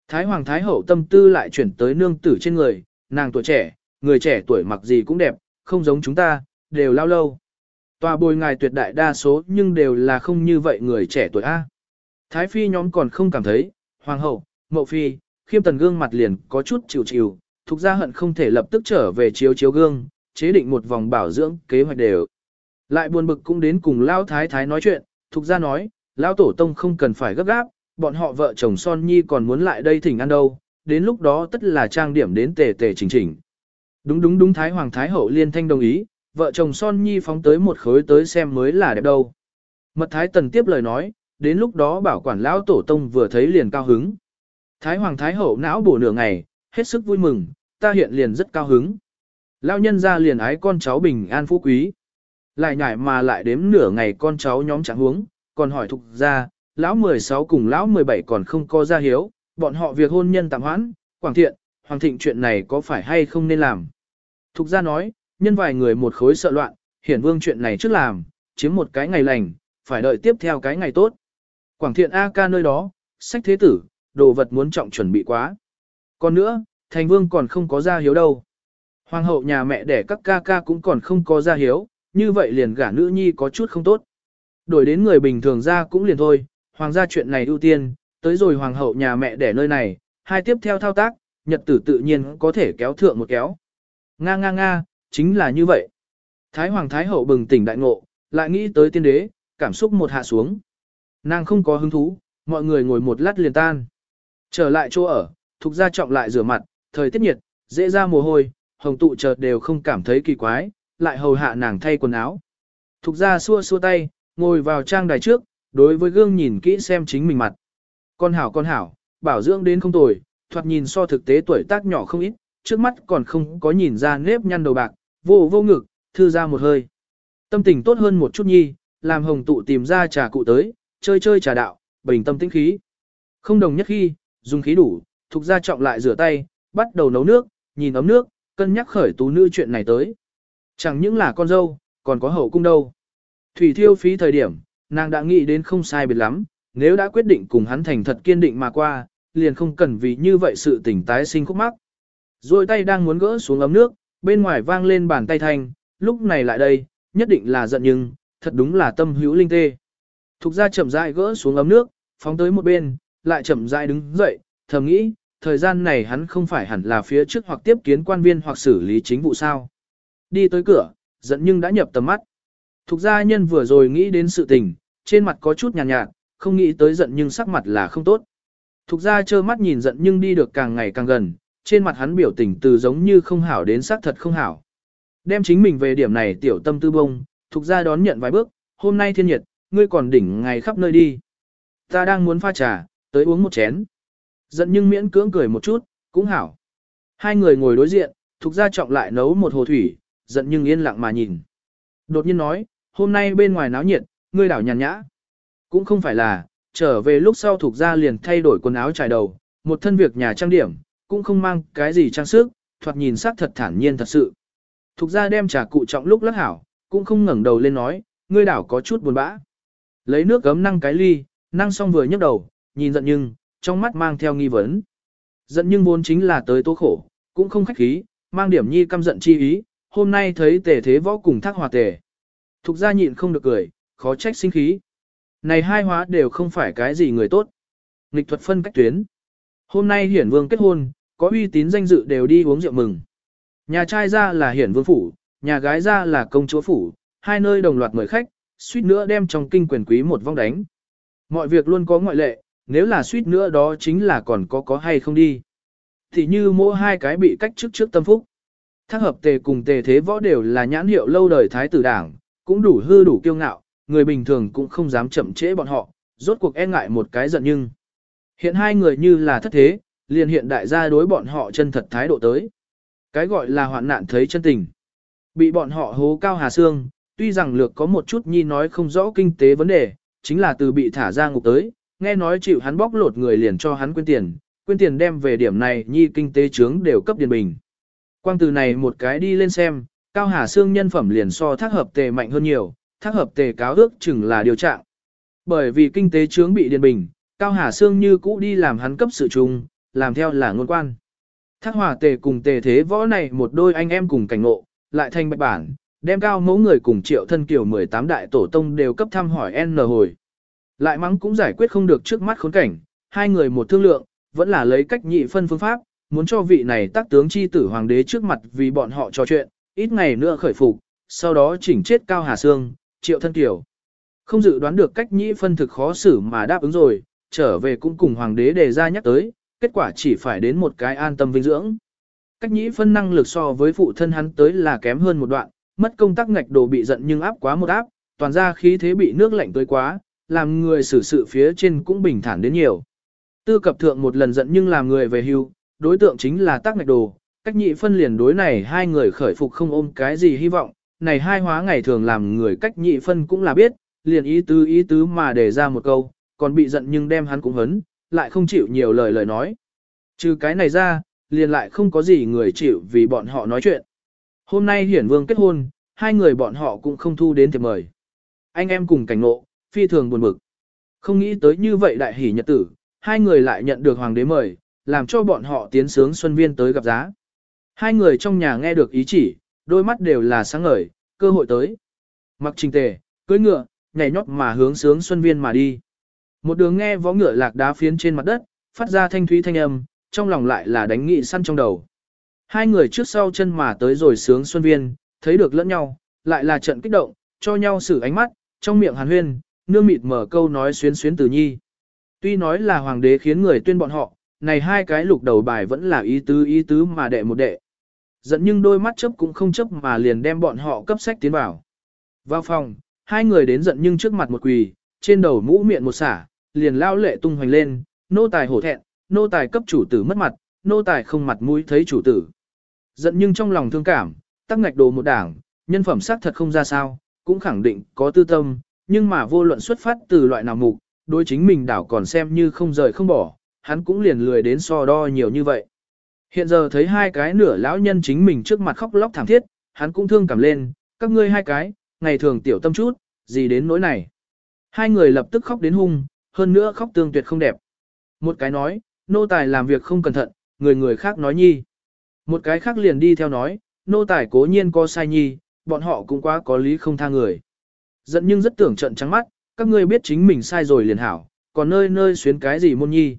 Thái hoàng thái hậu tâm tư lại chuyển tới nương tử trên người, nàng tuổi trẻ, người trẻ tuổi mặc gì cũng đẹp, không giống chúng ta, đều lao lâu. Tòa bồi ngài tuyệt đại đa số nhưng đều là không như vậy người trẻ tuổi A. Thái phi nhóm còn không cảm thấy, hoàng hậu, mậu phi, khiêm tần gương mặt liền có chút chịu chịu, thuộc ra hận không thể lập tức trở về chiếu chiếu gương, chế định một vòng bảo dưỡng kế hoạch đều. Lại buồn bực cũng đến cùng Lao Thái Thái nói chuyện, thuộc ra nói, Lao Tổ Tông không cần phải gấp gáp, bọn họ vợ chồng Son Nhi còn muốn lại đây thỉnh ăn đâu, đến lúc đó tất là trang điểm đến tề tề chỉnh chỉnh. Đúng đúng đúng Thái Hoàng Thái Hậu liên thanh đồng ý, vợ chồng Son Nhi phóng tới một khối tới xem mới là đẹp đâu. Mật Thái Tần tiếp lời nói, đến lúc đó bảo quản lão tổ tông vừa thấy liền cao hứng. Thái Hoàng Thái Hậu não bổ nửa ngày, hết sức vui mừng, ta hiện liền rất cao hứng. Lão nhân ra liền ái con cháu bình an phú quý. Lại nhải mà lại đếm nửa ngày con cháu nhóm chẳng huống, còn hỏi thục ra, lão 16 cùng lão 17 còn không có ra hiếu, bọn họ việc hôn nhân tạm hoãn, quảng thiện, hoàng thịnh chuyện này có phải hay không nên làm. Thục ra nói, nhân vài người một khối sợ loạn, hiển vương chuyện này trước làm, chiếm một cái ngày lành, phải đợi tiếp theo cái ngày tốt. Quảng thiện A ca nơi đó, sách thế tử, đồ vật muốn trọng chuẩn bị quá. Còn nữa, thành vương còn không có gia hiếu đâu. Hoàng hậu nhà mẹ đẻ các ca ca cũng còn không có gia hiếu, như vậy liền gả nữ nhi có chút không tốt. Đổi đến người bình thường ra cũng liền thôi, hoàng gia chuyện này ưu tiên, tới rồi hoàng hậu nhà mẹ đẻ nơi này, hai tiếp theo thao tác, nhật tử tự nhiên có thể kéo thượng một kéo. Nga nga nga, chính là như vậy. Thái hoàng thái hậu bừng tỉnh đại ngộ, lại nghĩ tới tiên đế, cảm xúc một hạ xuống. Nàng không có hứng thú, mọi người ngồi một lát liền tan. Trở lại chỗ ở, thục gia trọng lại rửa mặt, thời tiết nhiệt, dễ ra mồ hôi, hồng tụ chợt đều không cảm thấy kỳ quái, lại hầu hạ nàng thay quần áo. Thục ra xua xua tay, ngồi vào trang đài trước, đối với gương nhìn kỹ xem chính mình mặt. Con hảo con hảo, bảo dưỡng đến không tồi, thoạt nhìn so thực tế tuổi tác nhỏ không ít, trước mắt còn không có nhìn ra nếp nhăn đầu bạc, vô vô ngực, thư ra một hơi. Tâm tình tốt hơn một chút nhi, làm hồng tụ tìm ra trà cụ tới, chơi chơi trà đạo, bình tâm tĩnh khí. Không đồng nhất khi, dùng khí đủ, thuộc ra trọng lại rửa tay, bắt đầu nấu nước, nhìn ấm nước, cân nhắc khởi tú nữ chuyện này tới. Chẳng những là con dâu, còn có hậu cung đâu. Thủy thiêu phí thời điểm, nàng đã nghĩ đến không sai biệt lắm, nếu đã quyết định cùng hắn thành thật kiên định mà qua, liền không cần vì như vậy sự tỉnh tái sinh khúc mắc. Rồi tay đang muốn gỡ xuống ấm nước, bên ngoài vang lên bàn tay thanh, lúc này lại đây, nhất định là giận nhưng, thật đúng là tâm hữu linh tê. Thục ra chậm rãi gỡ xuống ấm nước, phóng tới một bên, lại chậm rãi đứng dậy, thầm nghĩ, thời gian này hắn không phải hẳn là phía trước hoặc tiếp kiến quan viên hoặc xử lý chính vụ sao. Đi tới cửa, giận nhưng đã nhập tầm mắt. Thục gia nhân vừa rồi nghĩ đến sự tình, trên mặt có chút nhàn nhạt, nhạt, không nghĩ tới giận nhưng sắc mặt là không tốt. Thục gia trơ mắt nhìn giận nhưng đi được càng ngày càng gần, trên mặt hắn biểu tình từ giống như không hảo đến xác thật không hảo. Đem chính mình về điểm này tiểu tâm tư bông, thuộc gia đón nhận vài bước, hôm nay thiên nhiệt, ngươi còn đỉnh ngày khắp nơi đi. Ta đang muốn pha trà, tới uống một chén. Giận nhưng miễn cưỡng cười một chút, cũng hảo. Hai người ngồi đối diện, thuộc gia trọng lại nấu một hồ thủy, giận nhưng yên lặng mà nhìn. Đột nhiên nói, hôm nay bên ngoài náo nhiệt, ngươi đảo nhàn nhã. Cũng không phải là, trở về lúc sau thuộc gia liền thay đổi quần áo trải đầu, một thân việc nhà trang điểm, cũng không mang cái gì trang sức, thoạt nhìn sắc thật thản nhiên thật sự. Thục gia đem trà cụ trọng lúc lắc hảo, cũng không ngẩng đầu lên nói, ngươi đảo có chút buồn bã. Lấy nước gấm năng cái ly, năng xong vừa nhấc đầu, nhìn giận nhưng, trong mắt mang theo nghi vấn. Giận nhưng vốn chính là tới tố khổ, cũng không khách khí, mang điểm nhi căm giận chi ý, hôm nay thấy tề thế võ cùng thác hòa tề. Thục gia nhịn không được cười, khó trách sinh khí. Này hai hóa đều không phải cái gì người tốt. Nghịch thuật phân cách tuyến. Hôm nay hiển vương kết hôn, có uy tín danh dự đều đi uống rượu mừng. Nhà trai ra là hiển vương phủ, nhà gái ra là công chúa phủ, hai nơi đồng loạt mời khách, suýt nữa đem trong kinh quyền quý một vong đánh. Mọi việc luôn có ngoại lệ, nếu là suýt nữa đó chính là còn có có hay không đi. Thì như mỗi hai cái bị cách trước trước tâm phúc. Thác hợp tề cùng tề thế võ đều là nhãn hiệu lâu đời thái tử đảng, cũng đủ hư đủ kiêu ngạo, người bình thường cũng không dám chậm trễ bọn họ, rốt cuộc e ngại một cái giận nhưng. Hiện hai người như là thất thế, liền hiện đại gia đối bọn họ chân thật thái độ tới. Cái gọi là hoạn nạn thấy chân tình. Bị bọn họ hố cao hà xương, tuy rằng lược có một chút nhi nói không rõ kinh tế vấn đề, chính là từ bị thả ra ngục tới, nghe nói chịu hắn bóc lột người liền cho hắn quên tiền, quên tiền đem về điểm này nhi kinh tế trướng đều cấp điền bình. Quang từ này một cái đi lên xem, cao hà xương nhân phẩm liền so thác hợp tề mạnh hơn nhiều, thác hợp tề cáo ước chừng là điều trạng. Bởi vì kinh tế trướng bị điền bình, cao hà xương như cũ đi làm hắn cấp sự trùng, làm theo là ngôn quan. Thác hòa tề cùng tề thế võ này một đôi anh em cùng cảnh ngộ, lại thành bạch bản, đem cao mẫu người cùng triệu thân kiểu 18 đại tổ tông đều cấp thăm hỏi N hồi. Lại mắng cũng giải quyết không được trước mắt khốn cảnh, hai người một thương lượng, vẫn là lấy cách nhị phân phương pháp, muốn cho vị này tác tướng chi tử hoàng đế trước mặt vì bọn họ trò chuyện, ít ngày nữa khởi phục, sau đó chỉnh chết Cao Hà xương, triệu thân kiểu. Không dự đoán được cách nhị phân thực khó xử mà đáp ứng rồi, trở về cũng cùng hoàng đế đề ra nhắc tới, kết quả chỉ phải đến một cái an tâm vinh dưỡng. Cách nhĩ phân năng lực so với phụ thân hắn tới là kém hơn một đoạn, mất công tác ngạch đồ bị giận nhưng áp quá một áp, toàn ra khí thế bị nước lạnh tới quá, làm người xử sự phía trên cũng bình thản đến nhiều. Tư cập thượng một lần giận nhưng làm người về hưu, đối tượng chính là tác ngạch đồ, cách nhị phân liền đối này hai người khởi phục không ôm cái gì hy vọng, này hai hóa ngày thường làm người cách nhị phân cũng là biết, liền ý tứ ý tứ mà để ra một câu, còn bị giận nhưng đem hắn cũng hấn, lại không chịu nhiều lời lời nói. Trừ cái này ra, liền lại không có gì người chịu vì bọn họ nói chuyện. Hôm nay hiển vương kết hôn, hai người bọn họ cũng không thu đến thiệp mời. Anh em cùng cảnh ngộ, phi thường buồn bực. Không nghĩ tới như vậy đại hỷ nhật tử, hai người lại nhận được hoàng đế mời, làm cho bọn họ tiến sướng xuân viên tới gặp giá. Hai người trong nhà nghe được ý chỉ, đôi mắt đều là sáng ngời, cơ hội tới. Mặc trình tề, cưỡi ngựa, nhảy nhót mà hướng sướng xuân viên mà đi. Một đường nghe vó ngựa lạc đá phiến trên mặt đất, phát ra thanh thúy thanh âm, trong lòng lại là đánh nghị săn trong đầu. Hai người trước sau chân mà tới rồi sướng xuân viên, thấy được lẫn nhau, lại là trận kích động, cho nhau xử ánh mắt, trong miệng hàn huyên, nương mịt mở câu nói xuyến xuyến từ nhi. Tuy nói là hoàng đế khiến người tuyên bọn họ, này hai cái lục đầu bài vẫn là ý tứ ý tứ mà đệ một đệ. Giận nhưng đôi mắt chấp cũng không chấp mà liền đem bọn họ cấp sách tiến vào. Vào phòng, hai người đến giận nhưng trước mặt một quỳ, trên đầu mũ miệng một xả, liền lao lệ tung hoành lên, nô tài hổ thẹn, nô tài cấp chủ tử mất mặt, nô tài không mặt mũi thấy chủ tử. Giận nhưng trong lòng thương cảm, tắc ngạch đồ một đảng, nhân phẩm xác thật không ra sao, cũng khẳng định có tư tâm, nhưng mà vô luận xuất phát từ loại nào mục, đối chính mình đảo còn xem như không rời không bỏ, hắn cũng liền lười đến so đo nhiều như vậy. Hiện giờ thấy hai cái nửa lão nhân chính mình trước mặt khóc lóc thảm thiết, hắn cũng thương cảm lên, các ngươi hai cái, ngày thường tiểu tâm chút, gì đến nỗi này. Hai người lập tức khóc đến hung, hơn nữa khóc tương tuyệt không đẹp. Một cái nói, nô tài làm việc không cẩn thận, người người khác nói nhi. Một cái khác liền đi theo nói, nô tài cố nhiên có sai nhi, bọn họ cũng quá có lý không tha người. Giận nhưng rất tưởng trận trắng mắt, các ngươi biết chính mình sai rồi liền hảo, còn nơi nơi xuyến cái gì môn nhi.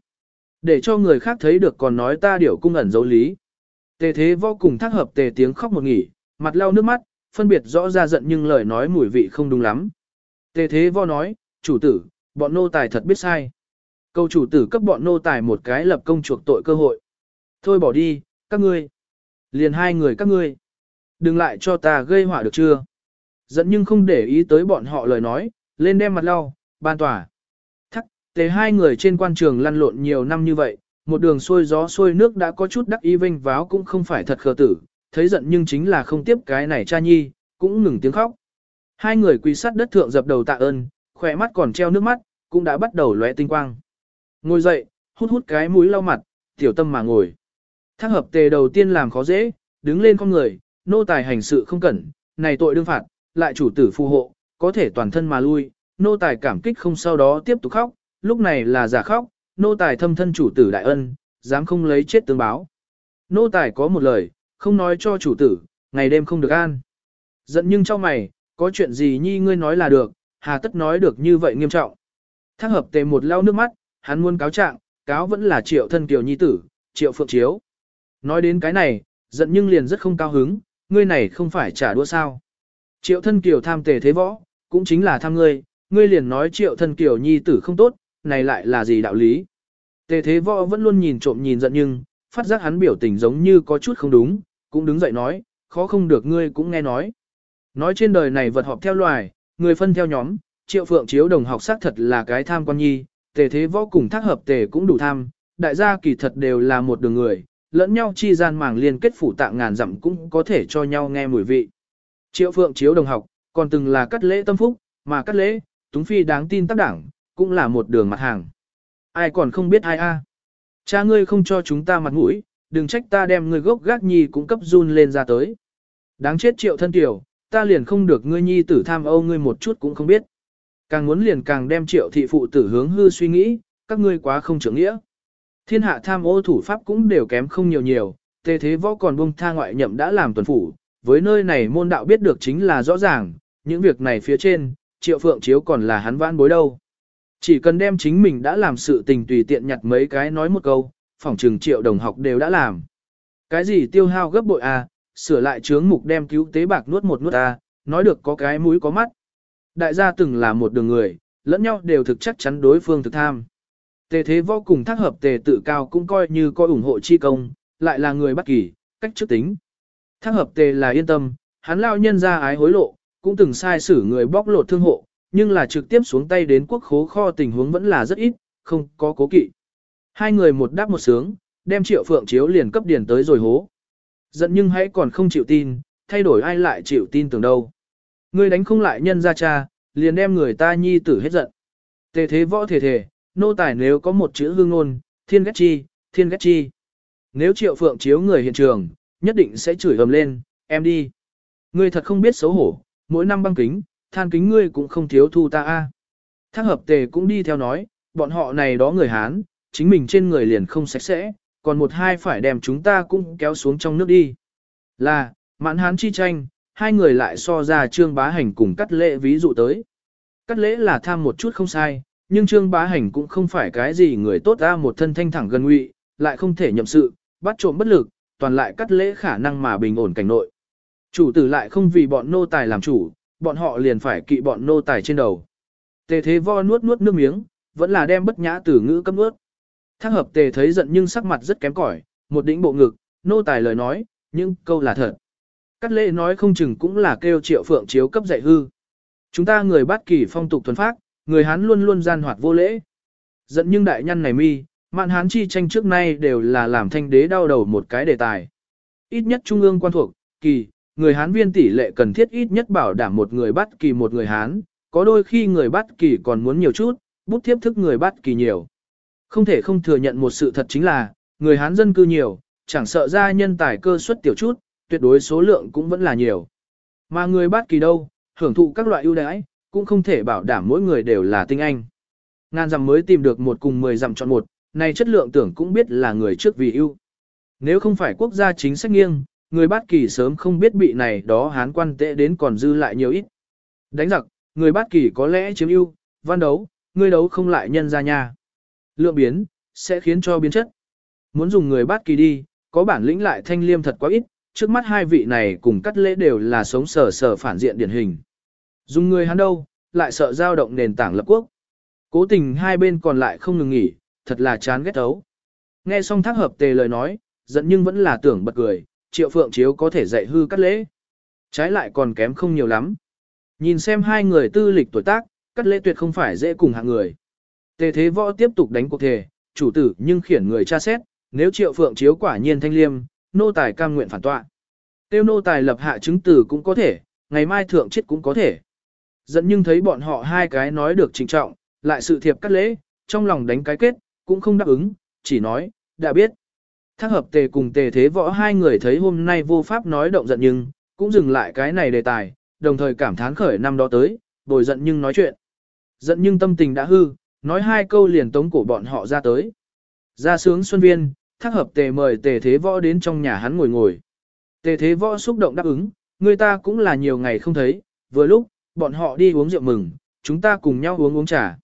Để cho người khác thấy được còn nói ta điểu cung ẩn dấu lý. Tề thế vô cùng thác hợp tề tiếng khóc một nghỉ, mặt lau nước mắt, phân biệt rõ ra giận nhưng lời nói mùi vị không đúng lắm. Tề thế vô nói, chủ tử, bọn nô tài thật biết sai. Câu chủ tử cấp bọn nô tài một cái lập công chuộc tội cơ hội. Thôi bỏ đi, các ngươi. Liền hai người các ngươi. Đừng lại cho ta gây họa được chưa? Dẫn nhưng không để ý tới bọn họ lời nói, lên đem mặt lau, ban tòa. Thắc, tề hai người trên quan trường lăn lộn nhiều năm như vậy, một đường xuôi gió xuôi nước đã có chút đắc ý vinh váo cũng không phải thật khờ tử, thấy giận nhưng chính là không tiếp cái này cha nhi, cũng ngừng tiếng khóc. Hai người quỳ sát đất thượng dập đầu tạ ơn, khỏe mắt còn treo nước mắt, cũng đã bắt đầu lóe tinh quang. Ngồi dậy, hút hút cái mũi lau mặt, tiểu tâm mà ngồi. Thác hợp tề đầu tiên làm khó dễ, đứng lên con người, nô tài hành sự không cẩn, này tội đương phạt, lại chủ tử phù hộ, có thể toàn thân mà lui, nô tài cảm kích không sau đó tiếp tục khóc, lúc này là giả khóc, nô tài thâm thân chủ tử đại ân, dám không lấy chết tương báo. Nô tài có một lời, không nói cho chủ tử, ngày đêm không được an. Giận nhưng cho mày, có chuyện gì nhi ngươi nói là được, hà tất nói được như vậy nghiêm trọng. Thác hợp tề một lau nước mắt, hắn muốn cáo trạng, cáo vẫn là triệu thân kiều nhi tử, triệu phượng chiếu. Nói đến cái này, giận nhưng liền rất không cao hứng, ngươi này không phải trả đũa sao. Triệu thân kiều tham tề thế võ, cũng chính là tham ngươi, ngươi liền nói triệu thân kiều nhi tử không tốt, này lại là gì đạo lý. Tề thế võ vẫn luôn nhìn trộm nhìn giận nhưng, phát giác hắn biểu tình giống như có chút không đúng, cũng đứng dậy nói, khó không được ngươi cũng nghe nói. Nói trên đời này vật họp theo loài, người phân theo nhóm, triệu phượng chiếu đồng học xác thật là cái tham quan nhi, tề thế võ cùng thác hợp tề cũng đủ tham, đại gia kỳ thật đều là một đường người, lẫn nhau chi gian màng liên kết phủ tạng ngàn dặm cũng có thể cho nhau nghe mùi vị. Triệu phượng chiếu đồng học, còn từng là cắt lễ tâm phúc, mà cắt lễ, túng phi đáng tin tác đảng, cũng là một đường mặt hàng. Ai còn không biết ai a? Cha ngươi không cho chúng ta mặt mũi, đừng trách ta đem ngươi gốc gác nhi cũng cấp run lên ra tới. Đáng chết triệu thân tiểu, ta liền không được ngươi nhi tử tham âu ngươi một chút cũng không biết. Càng muốn liền càng đem triệu thị phụ tử hướng hư suy nghĩ, các ngươi quá không trưởng nghĩa. Thiên hạ tham ô thủ pháp cũng đều kém không nhiều nhiều, tề thế võ còn bông tha ngoại nhậm đã làm tuần phủ, với nơi này môn đạo biết được chính là rõ ràng, những việc này phía trên, triệu phượng chiếu còn là hắn vãn bối đâu. Chỉ cần đem chính mình đã làm sự tình tùy tiện nhặt mấy cái nói một câu, phỏng trừng triệu đồng học đều đã làm. Cái gì tiêu hao gấp bội à, sửa lại chướng mục đem cứu tế bạc nuốt một nuốt ta nói được có cái mũi có mắt. Đại gia từng là một đường người, lẫn nhau đều thực chắc chắn đối phương thực tham. Tề thế vô cùng thác hợp tề tự cao cũng coi như coi ủng hộ chi công, lại là người bất kỳ, cách trước tính. Thác hợp tề là yên tâm, hắn lao nhân ra ái hối lộ, cũng từng sai xử người bóc lột thương hộ, nhưng là trực tiếp xuống tay đến quốc khố kho tình huống vẫn là rất ít, không có cố kỵ. Hai người một đáp một sướng, đem triệu phượng chiếu liền cấp điền tới rồi hố. Giận nhưng hãy còn không chịu tin, thay đổi ai lại chịu tin tưởng đâu. Ngươi đánh không lại nhân ra cha, liền đem người ta nhi tử hết giận. Tề thế võ thể thể, nô tài nếu có một chữ hương ngôn, thiên ghét chi, thiên ghét chi. Nếu triệu phượng chiếu người hiện trường, nhất định sẽ chửi ầm lên, em đi. Ngươi thật không biết xấu hổ, mỗi năm băng kính, than kính ngươi cũng không thiếu thu ta a. Thác hợp tề cũng đi theo nói, bọn họ này đó người Hán, chính mình trên người liền không sạch sẽ, còn một hai phải đem chúng ta cũng kéo xuống trong nước đi. Là, mãn Hán chi tranh, hai người lại so ra trương bá hành cùng cắt lễ ví dụ tới. Cắt lễ là tham một chút không sai, nhưng trương bá hành cũng không phải cái gì người tốt ra một thân thanh thẳng gần ngụy, lại không thể nhậm sự, bắt trộm bất lực, toàn lại cắt lễ khả năng mà bình ổn cảnh nội. Chủ tử lại không vì bọn nô tài làm chủ, bọn họ liền phải kỵ bọn nô tài trên đầu. Tề thế vo nuốt nuốt nước miếng, vẫn là đem bất nhã từ ngữ cấp nuốt. Thác hợp tề thấy giận nhưng sắc mặt rất kém cỏi, một đỉnh bộ ngực, nô tài lời nói, nhưng câu là thật. Cắt lễ nói không chừng cũng là kêu triệu phượng chiếu cấp dạy hư. Chúng ta người bát kỳ phong tục thuần phát, người Hán luôn luôn gian hoạt vô lễ. Giận nhưng đại nhân này mi, mạn Hán chi tranh trước nay đều là làm thanh đế đau đầu một cái đề tài. Ít nhất trung ương quan thuộc, kỳ, người Hán viên tỷ lệ cần thiết ít nhất bảo đảm một người bát kỳ một người Hán, có đôi khi người bát kỳ còn muốn nhiều chút, bút thiếp thức người bát kỳ nhiều. Không thể không thừa nhận một sự thật chính là, người Hán dân cư nhiều, chẳng sợ ra nhân tài cơ suất tiểu chút, tuyệt đối số lượng cũng vẫn là nhiều. Mà người bất kỳ đâu, hưởng thụ các loại ưu đãi, cũng không thể bảo đảm mỗi người đều là tinh anh. Ngàn dặm mới tìm được một cùng mười dặm chọn một, này chất lượng tưởng cũng biết là người trước vì ưu. Nếu không phải quốc gia chính sách nghiêng, người bát kỳ sớm không biết bị này đó hán quan tệ đến còn dư lại nhiều ít. Đánh giặc, người bát kỳ có lẽ chiếm ưu, văn đấu, người đấu không lại nhân ra nhà. Lượng biến, sẽ khiến cho biến chất. Muốn dùng người bát kỳ đi, có bản lĩnh lại thanh liêm thật quá ít, trước mắt hai vị này cùng cắt lễ đều là sống sở sở phản diện điển hình. Dùng người hắn đâu, lại sợ giao động nền tảng lập quốc. Cố tình hai bên còn lại không ngừng nghỉ, thật là chán ghét thấu. Nghe xong thác hợp tề lời nói, giận nhưng vẫn là tưởng bật cười, triệu phượng chiếu có thể dạy hư cắt lễ. Trái lại còn kém không nhiều lắm. Nhìn xem hai người tư lịch tuổi tác, cắt lễ tuyệt không phải dễ cùng hạng người. Tề thế võ tiếp tục đánh cuộc thề, chủ tử nhưng khiển người tra xét, nếu triệu phượng chiếu quả nhiên thanh liêm, nô tài cam nguyện phản tọa. Tiêu nô tài lập hạ chứng tử cũng có thể, ngày mai thượng chết cũng có thể. Dẫn nhưng thấy bọn họ hai cái nói được trình trọng, lại sự thiệp cắt lễ, trong lòng đánh cái kết, cũng không đáp ứng, chỉ nói, đã biết. Thác hợp tề cùng tề thế võ hai người thấy hôm nay vô pháp nói động giận nhưng, cũng dừng lại cái này đề tài, đồng thời cảm thán khởi năm đó tới, bồi giận nhưng nói chuyện. Giận nhưng tâm tình đã hư, nói hai câu liền tống cổ bọn họ ra tới. Ra sướng xuân viên, thác hợp tề mời tề thế võ đến trong nhà hắn ngồi ngồi. Tề thế võ xúc động đáp ứng, người ta cũng là nhiều ngày không thấy, vừa lúc, bọn họ đi uống rượu mừng, chúng ta cùng nhau uống uống trà.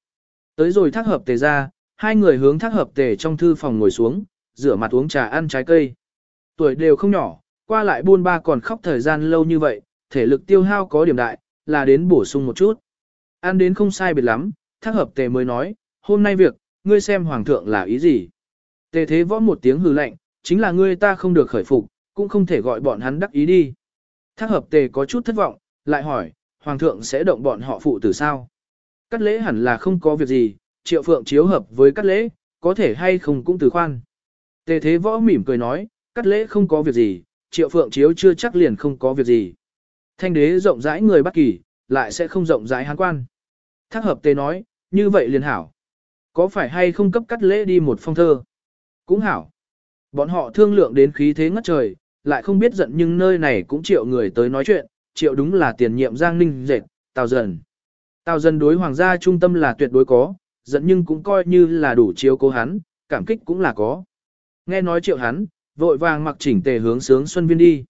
Tới rồi thác hợp tề ra, hai người hướng thác hợp tề trong thư phòng ngồi xuống, rửa mặt uống trà ăn trái cây. Tuổi đều không nhỏ, qua lại buôn ba còn khóc thời gian lâu như vậy, thể lực tiêu hao có điểm đại, là đến bổ sung một chút. Ăn đến không sai biệt lắm, thác hợp tề mới nói, hôm nay việc, ngươi xem hoàng thượng là ý gì. Tề thế võ một tiếng hừ lạnh, chính là ngươi ta không được khởi phục, cũng không thể gọi bọn hắn đắc ý đi. Thác hợp tề có chút thất vọng, lại hỏi, hoàng thượng sẽ động bọn họ phụ tử sao? Cắt lễ hẳn là không có việc gì, triệu phượng chiếu hợp với cắt lễ, có thể hay không cũng từ khoan. Tề thế võ mỉm cười nói, cắt lễ không có việc gì, triệu phượng chiếu chưa chắc liền không có việc gì. Thanh đế rộng rãi người bất kỳ, lại sẽ không rộng rãi hán quan. Thác hợp tề nói, như vậy liền hảo. Có phải hay không cấp cắt lễ đi một phong thơ? Cũng hảo. Bọn họ thương lượng đến khí thế ngất trời, lại không biết giận nhưng nơi này cũng triệu người tới nói chuyện, triệu đúng là tiền nhiệm Giang Ninh dệt, Tào Dần. Tào Dần đối hoàng gia trung tâm là tuyệt đối có, giận nhưng cũng coi như là đủ chiếu cố hắn, cảm kích cũng là có. Nghe nói triệu hắn, vội vàng mặc chỉnh tề hướng sướng Xuân Viên đi.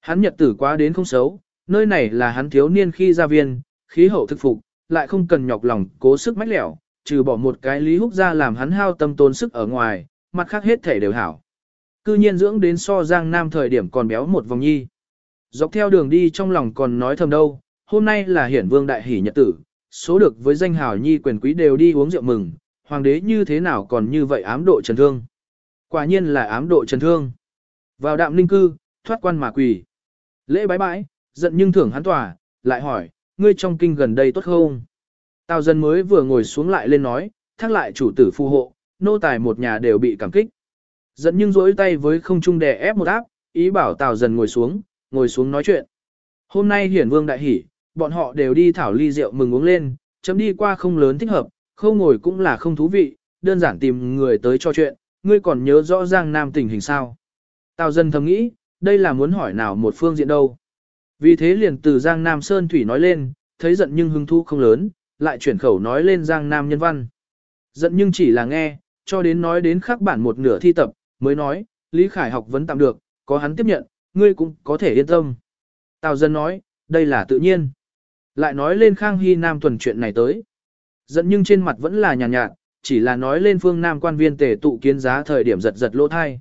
Hắn nhật tử quá đến không xấu, nơi này là hắn thiếu niên khi ra viên, khí hậu thực phục, lại không cần nhọc lòng cố sức mách lẻo, trừ bỏ một cái lý húc ra làm hắn hao tâm tốn sức ở ngoài, mặt khác hết thể đều hảo. Cư nhiên dưỡng đến so giang nam thời điểm còn béo một vòng nhi. Dọc theo đường đi trong lòng còn nói thầm đâu, hôm nay là hiển vương đại hỷ nhật tử, số được với danh hào nhi quyền quý đều đi uống rượu mừng, hoàng đế như thế nào còn như vậy ám độ trần thương. Quả nhiên là ám độ trần thương. Vào đạm linh cư, thoát quan mà quỳ. Lễ bái bãi, giận nhưng thưởng hắn tòa, lại hỏi, ngươi trong kinh gần đây tốt không? Tào dân mới vừa ngồi xuống lại lên nói, thác lại chủ tử phù hộ, nô tài một nhà đều bị cảm kích. dẫn nhưng rỗi tay với không trung đè ép một áp, ý bảo Tào dần ngồi xuống, ngồi xuống nói chuyện. Hôm nay hiển vương đại hỉ, bọn họ đều đi thảo ly rượu mừng uống lên, chấm đi qua không lớn thích hợp, không ngồi cũng là không thú vị, đơn giản tìm người tới cho chuyện, ngươi còn nhớ rõ ràng Nam tình hình sao. Tào dân thầm nghĩ, đây là muốn hỏi nào một phương diện đâu. Vì thế liền từ Giang Nam Sơn Thủy nói lên, thấy giận nhưng hứng thú không lớn, lại chuyển khẩu nói lên Giang Nam nhân văn. Giận nhưng chỉ là nghe, cho đến nói đến khắc bản một nửa thi tập, mới nói, Lý Khải học vẫn tạm được, có hắn tiếp nhận, ngươi cũng có thể yên tâm. Tào dân nói, đây là tự nhiên. Lại nói lên Khang Hy Nam tuần chuyện này tới. Giận nhưng trên mặt vẫn là nhàn nhạt, nhạt, chỉ là nói lên phương Nam quan viên tề tụ kiến giá thời điểm giật giật lỗ thai.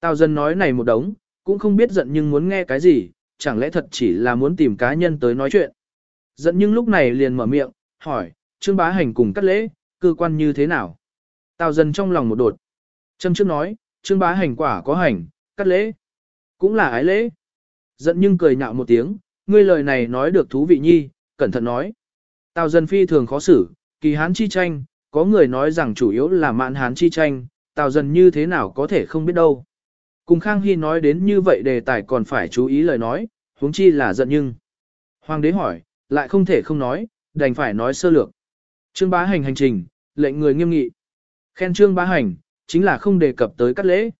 Tào dân nói này một đống, cũng không biết giận nhưng muốn nghe cái gì, chẳng lẽ thật chỉ là muốn tìm cá nhân tới nói chuyện. Giận nhưng lúc này liền mở miệng, hỏi, Trương Bá Hành cùng cắt lễ, cơ quan như thế nào? Tào dần trong lòng một đột. Trâm trước nói, Trương Bá Hành quả có hành, cắt lễ. Cũng là ái lễ. Giận nhưng cười nhạo một tiếng, ngươi lời này nói được thú vị nhi, cẩn thận nói. Tào dần phi thường khó xử, kỳ hán chi tranh, có người nói rằng chủ yếu là mạn hán chi tranh, tào dần như thế nào có thể không biết đâu. Cùng Khang Hy nói đến như vậy đề tài còn phải chú ý lời nói, huống chi là giận nhưng. Hoàng đế hỏi, lại không thể không nói, đành phải nói sơ lược. Trương bá hành hành trình, lệnh người nghiêm nghị. Khen trương bá hành, chính là không đề cập tới cắt lễ.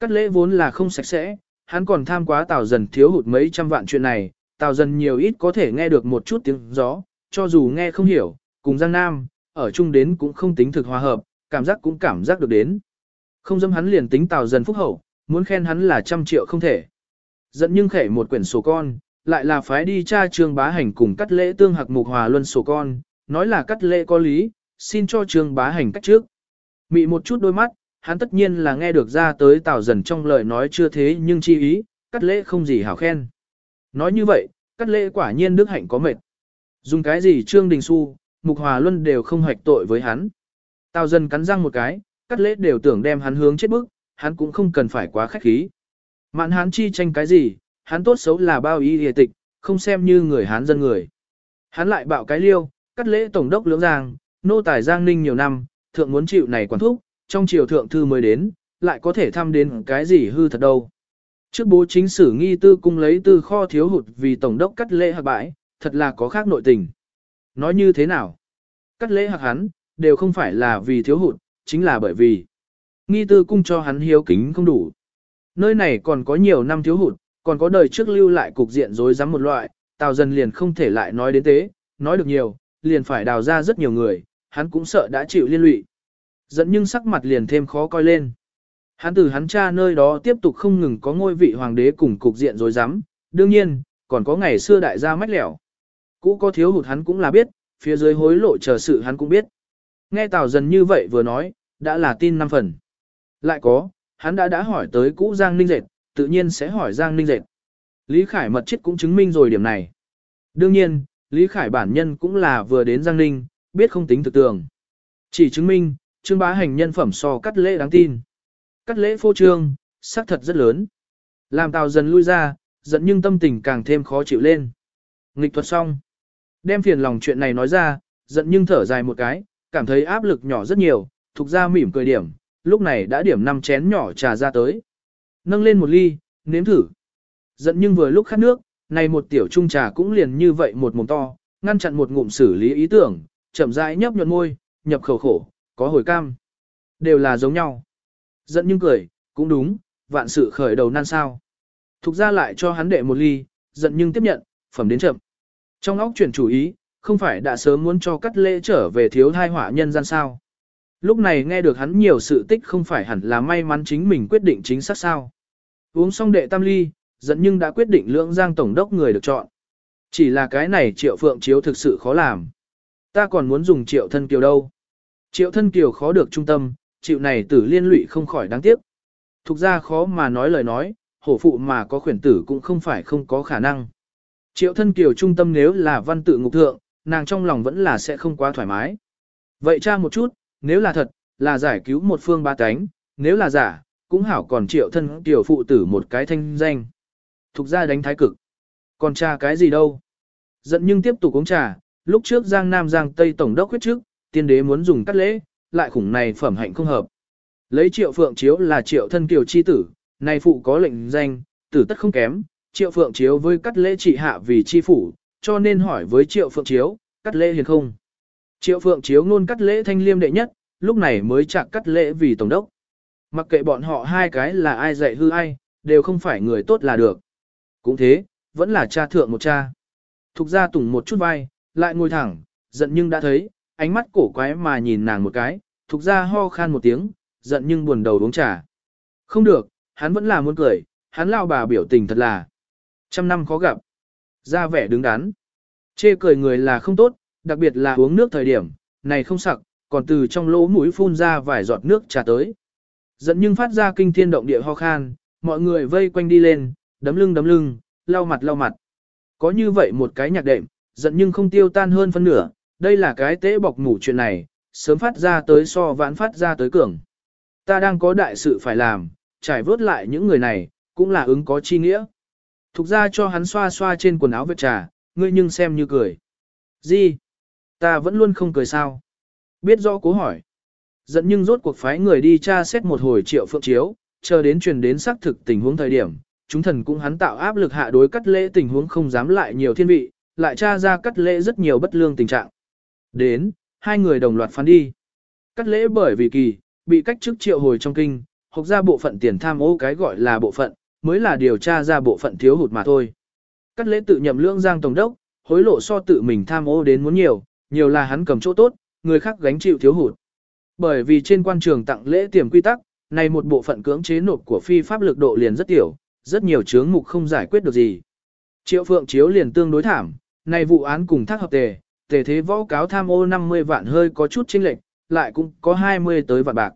Cắt lễ vốn là không sạch sẽ, hắn còn tham quá tào dần thiếu hụt mấy trăm vạn chuyện này, tào dần nhiều ít có thể nghe được một chút tiếng gió, cho dù nghe không hiểu, cùng Giang Nam, ở chung đến cũng không tính thực hòa hợp, cảm giác cũng cảm giác được đến. Không dâm hắn liền tính tào dần phúc hậu, muốn khen hắn là trăm triệu không thể. Dẫn nhưng khẻ một quyển sổ con, lại là phái đi tra trương bá hành cùng cắt lễ tương hạc mục hòa luân sổ con, nói là cắt lễ có lý, xin cho trương bá hành cách trước. Mị một chút đôi mắt, hắn tất nhiên là nghe được ra tới tào dần trong lời nói chưa thế nhưng chi ý, cắt lễ không gì hảo khen. Nói như vậy, cắt lễ quả nhiên đức hạnh có mệt. Dùng cái gì trương đình su, mục hòa luân đều không hoạch tội với hắn. Tào dần cắn răng một cái, cắt lễ đều tưởng đem hắn hướng chết bức, hắn cũng không cần phải quá khách khí. Mạn hán chi tranh cái gì, hắn tốt xấu là bao y địa tịch, không xem như người hán dân người. Hắn lại bạo cái liêu, cắt lễ tổng đốc lưỡng giang, nô tài giang ninh nhiều năm, thượng muốn chịu này quản thúc, trong triều thượng thư mới đến, lại có thể thăm đến cái gì hư thật đâu. Trước bố chính sử nghi tư cung lấy tư kho thiếu hụt vì tổng đốc cắt lễ hạc bãi, thật là có khác nội tình. Nói như thế nào? Cắt lễ hạc hắn, đều không phải là vì thiếu hụt, chính là bởi vì nghi tư cung cho hắn hiếu kính không đủ. Nơi này còn có nhiều năm thiếu hụt, còn có đời trước lưu lại cục diện rối rắm một loại, tào dần liền không thể lại nói đến thế, nói được nhiều, liền phải đào ra rất nhiều người, hắn cũng sợ đã chịu liên lụy. Dẫn nhưng sắc mặt liền thêm khó coi lên. Hắn từ hắn cha nơi đó tiếp tục không ngừng có ngôi vị hoàng đế cùng cục diện rối rắm, đương nhiên, còn có ngày xưa đại gia mách lẻo. Cũ có thiếu hụt hắn cũng là biết, phía dưới hối lộ chờ sự hắn cũng biết. Nghe Tào dần như vậy vừa nói, đã là tin năm phần. Lại có, hắn đã đã hỏi tới cũ Giang Ninh Dệt, tự nhiên sẽ hỏi Giang Ninh Dệt. Lý Khải mật chết cũng chứng minh rồi điểm này. Đương nhiên, Lý Khải bản nhân cũng là vừa đến Giang Ninh, biết không tính thực tường. Chỉ chứng minh, trương bá hành nhân phẩm so cắt lễ đáng tin. Cắt lễ phô trương, xác thật rất lớn. Làm tào dần lui ra, giận nhưng tâm tình càng thêm khó chịu lên. Nghịch thuật xong. Đem phiền lòng chuyện này nói ra, giận nhưng thở dài một cái, cảm thấy áp lực nhỏ rất nhiều, thuộc ra mỉm cười điểm, lúc này đã điểm năm chén nhỏ trà ra tới. Nâng lên một ly, nếm thử. Giận nhưng vừa lúc khát nước, này một tiểu trung trà cũng liền như vậy một mồm to, ngăn chặn một ngụm xử lý ý tưởng, chậm rãi nhấp nhuận môi, nhập khẩu khổ, có hồi cam. Đều là giống nhau. Giận nhưng cười, cũng đúng, vạn sự khởi đầu nan sao. Thục ra lại cho hắn đệ một ly, giận nhưng tiếp nhận, phẩm đến chậm. Trong óc chuyển chủ ý, không phải đã sớm muốn cho cắt lễ trở về thiếu thai hỏa nhân gian sao. Lúc này nghe được hắn nhiều sự tích không phải hẳn là may mắn chính mình quyết định chính xác sao. Uống xong đệ tam ly, giận nhưng đã quyết định lưỡng giang tổng đốc người được chọn. Chỉ là cái này triệu phượng chiếu thực sự khó làm. Ta còn muốn dùng triệu thân kiều đâu. Triệu thân kiều khó được trung tâm, triệu này tử liên lụy không khỏi đáng tiếc. Thục ra khó mà nói lời nói, hổ phụ mà có khuyển tử cũng không phải không có khả năng. Triệu thân kiều trung tâm nếu là văn tự ngục thượng, nàng trong lòng vẫn là sẽ không quá thoải mái. Vậy cha một chút, nếu là thật, là giải cứu một phương ba cánh, nếu là giả, cũng hảo còn triệu thân tiểu phụ tử một cái thanh danh. Thục ra đánh thái cực. Còn cha cái gì đâu? Giận nhưng tiếp tục uống trà, lúc trước Giang Nam Giang Tây Tổng đốc quyết trước, tiên đế muốn dùng cắt lễ, lại khủng này phẩm hạnh không hợp. Lấy triệu phượng chiếu là triệu thân kiều chi tử, này phụ có lệnh danh, tử tất không kém, triệu phượng chiếu với cắt lễ trị hạ vì chi phủ, cho nên hỏi với triệu phượng chiếu, cắt lễ hiền không. Triệu phượng chiếu ngôn cắt lễ thanh liêm đệ nhất, lúc này mới chạc cắt lễ vì tổng đốc. Mặc kệ bọn họ hai cái là ai dạy hư ai, đều không phải người tốt là được. Cũng thế, vẫn là cha thượng một cha. Thục ra tùng một chút vai, lại ngồi thẳng, giận nhưng đã thấy, ánh mắt cổ quái mà nhìn nàng một cái, thục ra ho khan một tiếng, giận nhưng buồn đầu uống trà. Không được, hắn vẫn là muốn cười, hắn lao bà biểu tình thật là trăm năm khó gặp. Ra vẻ đứng đắn. Chê cười người là không tốt, đặc biệt là uống nước thời điểm, này không sặc, còn từ trong lỗ mũi phun ra vài giọt nước trà tới. Giận nhưng phát ra kinh thiên động địa ho khan, mọi người vây quanh đi lên, đấm lưng đấm lưng, lau mặt lau mặt. Có như vậy một cái nhạc đệm, giận nhưng không tiêu tan hơn phân nửa, đây là cái tế bọc ngủ chuyện này, sớm phát ra tới so vãn phát ra tới cường. Ta đang có đại sự phải làm, trải vớt lại những người này, cũng là ứng có chi nghĩa. Thục ra cho hắn xoa xoa trên quần áo vết trà, ngươi nhưng xem như cười. Gì? Ta vẫn luôn không cười sao? Biết rõ cố hỏi. Giận nhưng rốt cuộc phái người đi tra xét một hồi triệu phượng chiếu, chờ đến truyền đến xác thực tình huống thời điểm, chúng thần cũng hắn tạo áp lực hạ đối cắt lễ tình huống không dám lại nhiều thiên vị, lại tra ra cắt lễ rất nhiều bất lương tình trạng. Đến, hai người đồng loạt phán đi. Cắt lễ bởi vì kỳ, bị cách chức triệu hồi trong kinh, hoặc ra bộ phận tiền tham ô cái gọi là bộ phận, mới là điều tra ra bộ phận thiếu hụt mà thôi. Cắt lễ tự nhậm lương giang tổng đốc, hối lộ so tự mình tham ô đến muốn nhiều, nhiều là hắn cầm chỗ tốt, người khác gánh chịu thiếu hụt. Bởi vì trên quan trường tặng lễ tiềm quy tắc, này một bộ phận cưỡng chế nộp của phi pháp lực độ liền rất tiểu, rất nhiều chướng mục không giải quyết được gì. Triệu Phượng Chiếu liền tương đối thảm, này vụ án cùng thác hợp tề, tề thế võ cáo tham ô 50 vạn hơi có chút chênh lệch, lại cũng có 20 tới vạn bạc.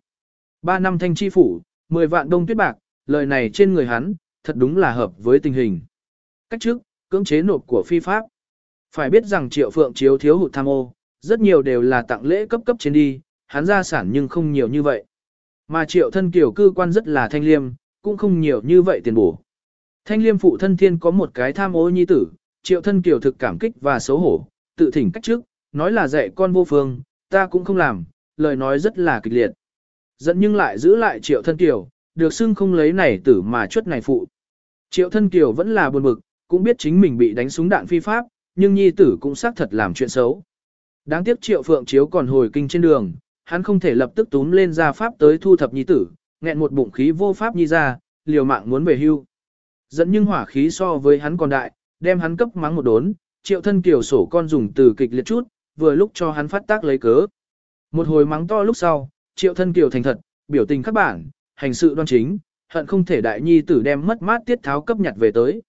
3 năm thanh chi phủ, 10 vạn đông tuyết bạc, lời này trên người hắn, thật đúng là hợp với tình hình. Cách trước, cưỡng chế nộp của phi pháp. Phải biết rằng Triệu Phượng Chiếu thiếu hụt tham ô, rất nhiều đều là tặng lễ cấp cấp trên đi, hắn gia sản nhưng không nhiều như vậy. Mà Triệu thân kiểu cư quan rất là thanh liêm, cũng không nhiều như vậy tiền bổ. Thanh liêm phụ thân thiên có một cái tham ô nhi tử, triệu thân kiều thực cảm kích và xấu hổ, tự thỉnh cách trước, nói là dạy con vô phương, ta cũng không làm, lời nói rất là kịch liệt. giận nhưng lại giữ lại triệu thân kiều, được xưng không lấy này tử mà chuất này phụ. Triệu thân kiều vẫn là buồn bực, cũng biết chính mình bị đánh súng đạn phi pháp, nhưng nhi tử cũng xác thật làm chuyện xấu. Đáng tiếc triệu phượng chiếu còn hồi kinh trên đường, hắn không thể lập tức túm lên ra pháp tới thu thập nhi tử, nghẹn một bụng khí vô pháp nhi ra, liều mạng muốn về hưu. Dẫn nhưng hỏa khí so với hắn còn đại, đem hắn cấp mắng một đốn, triệu thân kiều sổ con dùng từ kịch liệt chút, vừa lúc cho hắn phát tác lấy cớ. Một hồi mắng to lúc sau, triệu thân kiều thành thật, biểu tình các bản, hành sự đoan chính, hận không thể đại nhi tử đem mất mát tiết tháo cấp nhặt về tới.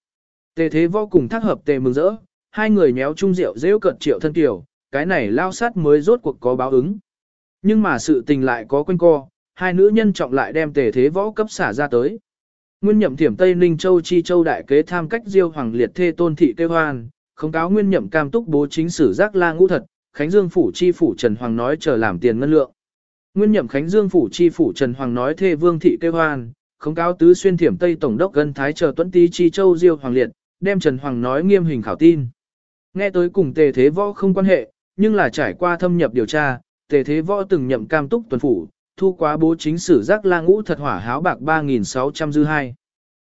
Tề thế vô cùng thác hợp tề mừng rỡ, hai người nhéo chung rượu rêu cận triệu thân tiểu cái này lao sát mới rốt cuộc có báo ứng. Nhưng mà sự tình lại có quanh co, hai nữ nhân trọng lại đem tề thế võ cấp xả ra tới. Nguyên nhậm thiểm Tây Ninh Châu Chi Châu đại kế tham cách diêu hoàng liệt thê tôn thị kêu hoan, không cáo nguyên nhậm cam túc bố chính sử giác la ngũ thật, Khánh Dương phủ chi phủ Trần Hoàng nói chờ làm tiền ngân lượng. Nguyên nhậm Khánh Dương phủ chi phủ Trần Hoàng nói thê vương thị kêu hoan, không cáo tứ xuyên thiểm Tây Tổng đốc Gân Thái chờ tuấn tý chi châu diêu hoàng liệt, đem Trần Hoàng nói nghiêm hình khảo tin. Nghe tới cùng tề thế võ không quan hệ, nhưng là trải qua thâm nhập điều tra, tề thế võ từng nhậm cam túc tuần phủ, thu quá bố chính sử giác la ngũ thật hỏa háo bạc 3.600 dư hai.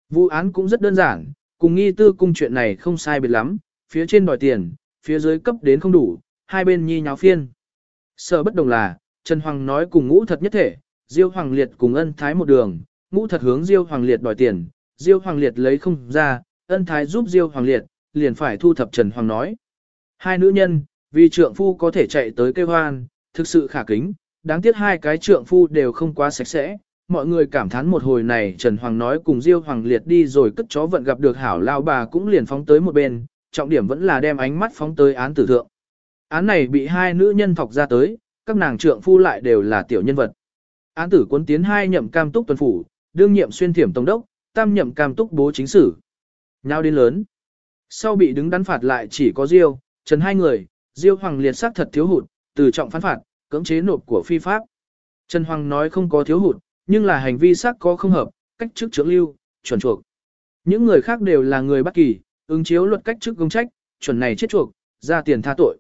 Vụ án cũng rất đơn giản, cùng nghi tư cung chuyện này không sai biệt lắm, phía trên đòi tiền, phía dưới cấp đến không đủ, hai bên nhi nháo phiên. Sở bất đồng là, Trần Hoàng nói cùng ngũ thật nhất thể, Diêu Hoàng Liệt cùng ân thái một đường, ngũ thật hướng Diêu Hoàng Liệt đòi tiền, Diêu Hoàng Liệt lấy không ra, ân thái giúp Diêu Hoàng Liệt, liền phải thu thập Trần Hoàng nói. Hai nữ nhân, vì trượng phu có thể chạy tới kêu hoan, thực sự khả kính, đáng tiếc hai cái trượng phu đều không quá sạch sẽ. Mọi người cảm thán một hồi này Trần Hoàng nói cùng Diêu Hoàng liệt đi rồi cất chó vận gặp được hảo lao bà cũng liền phóng tới một bên, trọng điểm vẫn là đem ánh mắt phóng tới án tử thượng. Án này bị hai nữ nhân thọc ra tới, các nàng trượng phu lại đều là tiểu nhân vật. Án tử cuốn tiến hai nhậm cam túc tuần phủ, đương nhiệm xuyên thiểm tổng đốc, tam nhậm cam túc bố chính sử. Nhau đến lớn. Sau bị đứng đắn phạt lại chỉ có Diêu, Trần hai người, Diêu Hoàng liệt sắc thật thiếu hụt, từ trọng phán phạt, cưỡng chế nộp của phi pháp. Trần Hoàng nói không có thiếu hụt, nhưng là hành vi sắc có không hợp, cách chức trưởng lưu, chuẩn chuộc. Những người khác đều là người bất kỳ, ứng chiếu luật cách chức công trách, chuẩn này chết chuộc, ra tiền tha tội.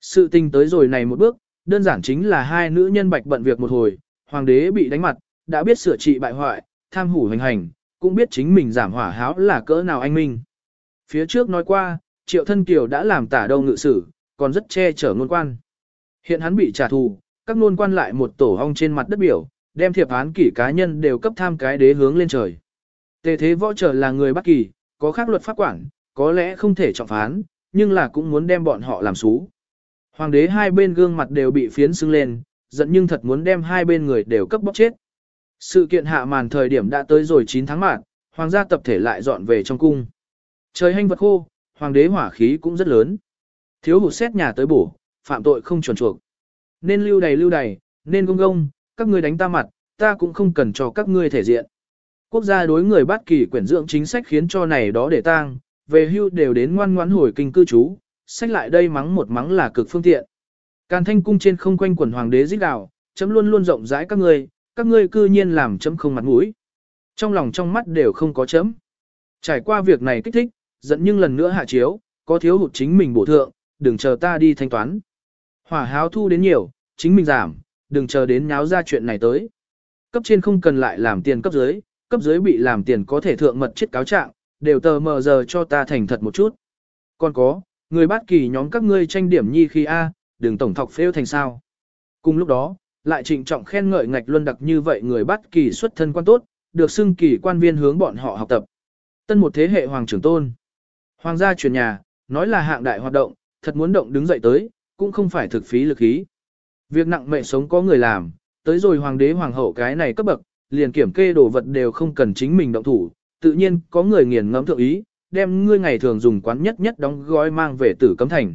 Sự tình tới rồi này một bước, đơn giản chính là hai nữ nhân bạch bận việc một hồi, hoàng đế bị đánh mặt, đã biết sửa trị bại hoại, tham hủ hành hành, cũng biết chính mình giảm hỏa háo là cỡ nào anh minh. Phía trước nói qua, triệu thân kiều đã làm tả đâu ngự sử, còn rất che chở ngôn quan. Hiện hắn bị trả thù, các ngôn quan lại một tổ hong trên mặt đất biểu, đem thiệp án kỷ cá nhân đều cấp tham cái đế hướng lên trời. Tề thế võ trở là người bất kỳ, có khác luật pháp quản, có lẽ không thể trọng phán, nhưng là cũng muốn đem bọn họ làm xú. Hoàng đế hai bên gương mặt đều bị phiến sưng lên, giận nhưng thật muốn đem hai bên người đều cấp bóc chết. Sự kiện hạ màn thời điểm đã tới rồi 9 tháng mạng, hoàng gia tập thể lại dọn về trong cung. Trời hanh vật khô, hoàng đế hỏa khí cũng rất lớn. Thiếu hụt xét nhà tới bổ, phạm tội không chuẩn chuộc. Nên lưu đầy lưu đầy, nên gông gông, các ngươi đánh ta mặt, ta cũng không cần cho các ngươi thể diện. Quốc gia đối người bắt kỳ quyển dưỡng chính sách khiến cho này đó để tang, về hưu đều đến ngoan ngoãn hồi kinh cư trú, sách lại đây mắng một mắng là cực phương tiện. Càn thanh cung trên không quanh quần hoàng đế dích đạo, chấm luôn luôn rộng rãi các ngươi, các ngươi cư nhiên làm chấm không mặt mũi. Trong lòng trong mắt đều không có chấm. Trải qua việc này kích thích, giận nhưng lần nữa hạ chiếu, có thiếu hụt chính mình bổ thượng, đừng chờ ta đi thanh toán. Hỏa háo thu đến nhiều, chính mình giảm, đừng chờ đến nháo ra chuyện này tới. Cấp trên không cần lại làm tiền cấp dưới, cấp dưới bị làm tiền có thể thượng mật chết cáo trạng, đều tờ mờ giờ cho ta thành thật một chút. Còn có, người bát kỳ nhóm các ngươi tranh điểm nhi khi A, đừng tổng thọc phêu thành sao. Cùng lúc đó, lại trịnh trọng khen ngợi ngạch luân đặc như vậy người bát kỳ xuất thân quan tốt, được xưng kỳ quan viên hướng bọn họ học tập. Tân một thế hệ hoàng trưởng tôn. Hoàng gia truyền nhà, nói là hạng đại hoạt động, thật muốn động đứng dậy tới, cũng không phải thực phí lực ý. Việc nặng mệnh sống có người làm, tới rồi hoàng đế hoàng hậu cái này cấp bậc, liền kiểm kê đồ vật đều không cần chính mình động thủ, tự nhiên có người nghiền ngẫm thượng ý, đem ngươi ngày thường dùng quán nhất nhất đóng gói mang về tử cấm thành.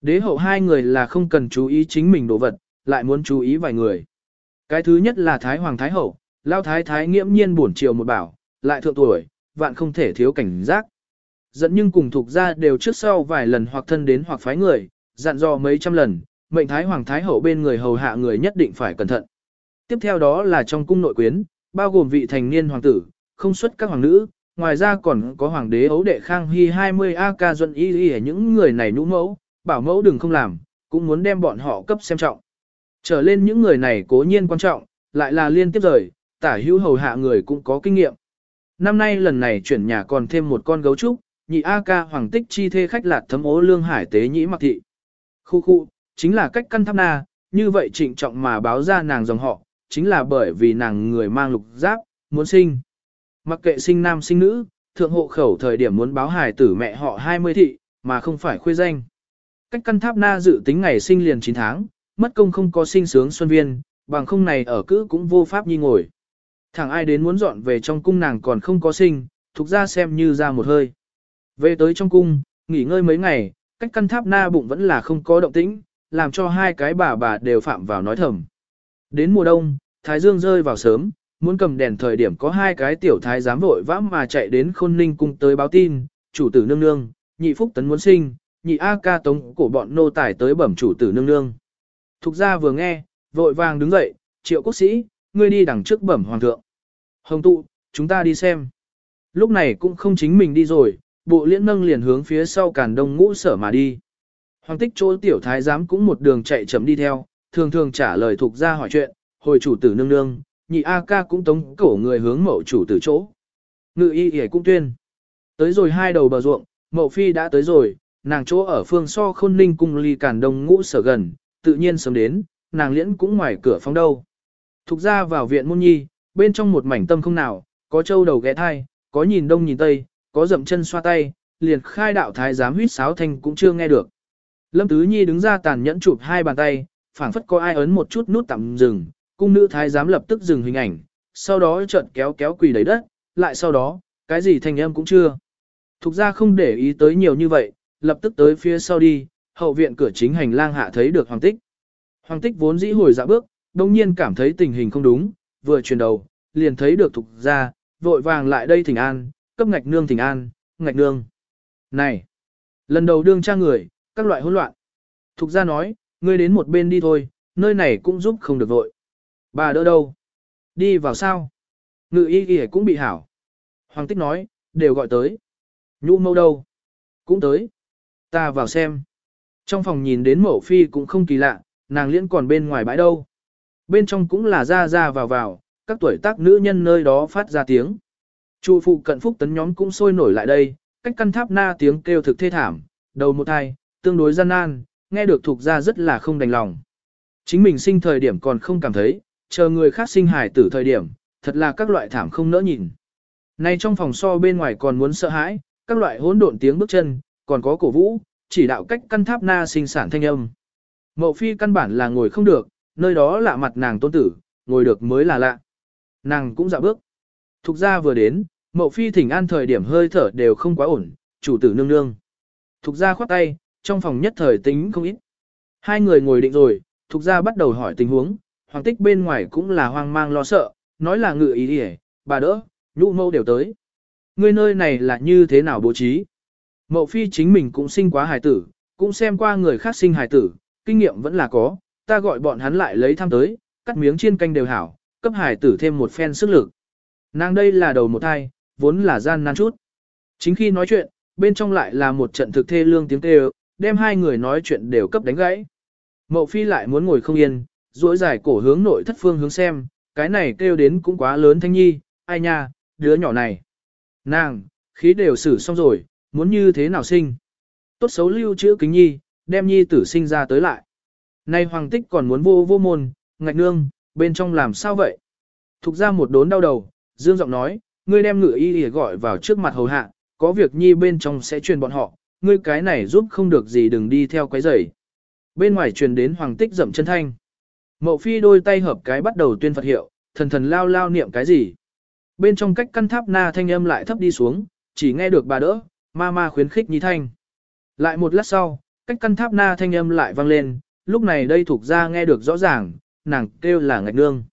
Đế hậu hai người là không cần chú ý chính mình đồ vật, lại muốn chú ý vài người. Cái thứ nhất là Thái Hoàng Thái Hậu, Lao Thái Thái nghiễm nhiên buồn chiều một bảo, lại thượng tuổi, vạn không thể thiếu cảnh giác. Dẫn nhưng cùng thuộc ra đều trước sau vài lần hoặc thân đến hoặc phái người, dặn dò mấy trăm lần, mệnh Thái Hoàng Thái Hậu bên người hầu hạ người nhất định phải cẩn thận. Tiếp theo đó là trong cung nội quyến, bao gồm vị thành niên hoàng tử, không xuất các hoàng nữ, ngoài ra còn có hoàng đế ấu đệ Khang Hy 20 AK Duân Y Y những người này nhũ mẫu, bảo mẫu đừng không làm, cũng muốn đem bọn họ cấp xem trọng. Trở lên những người này cố nhiên quan trọng, lại là liên tiếp rời, tả hữu hầu hạ người cũng có kinh nghiệm. Năm nay lần này chuyển nhà còn thêm một con gấu trúc, nhị A ca hoàng tích chi thê khách lạt thấm ố lương hải tế nhĩ mặc thị. Khu khu, chính là cách căn tháp na, như vậy trịnh trọng mà báo ra nàng dòng họ, chính là bởi vì nàng người mang lục giáp, muốn sinh. Mặc kệ sinh nam sinh nữ, thượng hộ khẩu thời điểm muốn báo hài tử mẹ họ 20 thị, mà không phải khuê danh. Cách căn tháp na dự tính ngày sinh liền 9 tháng, mất công không có sinh sướng xuân viên, bằng không này ở cữ cũng vô pháp nhi ngồi. Thằng ai đến muốn dọn về trong cung nàng còn không có sinh, thuộc ra xem như ra một hơi. Về tới trong cung, nghỉ ngơi mấy ngày, cách căn tháp na bụng vẫn là không có động tĩnh, làm cho hai cái bà bà đều phạm vào nói thầm. Đến mùa đông, thái dương rơi vào sớm, muốn cầm đèn thời điểm có hai cái tiểu thái giám vội vã mà chạy đến khôn ninh cung tới báo tin, chủ tử nương nương, nhị phúc tấn muốn sinh, nhị A ca tống cổ bọn nô tài tới bẩm chủ tử nương nương. Thục gia vừa nghe, vội vàng đứng dậy, triệu quốc sĩ, ngươi đi đằng trước bẩm hoàng thượng. Hồng tụ, chúng ta đi xem. Lúc này cũng không chính mình đi rồi, bộ liễn nâng liền hướng phía sau càn đông ngũ sở mà đi. Hoàng tích chỗ tiểu thái giám cũng một đường chạy chậm đi theo, thường thường trả lời thuộc ra hỏi chuyện, hồi chủ tử nương nương, nhị A ca cũng tống cổ người hướng mẫu chủ tử chỗ. Ngự y y cũng tuyên. Tới rồi hai đầu bờ ruộng, mẫu phi đã tới rồi, nàng chỗ ở phương so khôn ninh cung ly càn đông ngũ sở gần, tự nhiên sớm đến, nàng liễn cũng ngoài cửa phóng đâu. Thục ra vào viện môn nhi, bên trong một mảnh tâm không nào, có châu đầu ghé thai, có nhìn đông nhìn tây, có dậm chân xoa tay, liền khai đạo thái giám huýt sáo thanh cũng chưa nghe được. Lâm Tứ Nhi đứng ra tàn nhẫn chụp hai bàn tay, phảng phất có ai ấn một chút nút tạm dừng, cung nữ thái giám lập tức dừng hình ảnh, sau đó chợt kéo kéo quỳ đầy đất, lại sau đó, cái gì thành âm cũng chưa. Thục ra không để ý tới nhiều như vậy, lập tức tới phía sau đi, hậu viện cửa chính hành lang hạ thấy được Hoàng Tích. Hoàng Tích vốn dĩ hồi dạ bước, đồng nhiên cảm thấy tình hình không đúng, vừa chuyển đầu, liền thấy được thục ra, vội vàng lại đây thỉnh an, cấp ngạch nương thỉnh an, ngạch nương. Này! Lần đầu đương tra người, các loại hỗn loạn. Thục ra nói, ngươi đến một bên đi thôi, nơi này cũng giúp không được vội. Bà đỡ đâu? Đi vào sao? Ngự y y cũng bị hảo. Hoàng tích nói, đều gọi tới. Nhũ mâu đâu? Cũng tới. Ta vào xem. Trong phòng nhìn đến mẫu phi cũng không kỳ lạ, nàng liễn còn bên ngoài bãi đâu. Bên trong cũng là ra ra vào vào, các tuổi tác nữ nhân nơi đó phát ra tiếng. Chu phụ cận phúc tấn nhóm cũng sôi nổi lại đây, cách căn tháp na tiếng kêu thực thê thảm, đầu một thai, tương đối gian nan, nghe được thuộc ra rất là không đành lòng. Chính mình sinh thời điểm còn không cảm thấy, chờ người khác sinh hài tử thời điểm, thật là các loại thảm không nỡ nhìn. Nay trong phòng so bên ngoài còn muốn sợ hãi, các loại hỗn độn tiếng bước chân, còn có cổ vũ, chỉ đạo cách căn tháp na sinh sản thanh âm. Mậu phi căn bản là ngồi không được, nơi đó lạ mặt nàng tôn tử, ngồi được mới là lạ. Nàng cũng dạo bước. Thục gia vừa đến, mậu phi thỉnh an thời điểm hơi thở đều không quá ổn, chủ tử nương nương. Thục gia khoát tay, trong phòng nhất thời tính không ít. Hai người ngồi định rồi, Thục gia bắt đầu hỏi tình huống, hoàng tích bên ngoài cũng là hoang mang lo sợ, nói là ngự ý đi bà đỡ, nhũ mâu đều tới. Ngươi nơi này là như thế nào bố trí? Mậu phi chính mình cũng sinh quá hài tử, cũng xem qua người khác sinh hài tử, kinh nghiệm vẫn là có, ta gọi bọn hắn lại lấy thăm tới, cắt miếng chiên canh đều hảo, cấp hài tử thêm một phen sức lực. Nàng đây là đầu một thai, vốn là gian nan chút. Chính khi nói chuyện, bên trong lại là một trận thực thê lương tiếng kêu, đem hai người nói chuyện đều cấp đánh gãy. Mậu phi lại muốn ngồi không yên, duỗi dài cổ hướng nội thất phương hướng xem, cái này kêu đến cũng quá lớn thanh nhi, ai nha, đứa nhỏ này. Nàng, khí đều xử xong rồi, muốn như thế nào sinh. Tốt xấu lưu chữ kính nhi, đem nhi tử sinh ra tới lại. Nay hoàng tích còn muốn vô vô môn, ngạch nương, bên trong làm sao vậy? Thục ra một đốn đau đầu, dương giọng nói, ngươi đem ngự y để gọi vào trước mặt hầu hạ, có việc nhi bên trong sẽ truyền bọn họ, ngươi cái này giúp không được gì đừng đi theo quấy rầy. Bên ngoài truyền đến hoàng tích dậm chân thanh. Mậu phi đôi tay hợp cái bắt đầu tuyên Phật hiệu, thần thần lao lao niệm cái gì. Bên trong cách căn tháp na thanh âm lại thấp đi xuống, chỉ nghe được bà đỡ, ma ma khuyến khích nhi thanh. Lại một lát sau, cách căn tháp na thanh âm lại vang lên, lúc này đây thuộc ra nghe được rõ ràng, nàng kêu là ngạch nương.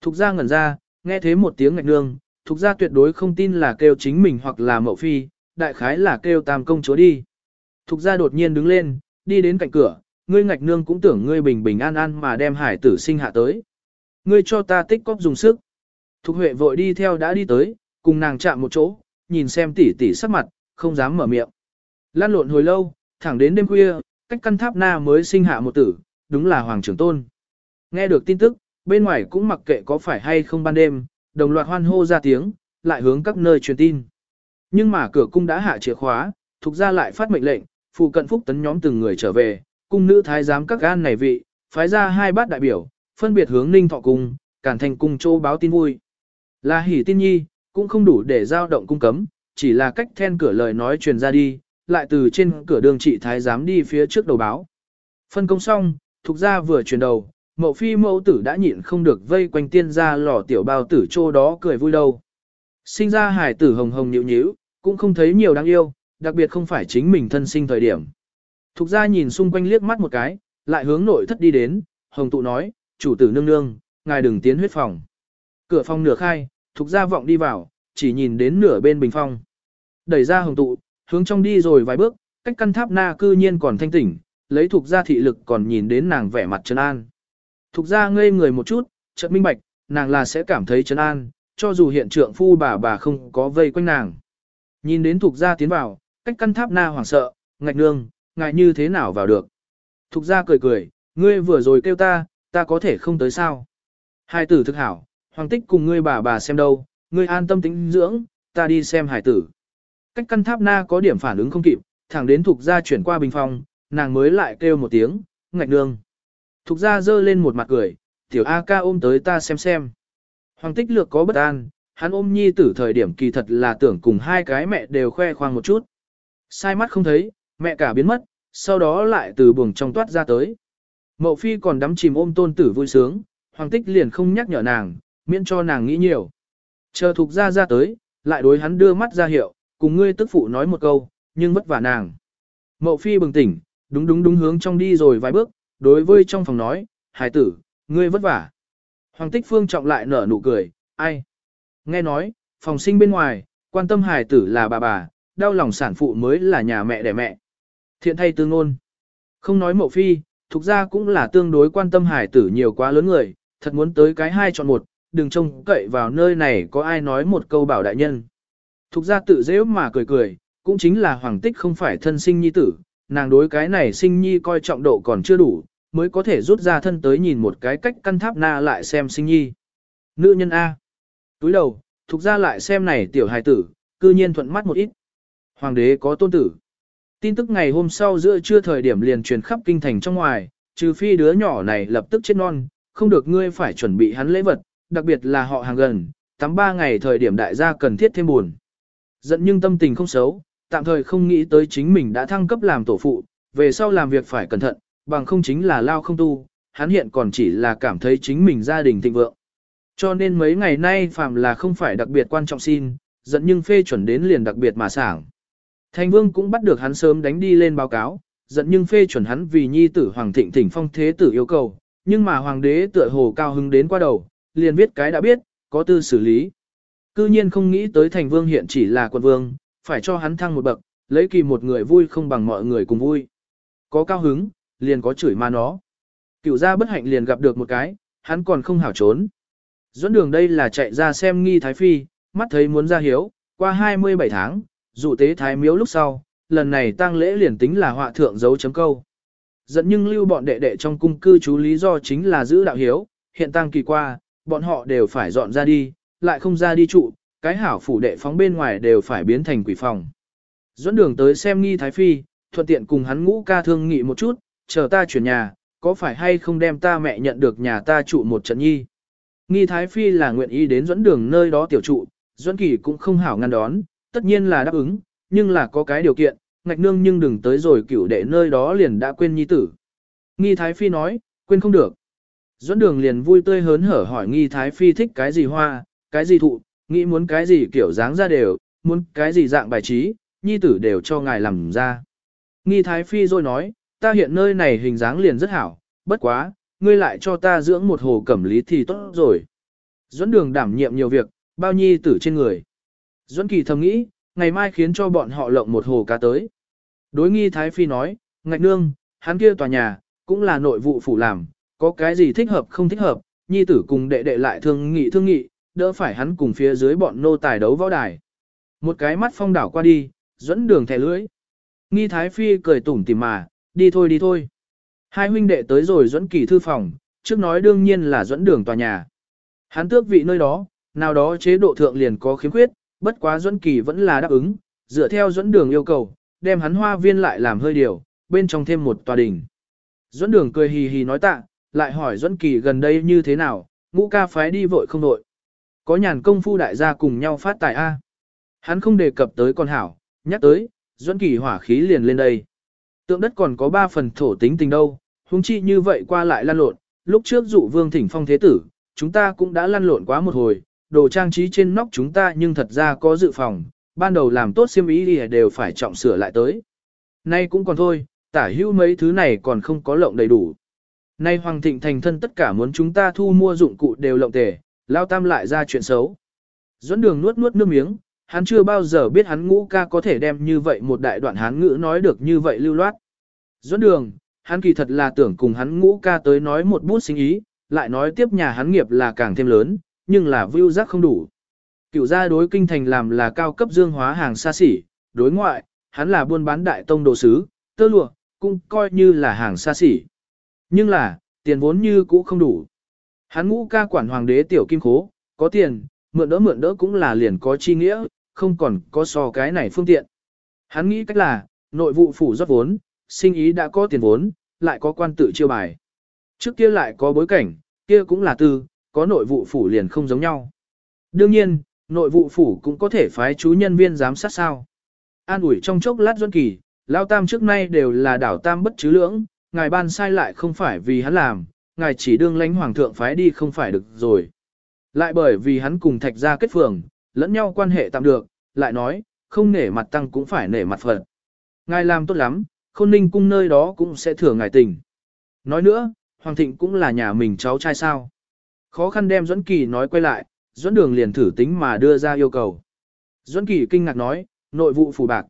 Thục ra ngẩn ra, nghe thế một tiếng ngạch nương, thuộc ra tuyệt đối không tin là kêu chính mình hoặc là mậu phi, đại khái là kêu tam công chúa đi. Thục ra đột nhiên đứng lên, đi đến cạnh cửa, ngươi ngạch nương cũng tưởng ngươi bình bình an an mà đem hải tử sinh hạ tới. Ngươi cho ta tích cóp dùng sức. Thục Huệ vội đi theo đã đi tới, cùng nàng chạm một chỗ, nhìn xem tỷ tỷ sắc mặt, không dám mở miệng. Lan lộn hồi lâu, thẳng đến đêm khuya, cách căn tháp na mới sinh hạ một tử, đúng là Hoàng trưởng tôn. Nghe được tin tức, bên ngoài cũng mặc kệ có phải hay không ban đêm, đồng loạt hoan hô ra tiếng, lại hướng các nơi truyền tin. Nhưng mà cửa cung đã hạ chìa khóa, thuộc ra lại phát mệnh lệnh, phụ cận phúc tấn nhóm từng người trở về, cung nữ thái giám các gan này vị, phái ra hai bát đại biểu, phân biệt hướng ninh thọ cung, cản thành cung châu báo tin vui. Là hỉ tin nhi, cũng không đủ để giao động cung cấm, chỉ là cách then cửa lời nói truyền ra đi, lại từ trên cửa đường trị thái giám đi phía trước đầu báo. Phân công xong, thuộc ra vừa chuyển đầu, mậu phi mẫu tử đã nhịn không được vây quanh tiên ra lò tiểu bao tử trô đó cười vui đâu. Sinh ra hải tử hồng hồng nhịu nhịu, cũng không thấy nhiều đáng yêu, đặc biệt không phải chính mình thân sinh thời điểm. Thục ra nhìn xung quanh liếc mắt một cái, lại hướng nội thất đi đến, hồng tụ nói, chủ tử nương nương, ngài đừng tiến huyết phòng. Cửa phòng nửa khai, thục ra vọng đi vào, chỉ nhìn đến nửa bên bình phong. Đẩy ra hồng tụ, hướng trong đi rồi vài bước, cách căn tháp na cư nhiên còn thanh tỉnh, lấy thục ra thị lực còn nhìn đến nàng vẻ mặt trấn an. Thục ra ngây người một chút, chợt minh bạch, nàng là sẽ cảm thấy trấn an, cho dù hiện trượng phu bà bà không có vây quanh nàng. Nhìn đến thục ra tiến vào, cách căn tháp na hoảng sợ, ngạch nương, ngại như thế nào vào được. Thục ra cười cười, ngươi vừa rồi kêu ta, ta có thể không tới sao. Hai tử thực hảo, hoàng tích cùng ngươi bà bà xem đâu, ngươi an tâm tính dưỡng, ta đi xem hải tử. Cách căn tháp na có điểm phản ứng không kịp, thẳng đến thục ra chuyển qua bình phòng, nàng mới lại kêu một tiếng, ngạch nương. Thục ra dơ lên một mặt cười, tiểu A ca ôm tới ta xem xem. Hoàng tích lược có bất an, hắn ôm nhi tử thời điểm kỳ thật là tưởng cùng hai cái mẹ đều khoe khoang một chút. Sai mắt không thấy, mẹ cả biến mất, sau đó lại từ buồng trong toát ra tới. Mậu phi còn đắm chìm ôm tôn tử vui sướng, hoàng tích liền không nhắc nhở nàng, miễn cho nàng nghĩ nhiều. Chờ thục ra ra tới, lại đối hắn đưa mắt ra hiệu, cùng ngươi tức phụ nói một câu, nhưng vất vả nàng. Mậu phi bừng tỉnh, đúng đúng đúng hướng trong đi rồi vài bước, đối với trong phòng nói, hải tử, ngươi vất vả. Hoàng tích phương trọng lại nở nụ cười, ai? Nghe nói, phòng sinh bên ngoài, quan tâm hải tử là bà bà, đau lòng sản phụ mới là nhà mẹ đẻ mẹ. Thiện thay tương ngôn. Không nói mộ phi, thực ra cũng là tương đối quan tâm hải tử nhiều quá lớn người, thật muốn tới cái hai chọn một, đừng trông cậy vào nơi này có ai nói một câu bảo đại nhân. Thục ra tự dễ mà cười cười, cũng chính là hoàng tích không phải thân sinh nhi tử, nàng đối cái này sinh nhi coi trọng độ còn chưa đủ, mới có thể rút ra thân tới nhìn một cái cách căn tháp na lại xem sinh nhi. Nữ nhân A. Túi đầu, thục ra lại xem này tiểu hài tử, cư nhiên thuận mắt một ít. Hoàng đế có tôn tử. Tin tức ngày hôm sau giữa trưa thời điểm liền truyền khắp kinh thành trong ngoài, trừ phi đứa nhỏ này lập tức chết non, không được ngươi phải chuẩn bị hắn lễ vật, đặc biệt là họ hàng gần, tắm ba ngày thời điểm đại gia cần thiết thêm buồn. Giận nhưng tâm tình không xấu, tạm thời không nghĩ tới chính mình đã thăng cấp làm tổ phụ, về sau làm việc phải cẩn thận, bằng không chính là lao không tu, hắn hiện còn chỉ là cảm thấy chính mình gia đình thịnh vượng. Cho nên mấy ngày nay phàm là không phải đặc biệt quan trọng xin, giận nhưng phê chuẩn đến liền đặc biệt mà sảng. Thành vương cũng bắt được hắn sớm đánh đi lên báo cáo, giận nhưng phê chuẩn hắn vì nhi tử hoàng thịnh thỉnh phong thế tử yêu cầu, nhưng mà hoàng đế tựa hồ cao hứng đến qua đầu, liền viết cái đã biết, có tư xử lý. Cư nhiên không nghĩ tới thành vương hiện chỉ là quân vương, phải cho hắn thăng một bậc, lấy kỳ một người vui không bằng mọi người cùng vui. Có cao hứng, liền có chửi ma nó. Cựu gia bất hạnh liền gặp được một cái, hắn còn không hảo trốn. Dẫn đường đây là chạy ra xem nghi thái phi, mắt thấy muốn ra hiếu, qua 27 tháng, dụ tế thái miếu lúc sau, lần này tang lễ liền tính là họa thượng dấu chấm câu. Dẫn nhưng lưu bọn đệ đệ trong cung cư trú lý do chính là giữ đạo hiếu, hiện tang kỳ qua, bọn họ đều phải dọn ra đi, lại không ra đi trụ, cái hảo phủ đệ phóng bên ngoài đều phải biến thành quỷ phòng. Dẫn đường tới xem nghi thái phi, thuận tiện cùng hắn ngũ ca thương nghị một chút, chờ ta chuyển nhà, có phải hay không đem ta mẹ nhận được nhà ta trụ một trận nhi. Nghi thái phi là nguyện ý đến dẫn đường nơi đó tiểu trụ, duẫn kỳ cũng không hảo ngăn đón, tất nhiên là đáp ứng, nhưng là có cái điều kiện, ngạch nương nhưng đừng tới rồi cửu đệ nơi đó liền đã quên nhi tử. Nghi thái phi nói, quên không được. Duẫn đường liền vui tươi hớn hở hỏi nghi thái phi thích cái gì hoa, cái gì thụ, nghĩ muốn cái gì kiểu dáng ra đều, muốn cái gì dạng bài trí, nhi tử đều cho ngài làm ra. Nghi thái phi rồi nói, ta hiện nơi này hình dáng liền rất hảo, bất quá, ngươi lại cho ta dưỡng một hồ cẩm lý thì tốt rồi. Dẫn đường đảm nhiệm nhiều việc, bao nhi tử trên người. Dẫn kỳ thầm nghĩ, ngày mai khiến cho bọn họ lộng một hồ cá tới. Đối nghi thái phi nói, ngạch nương, hắn kia tòa nhà, cũng là nội vụ phủ làm, có cái gì thích hợp không thích hợp, nhi tử cùng đệ đệ lại thương nghị thương nghị, đỡ phải hắn cùng phía dưới bọn nô tài đấu võ đài. Một cái mắt phong đảo qua đi, dẫn đường thẻ lưỡi. Nghi Thái Phi cười tủm tỉm mà, đi thôi đi thôi. Hai huynh đệ tới rồi dẫn kỳ thư phòng, trước nói đương nhiên là dẫn đường tòa nhà. Hắn tước vị nơi đó, nào đó chế độ thượng liền có khiếm khuyết, bất quá dẫn kỳ vẫn là đáp ứng, dựa theo dẫn đường yêu cầu, đem hắn hoa viên lại làm hơi điều, bên trong thêm một tòa đình. Dẫn đường cười hì hì nói tạ, lại hỏi dẫn kỳ gần đây như thế nào, ngũ ca phái đi vội không đội. Có nhàn công phu đại gia cùng nhau phát tài A. Hắn không đề cập tới con hảo, nhắc tới, dẫn kỳ hỏa khí liền lên đây. Tượng đất còn có ba phần thổ tính tình đâu, huống chi như vậy qua lại lăn lộn, lúc trước dụ vương thỉnh phong thế tử, chúng ta cũng đã lăn lộn quá một hồi, đồ trang trí trên nóc chúng ta nhưng thật ra có dự phòng, ban đầu làm tốt xiêm ý thì đều phải trọng sửa lại tới. Nay cũng còn thôi, tả hữu mấy thứ này còn không có lộng đầy đủ. Nay Hoàng Thịnh thành thân tất cả muốn chúng ta thu mua dụng cụ đều lộng tề, lao tam lại ra chuyện xấu. Dẫn đường nuốt nuốt nước miếng, hắn chưa bao giờ biết hắn ngũ ca có thể đem như vậy một đại đoạn hán ngữ nói được như vậy lưu loát. Dẫn đường, hắn kỳ thật là tưởng cùng hắn ngũ ca tới nói một bút sinh ý, lại nói tiếp nhà hắn nghiệp là càng thêm lớn, nhưng là view giác không đủ. Cựu gia đối kinh thành làm là cao cấp dương hóa hàng xa xỉ, đối ngoại, hắn là buôn bán đại tông đồ sứ, tơ lụa, cũng coi như là hàng xa xỉ. Nhưng là, tiền vốn như cũ không đủ. Hắn ngũ ca quản hoàng đế tiểu kim khố, có tiền, mượn đỡ mượn đỡ cũng là liền có chi nghĩa, không còn có so cái này phương tiện. Hắn nghĩ cách là, nội vụ phủ rót vốn, sinh ý đã có tiền vốn, lại có quan tự chiêu bài. Trước kia lại có bối cảnh, kia cũng là tư, có nội vụ phủ liền không giống nhau. Đương nhiên, nội vụ phủ cũng có thể phái chú nhân viên giám sát sao. An ủi trong chốc lát duân kỳ, lao tam trước nay đều là đảo tam bất chứ lưỡng, ngài ban sai lại không phải vì hắn làm, ngài chỉ đương lãnh hoàng thượng phái đi không phải được rồi. Lại bởi vì hắn cùng thạch gia kết phường, lẫn nhau quan hệ tạm được, lại nói, không nể mặt tăng cũng phải nể mặt phật. Ngài làm tốt lắm, khôn ninh cung nơi đó cũng sẽ thừa ngài tình. Nói nữa, Hoàng Thịnh cũng là nhà mình cháu trai sao. Khó khăn đem Duẫn Kỳ nói quay lại, Duẫn Đường liền thử tính mà đưa ra yêu cầu. Duẫn Kỳ kinh ngạc nói, nội vụ phủ bạc.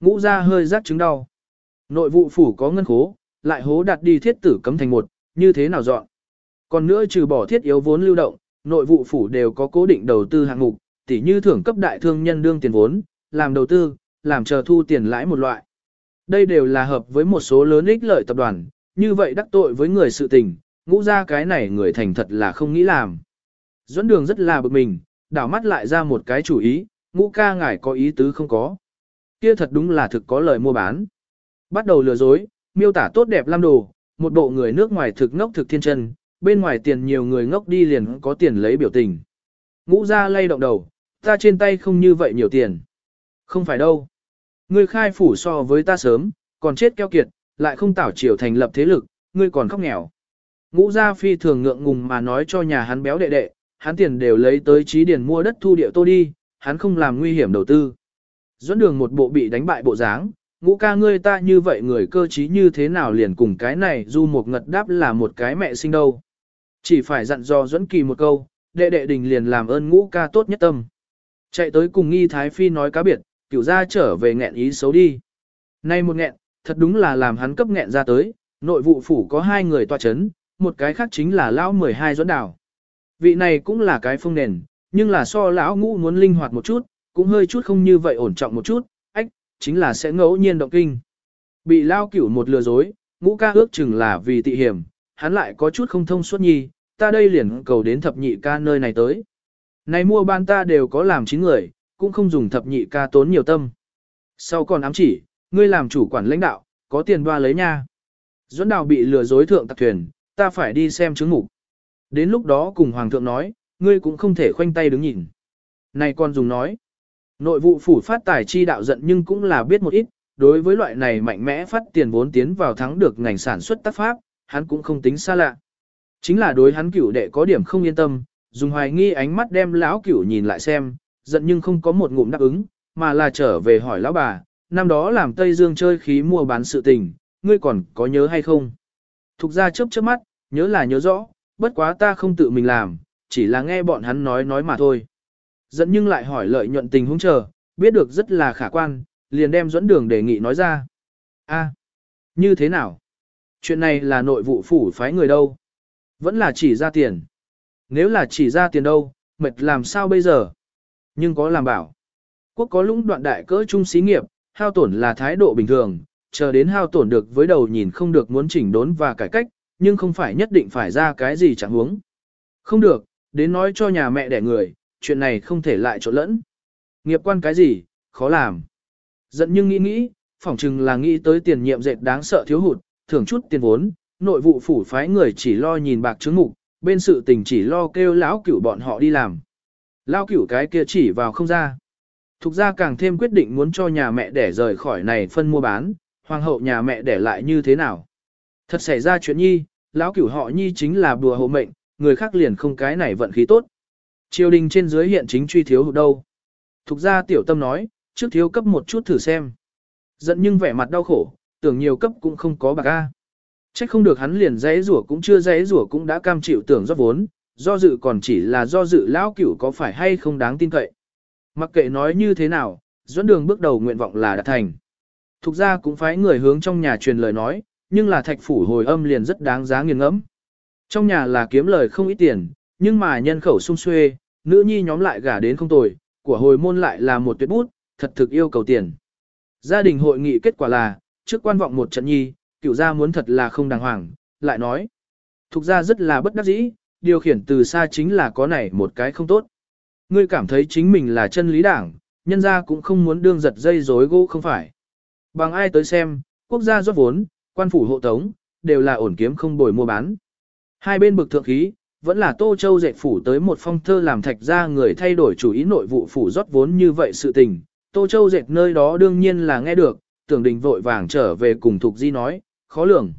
Ngũ ra hơi rắc chứng đau. Nội vụ phủ có ngân khố, lại hố đặt đi thiết tử cấm thành một, như thế nào dọn. Còn nữa trừ bỏ thiết yếu vốn lưu động, nội vụ phủ đều có cố định đầu tư hạng mục, tỉ như thưởng cấp đại thương nhân đương tiền vốn, làm đầu tư, làm chờ thu tiền lãi một loại. Đây đều là hợp với một số lớn ích lợi tập đoàn, như vậy đắc tội với người sự tình, ngũ ra cái này người thành thật là không nghĩ làm. Dẫn đường rất là bực mình, đảo mắt lại ra một cái chủ ý, ngũ ca ngài có ý tứ không có. Kia thật đúng là thực có lời mua bán. Bắt đầu lừa dối, miêu tả tốt đẹp lam đồ, một bộ người nước ngoài thực ngốc thực thiên chân, bên ngoài tiền nhiều người ngốc đi liền có tiền lấy biểu tình. Ngũ ra lay động đầu, ta trên tay không như vậy nhiều tiền. Không phải đâu. Ngươi khai phủ so với ta sớm, còn chết keo kiệt, lại không tảo triều thành lập thế lực, ngươi còn khóc nghèo. Ngũ gia phi thường ngượng ngùng mà nói cho nhà hắn béo đệ đệ, hắn tiền đều lấy tới trí điền mua đất thu địa tô đi, hắn không làm nguy hiểm đầu tư. Dẫn đường một bộ bị đánh bại bộ dáng, ngũ ca ngươi ta như vậy người cơ trí như thế nào liền cùng cái này du một ngật đáp là một cái mẹ sinh đâu. Chỉ phải dặn dò dẫn kỳ một câu, đệ đệ đình liền làm ơn ngũ ca tốt nhất tâm. Chạy tới cùng nghi thái phi nói cá biệt, cửu ra trở về nghẹn ý xấu đi. Nay một nghẹn, thật đúng là làm hắn cấp nghẹn ra tới, nội vụ phủ có hai người tòa chấn, một cái khác chính là lão 12 dẫn đảo. Vị này cũng là cái phương nền, nhưng là so lão ngũ muốn linh hoạt một chút, cũng hơi chút không như vậy ổn trọng một chút, ách, chính là sẽ ngẫu nhiên động kinh. Bị lao cửu một lừa dối, ngũ ca ước chừng là vì tị hiểm, hắn lại có chút không thông suốt nhi, ta đây liền cầu đến thập nhị ca nơi này tới. Này mua ban ta đều có làm chín người, cũng không dùng thập nhị ca tốn nhiều tâm. Sau còn ám chỉ, ngươi làm chủ quản lãnh đạo, có tiền đoa lấy nha. Duẫn đào bị lừa dối thượng tạc thuyền, ta phải đi xem chứng mục. Đến lúc đó cùng hoàng thượng nói, ngươi cũng không thể khoanh tay đứng nhìn. Này con dùng nói, nội vụ phủ phát tài chi đạo giận nhưng cũng là biết một ít, đối với loại này mạnh mẽ phát tiền vốn tiến vào thắng được ngành sản xuất tác pháp, hắn cũng không tính xa lạ. Chính là đối hắn cửu đệ có điểm không yên tâm, dùng hoài nghi ánh mắt đem lão cửu nhìn lại xem, giận nhưng không có một ngụm đáp ứng, mà là trở về hỏi lão bà, năm đó làm Tây Dương chơi khí mua bán sự tình, ngươi còn có nhớ hay không? Thục ra chớp chớp mắt, nhớ là nhớ rõ, bất quá ta không tự mình làm, chỉ là nghe bọn hắn nói nói mà thôi. Dẫn nhưng lại hỏi lợi nhuận tình huống chờ, biết được rất là khả quan, liền đem dẫn đường đề nghị nói ra. a như thế nào? Chuyện này là nội vụ phủ phái người đâu? Vẫn là chỉ ra tiền. Nếu là chỉ ra tiền đâu, mệt làm sao bây giờ? Nhưng có làm bảo. Quốc có lũng đoạn đại cỡ trung xí nghiệp, hao tổn là thái độ bình thường, chờ đến hao tổn được với đầu nhìn không được muốn chỉnh đốn và cải cách, nhưng không phải nhất định phải ra cái gì chẳng huống. Không được, đến nói cho nhà mẹ đẻ người, chuyện này không thể lại trộn lẫn. Nghiệp quan cái gì, khó làm. Giận nhưng nghĩ nghĩ, phỏng chừng là nghĩ tới tiền nhiệm dệt đáng sợ thiếu hụt, thưởng chút tiền vốn, nội vụ phủ phái người chỉ lo nhìn bạc chứng mục, bên sự tình chỉ lo kêu lão cửu bọn họ đi làm. Lão cửu cái kia chỉ vào không ra. Thục ra càng thêm quyết định muốn cho nhà mẹ đẻ rời khỏi này phân mua bán, hoàng hậu nhà mẹ đẻ lại như thế nào. Thật xảy ra chuyện nhi, lão cửu họ nhi chính là bùa hộ mệnh, người khác liền không cái này vận khí tốt. Triều đình trên dưới hiện chính truy thiếu hụt đâu. Thục ra tiểu tâm nói, trước thiếu cấp một chút thử xem. Giận nhưng vẻ mặt đau khổ, tưởng nhiều cấp cũng không có bạc a. Trách không được hắn liền dãy rủa cũng chưa dãy rủa cũng đã cam chịu tưởng rót vốn, do dự còn chỉ là do dự lão cửu có phải hay không đáng tin cậy. Mặc kệ nói như thế nào, dẫn đường bước đầu nguyện vọng là đạt thành. Thục ra cũng phải người hướng trong nhà truyền lời nói, nhưng là thạch phủ hồi âm liền rất đáng giá nghiền ngẫm. Trong nhà là kiếm lời không ít tiền, nhưng mà nhân khẩu sung xuê, nữ nhi nhóm lại gả đến không tồi, của hồi môn lại là một tuyệt bút, thật thực yêu cầu tiền. Gia đình hội nghị kết quả là, trước quan vọng một trận nhi, cựu gia muốn thật là không đàng hoàng, lại nói. Thục gia rất là bất đắc dĩ, điều khiển từ xa chính là có này một cái không tốt. Ngươi cảm thấy chính mình là chân lý đảng, nhân gia cũng không muốn đương giật dây rối gỗ không phải. Bằng ai tới xem, quốc gia rót vốn, quan phủ hộ tống, đều là ổn kiếm không bồi mua bán. Hai bên bực thượng khí, vẫn là Tô Châu dệt phủ tới một phong thơ làm thạch ra người thay đổi chủ ý nội vụ phủ rót vốn như vậy sự tình. Tô Châu dệt nơi đó đương nhiên là nghe được, tưởng đình vội vàng trở về cùng Thục Di nói, khó lường.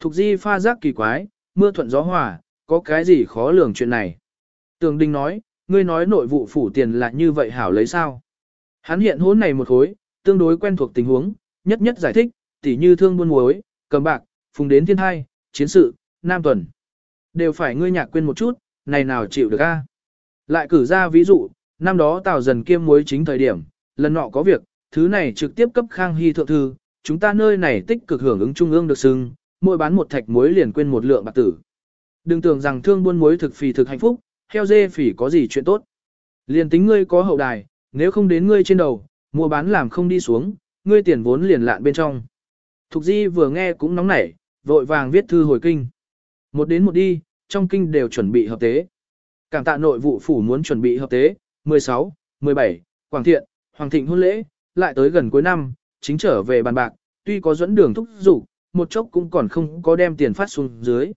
Thục Di pha giác kỳ quái, mưa thuận gió hòa, có cái gì khó lường chuyện này. Tường đình nói, ngươi nói nội vụ phủ tiền là như vậy hảo lấy sao. Hắn hiện hôn này một khối, tương đối quen thuộc tình huống, nhất nhất giải thích, tỉ như thương buôn muối, cầm bạc, phùng đến thiên thai, chiến sự, nam tuần. Đều phải ngươi nhạc quên một chút, này nào chịu được a? Lại cử ra ví dụ, năm đó tào dần kiêm muối chính thời điểm, lần nọ có việc, thứ này trực tiếp cấp khang hy thượng thư, chúng ta nơi này tích cực hưởng ứng trung ương được xưng, mỗi bán một thạch muối liền quên một lượng bạc tử. Đừng tưởng rằng thương buôn muối thực phì thực hạnh phúc, heo dê phỉ có gì chuyện tốt. Liền tính ngươi có hậu đài, nếu không đến ngươi trên đầu, mua bán làm không đi xuống, ngươi tiền vốn liền lạn bên trong. Thục Di vừa nghe cũng nóng nảy, vội vàng viết thư hồi kinh. Một đến một đi, trong kinh đều chuẩn bị hợp tế. Cảm tạ nội vụ phủ muốn chuẩn bị hợp tế, 16, 17, Quảng Thiện, Hoàng Thịnh hôn lễ, lại tới gần cuối năm, chính trở về bàn bạc, tuy có dẫn đường thúc dục một chốc cũng còn không có đem tiền phát xuống dưới.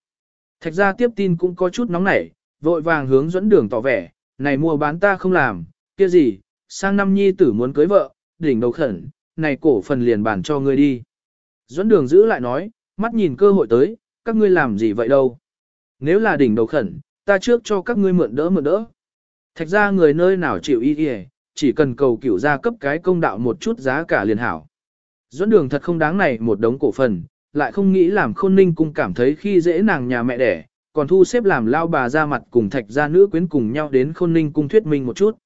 Thạch ra tiếp tin cũng có chút nóng nảy, vội vàng hướng dẫn đường tỏ vẻ, này mua bán ta không làm, kia gì, sang năm nhi tử muốn cưới vợ, đỉnh đầu khẩn, này cổ phần liền bàn cho ngươi đi. Dẫn đường giữ lại nói, mắt nhìn cơ hội tới, các ngươi làm gì vậy đâu. Nếu là đỉnh đầu khẩn, ta trước cho các ngươi mượn đỡ mượn đỡ. Thạch ra người nơi nào chịu y y chỉ cần cầu cửu ra cấp cái công đạo một chút giá cả liền hảo. Dẫn đường thật không đáng này một đống cổ phần, lại không nghĩ làm khôn ninh cung cảm thấy khi dễ nàng nhà mẹ đẻ, còn thu xếp làm lao bà ra mặt cùng thạch gia nữ quyến cùng nhau đến khôn ninh cung thuyết minh một chút.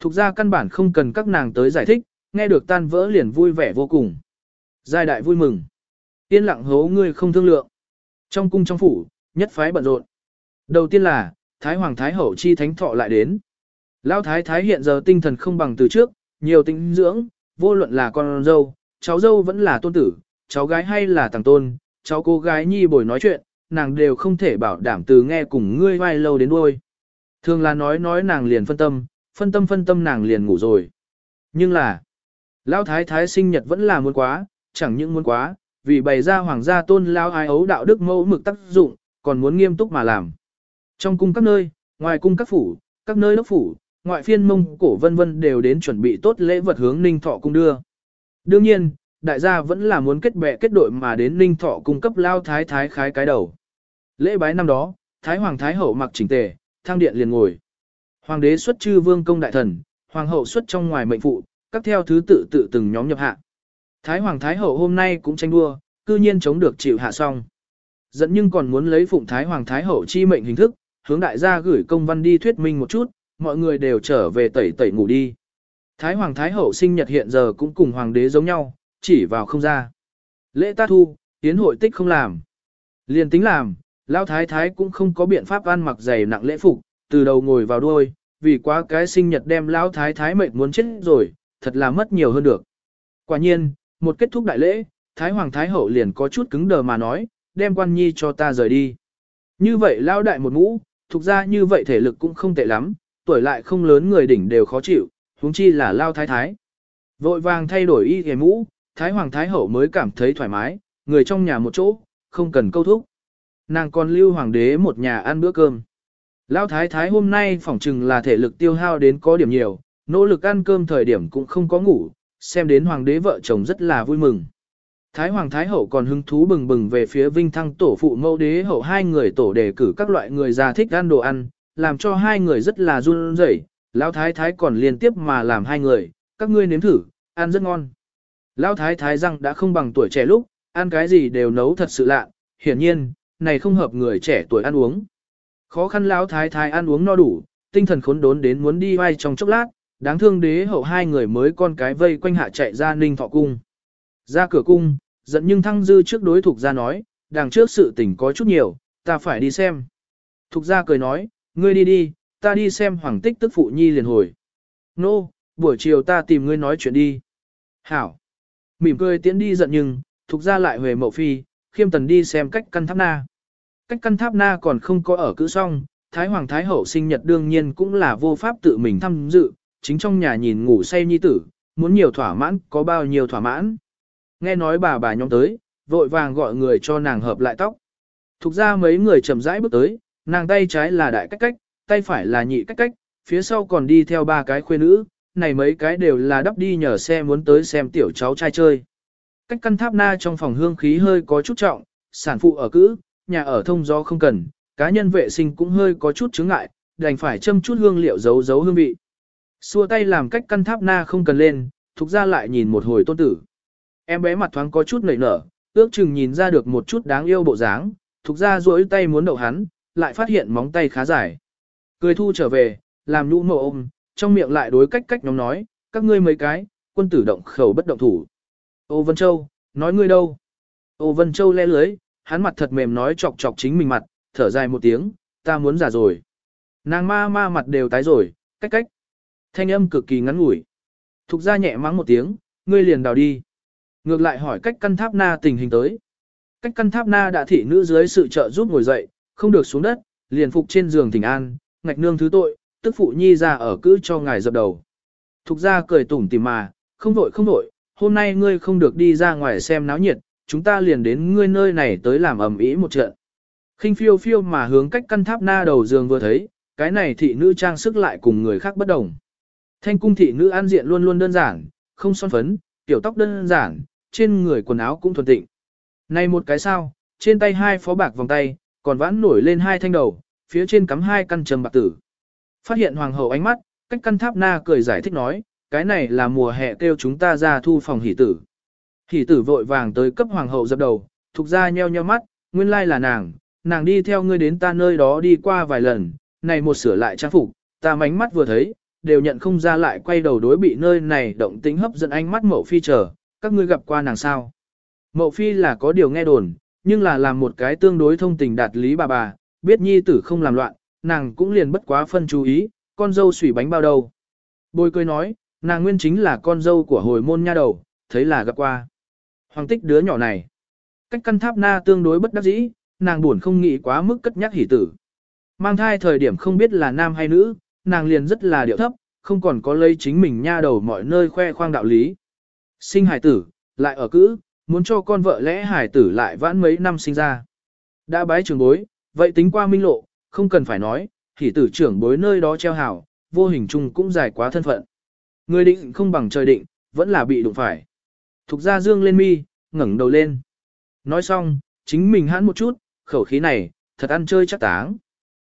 Thục ra căn bản không cần các nàng tới giải thích, nghe được tan vỡ liền vui vẻ vô cùng. Giai đại vui mừng. Yên lặng hố ngươi không thương lượng. Trong cung trong phủ, nhất phái bận rộn. Đầu tiên là, Thái Hoàng Thái Hậu chi thánh thọ lại đến. lao Thái Thái hiện giờ tinh thần không bằng từ trước, nhiều tinh dưỡng, vô luận là con dâu, cháu dâu vẫn là tôn tử, cháu gái hay là thằng tôn, cháu cô gái nhi bồi nói chuyện, nàng đều không thể bảo đảm từ nghe cùng ngươi vai lâu đến đuôi. Thường là nói nói nàng liền phân tâm, phân tâm phân tâm nàng liền ngủ rồi. Nhưng là, Lão Thái Thái sinh nhật vẫn là muốn quá, chẳng những muốn quá, vì bày ra hoàng gia tôn lao ai ấu đạo đức mẫu mực tác dụng, còn muốn nghiêm túc mà làm. Trong cung các nơi, ngoài cung các phủ, các nơi đốc phủ, ngoại phiên mông cổ vân vân đều đến chuẩn bị tốt lễ vật hướng ninh thọ cung đưa. Đương nhiên, đại gia vẫn là muốn kết bè kết đội mà đến ninh thọ cung cấp lao thái thái khái cái đầu. Lễ bái năm đó, thái hoàng thái hậu mặc chỉnh tề, thang điện liền ngồi. Hoàng đế xuất chư vương công đại thần, hoàng hậu xuất trong ngoài mệnh phụ, các theo thứ tự tự từng nhóm nhập hạ. Thái Hoàng Thái Hậu hôm nay cũng tranh đua, cư nhiên chống được chịu hạ xong. Dẫn nhưng còn muốn lấy phụng Thái Hoàng Thái Hậu chi mệnh hình thức, hướng đại gia gửi công văn đi thuyết minh một chút, mọi người đều trở về tẩy tẩy ngủ đi. Thái Hoàng Thái Hậu sinh nhật hiện giờ cũng cùng Hoàng đế giống nhau, chỉ vào không ra. Lễ ta thu, tiến hội tích không làm. Liền tính làm, Lão Thái Thái cũng không có biện pháp ăn mặc dày nặng lễ phục, từ đầu ngồi vào đuôi, vì quá cái sinh nhật đem Lão Thái Thái mệnh muốn chết rồi, thật là mất nhiều hơn được. Quả nhiên, một kết thúc đại lễ, Thái Hoàng Thái Hậu liền có chút cứng đờ mà nói, đem quan nhi cho ta rời đi. Như vậy lao đại một ngũ, thuộc ra như vậy thể lực cũng không tệ lắm, tuổi lại không lớn người đỉnh đều khó chịu, huống chi là lao thái thái. Vội vàng thay đổi y hề mũ, thái hoàng thái hậu mới cảm thấy thoải mái, người trong nhà một chỗ, không cần câu thúc. Nàng còn lưu hoàng đế một nhà ăn bữa cơm. Lao thái thái hôm nay phỏng chừng là thể lực tiêu hao đến có điểm nhiều, nỗ lực ăn cơm thời điểm cũng không có ngủ, xem đến hoàng đế vợ chồng rất là vui mừng. Thái hoàng thái hậu còn hứng thú bừng bừng về phía vinh thăng tổ phụ mẫu đế hậu hai người tổ đề cử các loại người già thích ăn đồ ăn, làm cho hai người rất là run rẩy. Lão thái thái còn liên tiếp mà làm hai người, các ngươi nếm thử, ăn rất ngon. Lão thái thái răng đã không bằng tuổi trẻ lúc, ăn cái gì đều nấu thật sự lạ, hiển nhiên, này không hợp người trẻ tuổi ăn uống. Khó khăn lão thái thái ăn uống no đủ, tinh thần khốn đốn đến muốn đi vai trong chốc lát, đáng thương đế hậu hai người mới con cái vây quanh hạ chạy ra ninh thọ cung. Ra cửa cung, giận nhưng thăng dư trước đối thuộc ra nói, đằng trước sự tình có chút nhiều, ta phải đi xem. Thục ra cười nói, ngươi đi đi, ta đi xem hoàng tích tức phụ nhi liền hồi. Nô, no, buổi chiều ta tìm ngươi nói chuyện đi. Hảo. Mỉm cười tiến đi giận nhưng, thục ra lại về mậu phi, khiêm tần đi xem cách căn tháp na. Cách căn tháp na còn không có ở cữ xong, Thái Hoàng Thái Hậu sinh nhật đương nhiên cũng là vô pháp tự mình tham dự, chính trong nhà nhìn ngủ say nhi tử, muốn nhiều thỏa mãn có bao nhiêu thỏa mãn. Nghe nói bà bà nhóm tới, vội vàng gọi người cho nàng hợp lại tóc. Thục ra mấy người chậm rãi bước tới, nàng tay trái là đại cách cách, tay phải là nhị cách cách, phía sau còn đi theo ba cái khuê nữ, này mấy cái đều là đắp đi nhờ xe muốn tới xem tiểu cháu trai chơi. Cách căn tháp na trong phòng hương khí hơi có chút trọng, sản phụ ở cữ, nhà ở thông gió không cần, cá nhân vệ sinh cũng hơi có chút chướng ngại, đành phải châm chút hương liệu giấu giấu hương vị. Xua tay làm cách căn tháp na không cần lên, thục ra lại nhìn một hồi tôn tử. Em bé mặt thoáng có chút nảy nở, ước chừng nhìn ra được một chút đáng yêu bộ dáng, thục ra duỗi tay muốn đậu hắn, lại phát hiện móng tay khá dài. Cười thu trở về, làm nhũ mộ ôm, trong miệng lại đối cách cách nhóm nói, các ngươi mấy cái, quân tử động khẩu bất động thủ. Ô Vân Châu, nói ngươi đâu? Ô Vân Châu le lưới, hắn mặt thật mềm nói chọc chọc chính mình mặt, thở dài một tiếng, ta muốn giả rồi. Nàng ma ma mặt đều tái rồi, cách cách. Thanh âm cực kỳ ngắn ngủi. Thục ra nhẹ mắng một tiếng, ngươi liền đào đi. Ngược lại hỏi cách căn tháp na tình hình tới. Cách căn tháp na đã thị nữ dưới sự trợ giúp ngồi dậy, không được xuống đất, liền phục trên giường thỉnh an, ngạch nương thứ tội, tức phụ nhi ra ở cữ cho ngài dập đầu. Thục ra cười tủm tỉm mà, không vội không vội, hôm nay ngươi không được đi ra ngoài xem náo nhiệt, chúng ta liền đến ngươi nơi này tới làm ầm ĩ một trận. khinh phiêu phiêu mà hướng cách căn tháp na đầu giường vừa thấy, cái này thị nữ trang sức lại cùng người khác bất đồng. Thanh cung thị nữ an diện luôn luôn đơn giản, không son phấn, tiểu tóc đơn giản, trên người quần áo cũng thuần tịnh. Này một cái sao, trên tay hai phó bạc vòng tay, còn vãn nổi lên hai thanh đầu, phía trên cắm hai căn trầm bạc tử. Phát hiện hoàng hậu ánh mắt, cách căn tháp na cười giải thích nói, cái này là mùa hè kêu chúng ta ra thu phòng hỷ tử. Hỷ tử vội vàng tới cấp hoàng hậu dập đầu, thuộc ra nheo nheo mắt, nguyên lai là nàng, nàng đi theo ngươi đến ta nơi đó đi qua vài lần, này một sửa lại trang phục, ta mánh mắt vừa thấy, đều nhận không ra lại quay đầu đối bị nơi này động tính hấp dẫn ánh mắt mậu phi chờ, các ngươi gặp qua nàng sao. Mậu phi là có điều nghe đồn, nhưng là làm một cái tương đối thông tình đạt lý bà bà, biết nhi tử không làm loạn, nàng cũng liền bất quá phân chú ý, con dâu sủi bánh bao đầu. Bôi cười nói, nàng nguyên chính là con dâu của hồi môn nha đầu, thấy là gặp qua. Hoàng tích đứa nhỏ này, cách căn tháp na tương đối bất đắc dĩ, nàng buồn không nghĩ quá mức cất nhắc hỷ tử. Mang thai thời điểm không biết là nam hay nữ, nàng liền rất là điệu thấp, không còn có lấy chính mình nha đầu mọi nơi khoe khoang đạo lý. Sinh hải tử, lại ở cữ, muốn cho con vợ lẽ hải tử lại vãn mấy năm sinh ra. Đã bái trường bối, vậy tính qua minh lộ, không cần phải nói, thì tử trưởng bối nơi đó treo hảo, vô hình chung cũng dài quá thân phận. Người định không bằng trời định, vẫn là bị đụng phải. Thục ra dương lên mi, ngẩng đầu lên. Nói xong, chính mình hãn một chút, khẩu khí này, thật ăn chơi chắc táng.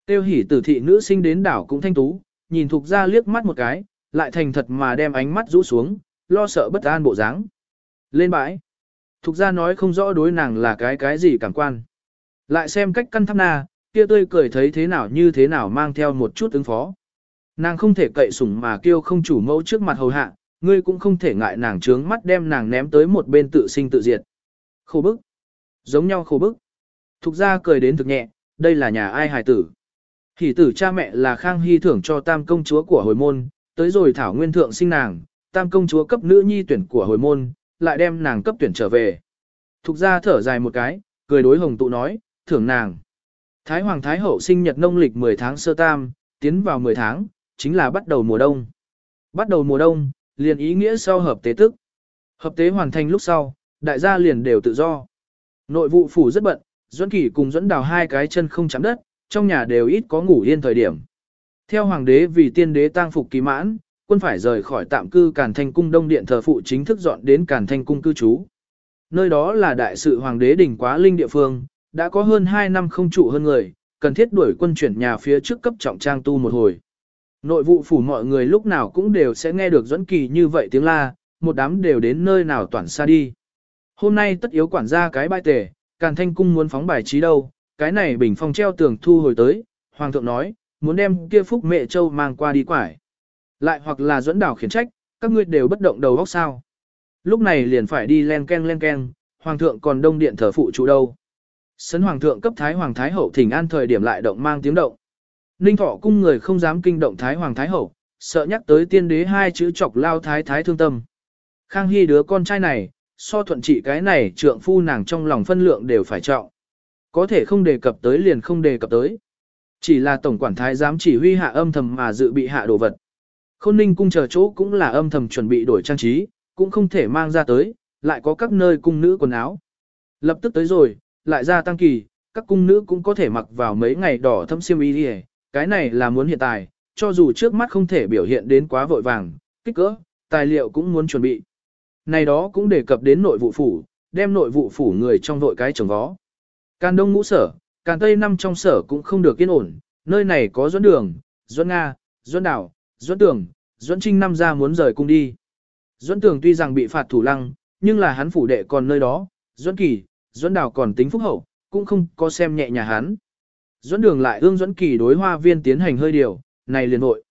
Tiêu hỉ tử thị nữ sinh đến đảo cũng thanh tú, nhìn thục ra liếc mắt một cái, lại thành thật mà đem ánh mắt rũ xuống, lo sợ bất an bộ dáng. Lên bãi. Thục ra nói không rõ đối nàng là cái cái gì cảm quan. Lại xem cách căn tháp na, kia tươi cười thấy thế nào như thế nào mang theo một chút ứng phó. Nàng không thể cậy sủng mà kêu không chủ mẫu trước mặt hầu hạ, ngươi cũng không thể ngại nàng trướng mắt đem nàng ném tới một bên tự sinh tự diệt. Khổ bức. Giống nhau khổ bức. Thục ra cười đến thực nhẹ, đây là nhà ai hài tử. Hỷ tử cha mẹ là Khang Hy thưởng cho tam công chúa của hồi môn, tới rồi thảo nguyên thượng sinh nàng, tam công chúa cấp nữ nhi tuyển của hồi môn, lại đem nàng cấp tuyển trở về. Thục ra thở dài một cái, cười đối hồng tụ nói, thưởng nàng. Thái Hoàng Thái Hậu sinh nhật nông lịch 10 tháng sơ tam, tiến vào 10 tháng, chính là bắt đầu mùa đông. Bắt đầu mùa đông, liền ý nghĩa sau hợp tế tức. Hợp tế hoàn thành lúc sau, đại gia liền đều tự do. Nội vụ phủ rất bận, Duẫn Kỳ cùng Duẫn Đào hai cái chân không chạm đất, trong nhà đều ít có ngủ yên thời điểm. Theo hoàng đế vì tiên đế tang phục kỳ mãn, quân phải rời khỏi tạm cư Càn Thanh cung Đông điện thờ phụ chính thức dọn đến Càn Thanh cung cư trú. Nơi đó là đại sự hoàng đế đỉnh quá linh địa phương, đã có hơn 2 năm không trụ hơn người, cần thiết đuổi quân chuyển nhà phía trước cấp trọng trang tu một hồi. Nội vụ phủ mọi người lúc nào cũng đều sẽ nghe được dẫn Kỳ như vậy tiếng la, một đám đều đến nơi nào toàn xa đi. Hôm nay tất yếu quản gia cái bài tề, Càn Thanh cung muốn phóng bài trí đâu, cái này bình phong treo tường thu hồi tới, hoàng thượng nói, muốn đem kia phúc mẹ châu mang qua đi quải. Lại hoặc là dẫn đảo khiển trách, các ngươi đều bất động đầu góc sao. Lúc này liền phải đi len ken len ken, hoàng thượng còn đông điện thờ phụ chủ đâu. Sấn hoàng thượng cấp thái hoàng thái hậu thỉnh an thời điểm lại động mang tiếng động. Ninh thọ cung người không dám kinh động thái hoàng thái hậu, sợ nhắc tới tiên đế hai chữ chọc lao thái thái thương tâm. Khang Hy đứa con trai này, so thuận trị cái này trượng phu nàng trong lòng phân lượng đều phải trọng. Có thể không đề cập tới liền không đề cập tới. Chỉ là tổng quản thái dám chỉ huy hạ âm thầm mà dự bị hạ đồ vật. Khôn ninh cung chờ chỗ cũng là âm thầm chuẩn bị đổi trang trí, cũng không thể mang ra tới, lại có các nơi cung nữ quần áo. Lập tức tới rồi, lại ra tăng kỳ, các cung nữ cũng có thể mặc vào mấy ngày đỏ thâm xiêm y đi cái này là muốn hiện tại, cho dù trước mắt không thể biểu hiện đến quá vội vàng, kích cỡ, tài liệu cũng muốn chuẩn bị. Này đó cũng đề cập đến nội vụ phủ, đem nội vụ phủ người trong vội cái trồng vó. Càn đông ngũ sở, càn tây năm trong sở cũng không được yên ổn, nơi này có dẫn đường, dẫn Nga, dẫn đảo, dẫn tường, dẫn trinh năm ra muốn rời cung đi. Dẫn tường tuy rằng bị phạt thủ lăng, nhưng là hắn phủ đệ còn nơi đó, dẫn kỳ, Duẫn Đào còn tính phúc hậu, cũng không có xem nhẹ nhà hắn. Duẫn đường lại ương Duẫn kỳ đối hoa viên tiến hành hơi điều, này liền vội.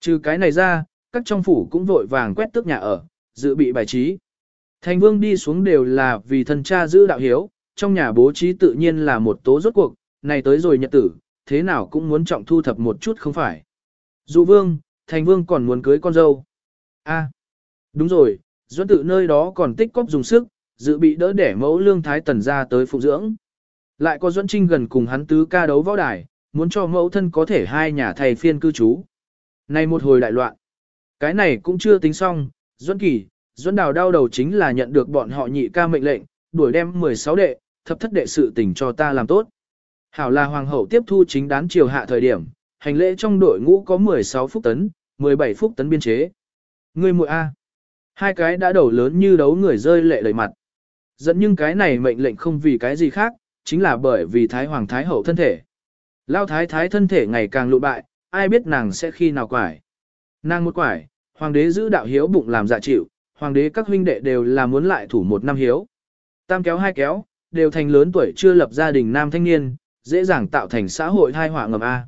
Trừ cái này ra, các trong phủ cũng vội vàng quét tước nhà ở, dự bị bài trí. Thành vương đi xuống đều là vì thân cha giữ đạo hiếu, trong nhà bố trí tự nhiên là một tố rốt cuộc, này tới rồi nhật tử, thế nào cũng muốn trọng thu thập một chút không phải. Dụ vương, thành vương còn muốn cưới con dâu. a đúng rồi, doãn tự nơi đó còn tích cóp dùng sức, dự bị đỡ để mẫu lương thái tần ra tới phụ dưỡng. Lại có duẫn trinh gần cùng hắn tứ ca đấu võ đài, muốn cho mẫu thân có thể hai nhà thầy phiên cư trú. nay một hồi đại loạn. Cái này cũng chưa tính xong, duẫn kỳ, duẫn đào đau đầu chính là nhận được bọn họ nhị ca mệnh lệnh, đuổi đem 16 đệ, thập thất đệ sự tình cho ta làm tốt. Hảo là hoàng hậu tiếp thu chính đán triều hạ thời điểm, hành lễ trong đội ngũ có 16 phút tấn, 17 phút tấn biên chế. Người muội A. Hai cái đã đầu lớn như đấu người rơi lệ đầy mặt. Dẫn nhưng cái này mệnh lệnh không vì cái gì khác, chính là bởi vì Thái Hoàng Thái Hậu thân thể. Lao Thái Thái thân thể ngày càng lụ bại, ai biết nàng sẽ khi nào quải. Nàng một quải, Hoàng đế giữ đạo hiếu bụng làm dạ chịu, Hoàng đế các huynh đệ đều là muốn lại thủ một năm hiếu. Tam kéo hai kéo, đều thành lớn tuổi chưa lập gia đình nam thanh niên, dễ dàng tạo thành xã hội thai họa ngầm A.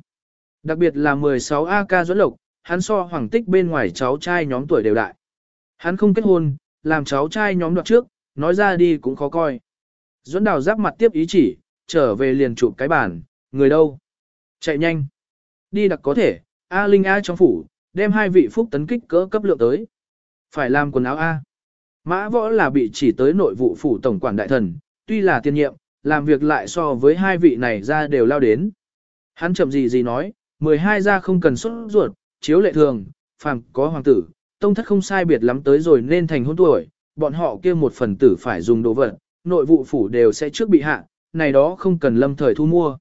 Đặc biệt là 16 A ca dẫn lộc, hắn so hoàng tích bên ngoài cháu trai nhóm tuổi đều đại. Hắn không kết hôn, làm cháu trai nhóm đoạt trước, nói ra đi cũng khó coi. Duẫn đào giáp mặt tiếp ý chỉ, trở về liền chụp cái bản, người đâu? Chạy nhanh. Đi đặc có thể, A Linh A trong phủ, đem hai vị phúc tấn kích cỡ cấp lượng tới. Phải làm quần áo A. Mã võ là bị chỉ tới nội vụ phủ tổng quản đại thần, tuy là tiên nhiệm, làm việc lại so với hai vị này ra đều lao đến. Hắn chậm gì gì nói, 12 ra không cần xuất ruột, chiếu lệ thường, phàm có hoàng tử, tông thất không sai biệt lắm tới rồi nên thành hôn tuổi, bọn họ kia một phần tử phải dùng đồ vật, nội vụ phủ đều sẽ trước bị hạ, này đó không cần lâm thời thu mua.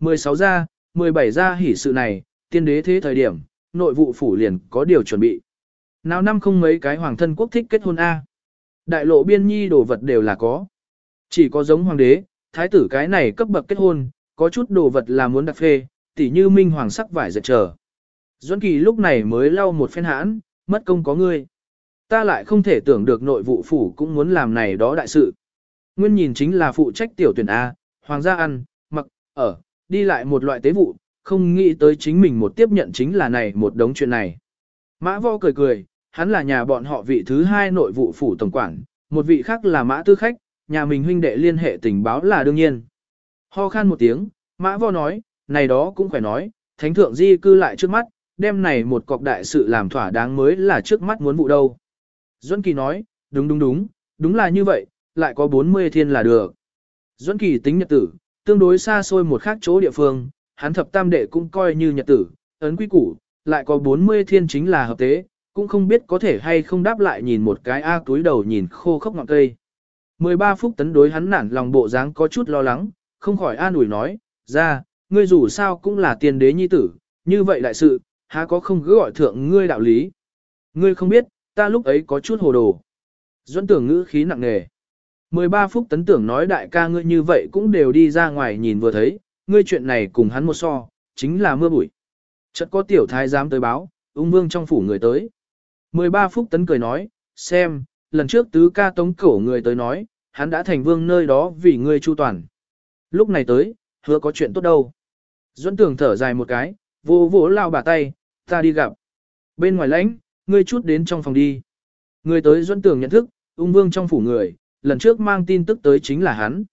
16 gia, 17 gia hỉ sự này, tiên đế thế thời điểm, nội vụ phủ liền có điều chuẩn bị. Nào năm không mấy cái hoàng thân quốc thích kết hôn A. Đại lộ biên nhi đồ vật đều là có. Chỉ có giống hoàng đế, thái tử cái này cấp bậc kết hôn, có chút đồ vật là muốn đặt phê, tỉ như minh hoàng sắc vải dệt chờ. Duẫn Kỳ lúc này mới lau một phen hãn, mất công có ngươi. Ta lại không thể tưởng được nội vụ phủ cũng muốn làm này đó đại sự. Nguyên nhìn chính là phụ trách tiểu tuyển A, hoàng gia ăn, mặc, ở, đi lại một loại tế vụ, không nghĩ tới chính mình một tiếp nhận chính là này một đống chuyện này. Mã vo cười cười, hắn là nhà bọn họ vị thứ hai nội vụ phủ tổng quản, một vị khác là mã tư khách, nhà mình huynh đệ liên hệ tình báo là đương nhiên. Ho khan một tiếng, mã vo nói, này đó cũng phải nói, thánh thượng di cư lại trước mắt, đem này một cọc đại sự làm thỏa đáng mới là trước mắt muốn vụ đâu. Duẫn Kỳ nói, đúng đúng đúng, đúng là như vậy, lại có 40 thiên là được. Duẫn Kỳ tính nhật tử, tương đối xa xôi một khác chỗ địa phương, hắn thập tam đệ cũng coi như nhật tử, ấn quy củ, lại có 40 thiên chính là hợp tế, cũng không biết có thể hay không đáp lại nhìn một cái A túi đầu nhìn khô khốc ngọn cây. 13 phút tấn đối hắn nản lòng bộ dáng có chút lo lắng, không khỏi an ủi nói, ra, ngươi dù sao cũng là tiền đế nhi tử, như vậy đại sự, há có không cứ gọi thượng ngươi đạo lý. Ngươi không biết, ta lúc ấy có chút hồ đồ. Duẫn tưởng ngữ khí nặng nề. 13 phút tấn tưởng nói đại ca ngươi như vậy cũng đều đi ra ngoài nhìn vừa thấy, ngươi chuyện này cùng hắn một so, chính là mưa bụi. Chợt có tiểu thái giám tới báo, ung vương trong phủ người tới. 13 phút tấn cười nói, xem, lần trước tứ ca tống cổ người tới nói, hắn đã thành vương nơi đó vì ngươi chu toàn. Lúc này tới, hứa có chuyện tốt đâu. Duẫn tưởng thở dài một cái, vô vỗ lao bà tay, ta đi gặp. Bên ngoài lãnh, ngươi chút đến trong phòng đi. Người tới Duẫn tưởng nhận thức, ung vương trong phủ người, lần trước mang tin tức tới chính là hắn.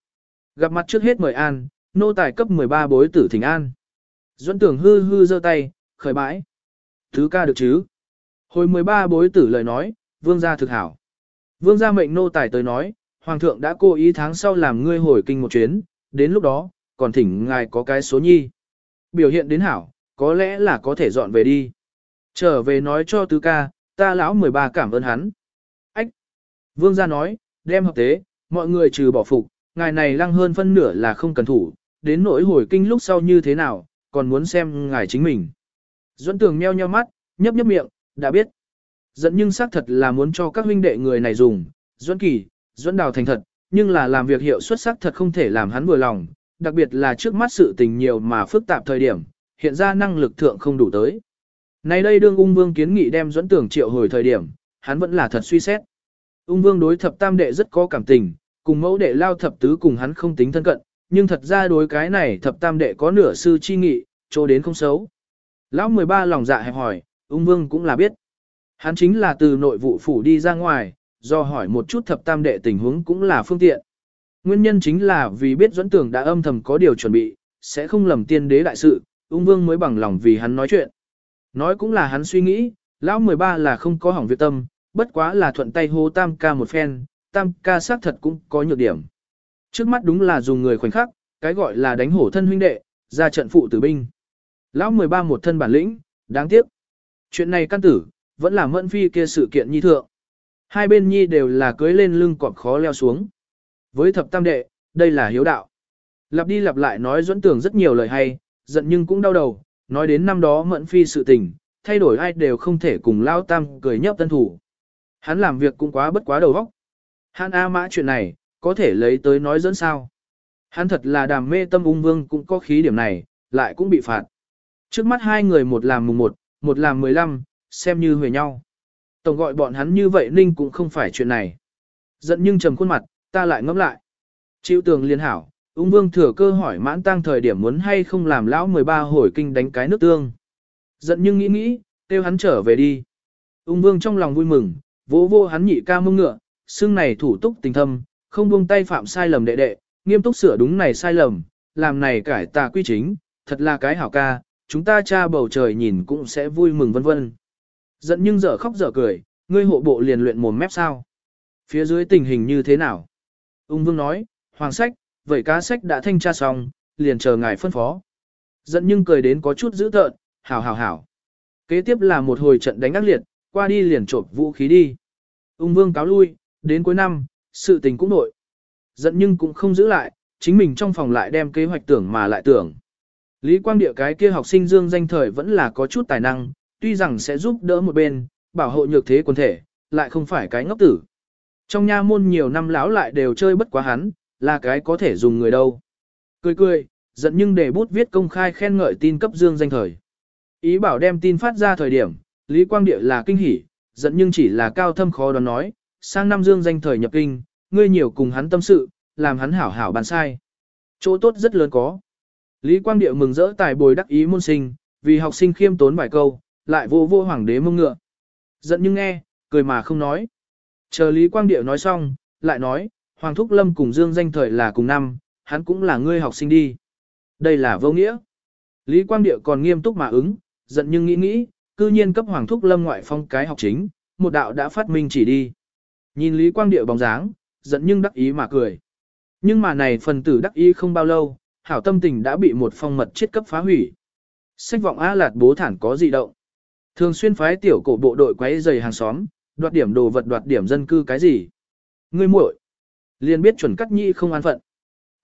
Gặp mặt trước hết mời an, nô tài cấp 13 bối tử thỉnh an. Duẫn tưởng hư hư giơ tay, khởi bãi. Thứ ca được chứ? Hồi 13 bối tử lời nói, vương gia thực hảo. Vương gia mệnh nô tài tới nói, hoàng thượng đã cố ý tháng sau làm ngươi hồi kinh một chuyến, đến lúc đó, còn thỉnh ngài có cái số nhi. Biểu hiện đến hảo, có lẽ là có thể dọn về đi. Trở về nói cho tứ ca, ta lão 13 cảm ơn hắn. Ách! Vương gia nói, đem hợp tế, mọi người trừ bỏ phục, ngài này lăng hơn phân nửa là không cần thủ, đến nỗi hồi kinh lúc sau như thế nào, còn muốn xem ngài chính mình. Duẫn tường meo nheo mắt, nhấp nhấp miệng, đã biết. Dẫn nhưng xác thật là muốn cho các huynh đệ người này dùng, Duẫn kỳ, Duẫn đào thành thật, nhưng là làm việc hiệu suất sắc thật không thể làm hắn vừa lòng, đặc biệt là trước mắt sự tình nhiều mà phức tạp thời điểm, hiện ra năng lực thượng không đủ tới. Nay đây đương ung vương kiến nghị đem dẫn tưởng triệu hồi thời điểm, hắn vẫn là thật suy xét. Ung vương đối thập tam đệ rất có cảm tình, cùng mẫu đệ lao thập tứ cùng hắn không tính thân cận, nhưng thật ra đối cái này thập tam đệ có nửa sư chi nghị, chỗ đến không xấu. Lão 13 lòng dạ hẹp hỏi, ung vương cũng là biết. Hắn chính là từ nội vụ phủ đi ra ngoài, do hỏi một chút thập tam đệ tình huống cũng là phương tiện. Nguyên nhân chính là vì biết dẫn tưởng đã âm thầm có điều chuẩn bị, sẽ không lầm tiên đế đại sự, ung vương mới bằng lòng vì hắn nói chuyện. Nói cũng là hắn suy nghĩ, lão 13 là không có hỏng việc tâm, bất quá là thuận tay hô tam ca một phen, tam ca xác thật cũng có nhược điểm. Trước mắt đúng là dùng người khoảnh khắc, cái gọi là đánh hổ thân huynh đệ, ra trận phụ tử binh. Lão 13 một thân bản lĩnh, đáng tiếc. Chuyện này căn tử, vẫn là mẫn phi kia sự kiện nhi thượng. Hai bên nhi đều là cưới lên lưng cọp khó leo xuống. Với thập tam đệ, đây là hiếu đạo. Lặp đi lặp lại nói dẫn tưởng rất nhiều lời hay, giận nhưng cũng đau đầu, nói đến năm đó mẫn phi sự tình, thay đổi ai đều không thể cùng lao tam cười nhấp tân thủ. Hắn làm việc cũng quá bất quá đầu óc. Hắn A mã chuyện này, có thể lấy tới nói dẫn sao. Hắn thật là đàm mê tâm ung vương cũng có khí điểm này, lại cũng bị phạt. Trước mắt hai người một làm mùng một, một làm mười lăm, xem như huề nhau. Tổng gọi bọn hắn như vậy ninh cũng không phải chuyện này. Giận nhưng trầm khuôn mặt, ta lại ngẫm lại. Chịu tường liên hảo, ung vương thừa cơ hỏi mãn tang thời điểm muốn hay không làm lão 13 hồi kinh đánh cái nước tương. Giận nhưng nghĩ nghĩ, kêu hắn trở về đi. Ung vương trong lòng vui mừng, vỗ vô hắn nhị ca mông ngựa, xương này thủ túc tình thâm, không buông tay phạm sai lầm đệ đệ, nghiêm túc sửa đúng này sai lầm, làm này cải tà quy chính, thật là cái hảo ca, chúng ta cha bầu trời nhìn cũng sẽ vui mừng vân vân. Giận nhưng dở khóc dở cười, ngươi hộ bộ liền luyện mồm mép sao. Phía dưới tình hình như thế nào? Ung vương nói, hoàng sách, vậy cá sách đã thanh tra xong, liền chờ ngài phân phó. Giận nhưng cười đến có chút dữ tợn, hảo hảo hảo. Kế tiếp là một hồi trận đánh ác liệt, qua đi liền trộm vũ khí đi. Ung vương cáo lui, đến cuối năm, sự tình cũng nội. Giận nhưng cũng không giữ lại, chính mình trong phòng lại đem kế hoạch tưởng mà lại tưởng. Lý Quang Địa cái kia học sinh dương danh thời vẫn là có chút tài năng, tuy rằng sẽ giúp đỡ một bên, bảo hộ nhược thế quần thể, lại không phải cái ngốc tử. Trong nha môn nhiều năm lão lại đều chơi bất quá hắn, là cái có thể dùng người đâu. Cười cười, giận nhưng để bút viết công khai khen ngợi tin cấp dương danh thời. Ý bảo đem tin phát ra thời điểm, Lý Quang Địa là kinh hỉ, giận nhưng chỉ là cao thâm khó đoán nói, sang năm dương danh thời nhập kinh, ngươi nhiều cùng hắn tâm sự, làm hắn hảo hảo bàn sai. Chỗ tốt rất lớn có. Lý Quang Địa mừng rỡ tài bồi đắc ý môn sinh, vì học sinh khiêm tốn vài câu, lại vô vô hoàng đế mông ngựa. Giận nhưng nghe, cười mà không nói. Chờ Lý Quang Địa nói xong, lại nói, Hoàng Thúc Lâm cùng Dương danh thời là cùng năm, hắn cũng là ngươi học sinh đi. Đây là vô nghĩa. Lý Quang Địa còn nghiêm túc mà ứng, giận nhưng nghĩ nghĩ, cư nhiên cấp Hoàng Thúc Lâm ngoại phong cái học chính, một đạo đã phát minh chỉ đi. Nhìn Lý Quang Địa bóng dáng, giận nhưng đắc ý mà cười. Nhưng mà này phần tử đắc ý không bao lâu, hảo tâm tình đã bị một phong mật chết cấp phá hủy. Sách vọng A Lạt bố thản có dị động. Thường xuyên phái tiểu cổ bộ đội quấy rầy hàng xóm, đoạt điểm đồ vật đoạt điểm dân cư cái gì. Ngươi muội liền biết chuẩn cắt nhị không an phận.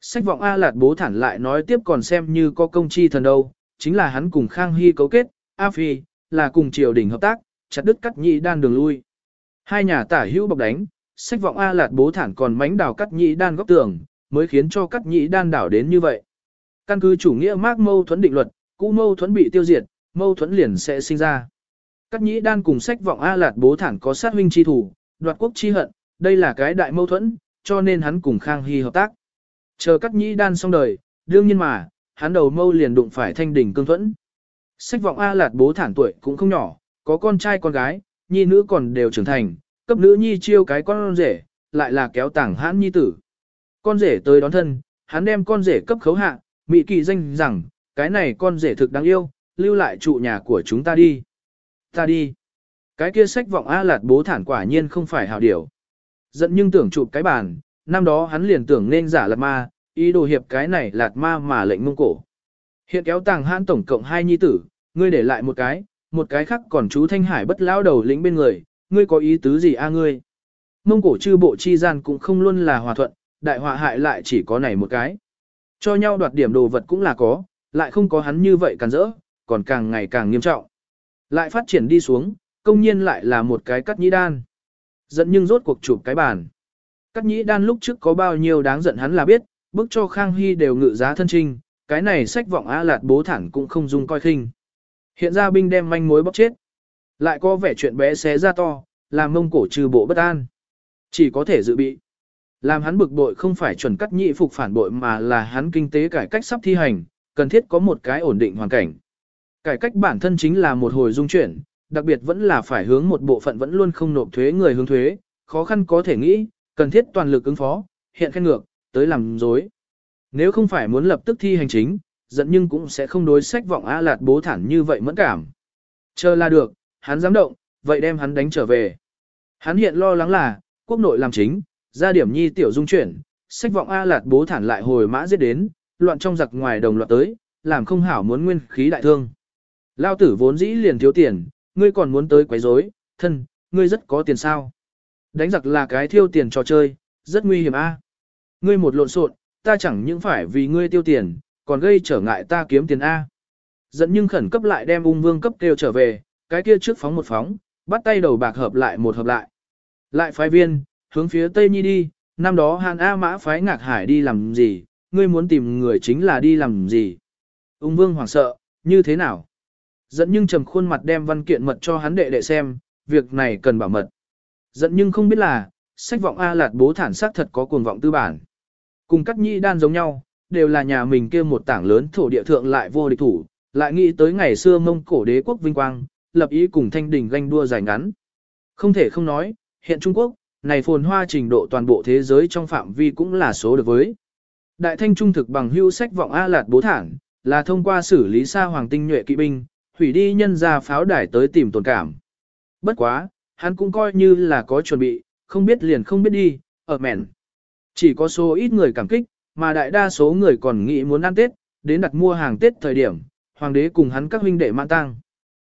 Sách vọng A Lạt bố thản lại nói tiếp còn xem như có công chi thần đâu, chính là hắn cùng Khang Hy cấu kết, A Phi, là cùng triều đình hợp tác, chặt đứt cắt nhị đan đường lui. Hai nhà tả hữu bọc đánh, sách vọng A Lạt bố thản còn mánh đào cắt nhị đan góc tường, mới khiến cho cắt nhị đan đảo đến như vậy. Căn cứ chủ nghĩa mác mâu thuẫn định luật, cũ mâu thuẫn bị tiêu diệt, mâu thuẫn liền sẽ sinh ra. Cắt nhĩ đan cùng sách vọng A Lạt bố thản có sát huynh chi thủ, đoạt quốc chi hận, đây là cái đại mâu thuẫn, cho nên hắn cùng Khang Hy hợp tác. Chờ cắt nhĩ đan xong đời, đương nhiên mà, hắn đầu mâu liền đụng phải thanh đỉnh cương thuẫn. Sách vọng A Lạt bố thản tuổi cũng không nhỏ, có con trai con gái, nhi nữ còn đều trưởng thành, cấp nữ nhi chiêu cái con rể, lại là kéo tảng hãn nhi tử. Con rể tới đón thân, hắn đem con rể cấp khấu hạ, mị kỳ danh rằng, cái này con rể thực đáng yêu, lưu lại trụ nhà của chúng ta đi. Ta đi. Cái kia sách vọng A lạt bố thản quả nhiên không phải hảo điểu. Giận nhưng tưởng chụp cái bàn, năm đó hắn liền tưởng nên giả lạt ma, ý đồ hiệp cái này lạt ma mà lệnh mông cổ. Hiện kéo tàng hãn tổng cộng hai nhi tử, ngươi để lại một cái, một cái khác còn chú Thanh Hải bất lão đầu lĩnh bên người, ngươi có ý tứ gì a ngươi? Mông cổ chư bộ chi gian cũng không luôn là hòa thuận, đại họa hại lại chỉ có này một cái. Cho nhau đoạt điểm đồ vật cũng là có, lại không có hắn như vậy càng rỡ, còn càng ngày càng nghiêm trọng. Lại phát triển đi xuống, công nhiên lại là một cái cắt nhĩ đan. Giận nhưng rốt cuộc chụp cái bàn. Cắt nhĩ đan lúc trước có bao nhiêu đáng giận hắn là biết, bức cho Khang Hy đều ngự giá thân trinh, cái này sách vọng A Lạt bố thẳng cũng không dung coi khinh. Hiện ra binh đem manh mối bóc chết. Lại có vẻ chuyện bé xé ra to, làm mông cổ trừ bộ bất an. Chỉ có thể dự bị. Làm hắn bực bội không phải chuẩn cắt nhị phục phản bội mà là hắn kinh tế cải cách sắp thi hành, cần thiết có một cái ổn định hoàn cảnh. Cải cách bản thân chính là một hồi dung chuyển, đặc biệt vẫn là phải hướng một bộ phận vẫn luôn không nộp thuế người hướng thuế, khó khăn có thể nghĩ, cần thiết toàn lực ứng phó, hiện khen ngược, tới làm dối. Nếu không phải muốn lập tức thi hành chính, giận nhưng cũng sẽ không đối sách vọng A Lạt bố thản như vậy mẫn cảm. Chờ là được, hắn dám động, vậy đem hắn đánh trở về. Hắn hiện lo lắng là, quốc nội làm chính, ra điểm nhi tiểu dung chuyển, sách vọng A Lạt bố thản lại hồi mã giết đến, loạn trong giặc ngoài đồng loạt tới, làm không hảo muốn nguyên khí đại thương. Lao tử vốn dĩ liền thiếu tiền, ngươi còn muốn tới quấy rối, thân, ngươi rất có tiền sao. Đánh giặc là cái thiêu tiền trò chơi, rất nguy hiểm a. Ngươi một lộn xộn, ta chẳng những phải vì ngươi tiêu tiền, còn gây trở ngại ta kiếm tiền a. Dẫn nhưng khẩn cấp lại đem ung vương cấp kêu trở về, cái kia trước phóng một phóng, bắt tay đầu bạc hợp lại một hợp lại. Lại phái viên, hướng phía Tây Nhi đi, năm đó Hàn A Mã phái ngạc hải đi làm gì, ngươi muốn tìm người chính là đi làm gì. Ung vương hoảng sợ, như thế nào? Dẫn nhưng trầm khuôn mặt đem văn kiện mật cho hắn đệ đệ xem, việc này cần bảo mật. Dẫn nhưng không biết là, sách vọng A lạt bố thản sắc thật có cuồng vọng tư bản. Cùng các nhị đan giống nhau, đều là nhà mình kia một tảng lớn thổ địa thượng lại vô địch thủ, lại nghĩ tới ngày xưa mông cổ đế quốc vinh quang, lập ý cùng thanh đình ganh đua dài ngắn. Không thể không nói, hiện Trung Quốc, này phồn hoa trình độ toàn bộ thế giới trong phạm vi cũng là số được với. Đại thanh trung thực bằng hưu sách vọng A Lạt bố thản, là thông qua xử lý xa hoàng tinh nhuệ kỵ binh, hủy đi nhân ra pháo đài tới tìm tồn cảm. Bất quá, hắn cũng coi như là có chuẩn bị, không biết liền không biết đi, ở mẹn. Chỉ có số ít người cảm kích, mà đại đa số người còn nghĩ muốn ăn Tết, đến đặt mua hàng Tết thời điểm, hoàng đế cùng hắn các huynh đệ mạng tăng.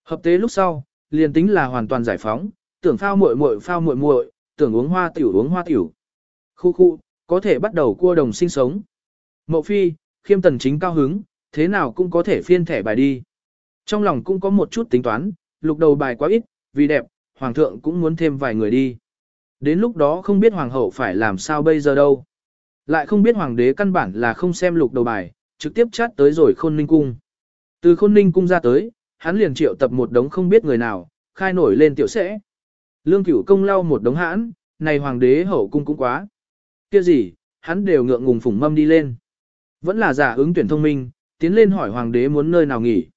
Hợp tế lúc sau, liền tính là hoàn toàn giải phóng, tưởng phao muội muội phao muội muội, tưởng uống hoa tiểu uống hoa tiểu. Khu khu, có thể bắt đầu cua đồng sinh sống. Mậu phi, khiêm tần chính cao hứng, thế nào cũng có thể phiên thẻ bài đi. Trong lòng cũng có một chút tính toán, lục đầu bài quá ít, vì đẹp, hoàng thượng cũng muốn thêm vài người đi. Đến lúc đó không biết hoàng hậu phải làm sao bây giờ đâu. Lại không biết hoàng đế căn bản là không xem lục đầu bài, trực tiếp chát tới rồi khôn ninh cung. Từ khôn ninh cung ra tới, hắn liền triệu tập một đống không biết người nào, khai nổi lên tiểu sẽ. Lương cửu công lau một đống hãn, này hoàng đế hậu cung cũng quá. kia gì, hắn đều ngượng ngùng phủng mâm đi lên. Vẫn là giả ứng tuyển thông minh, tiến lên hỏi hoàng đế muốn nơi nào nghỉ.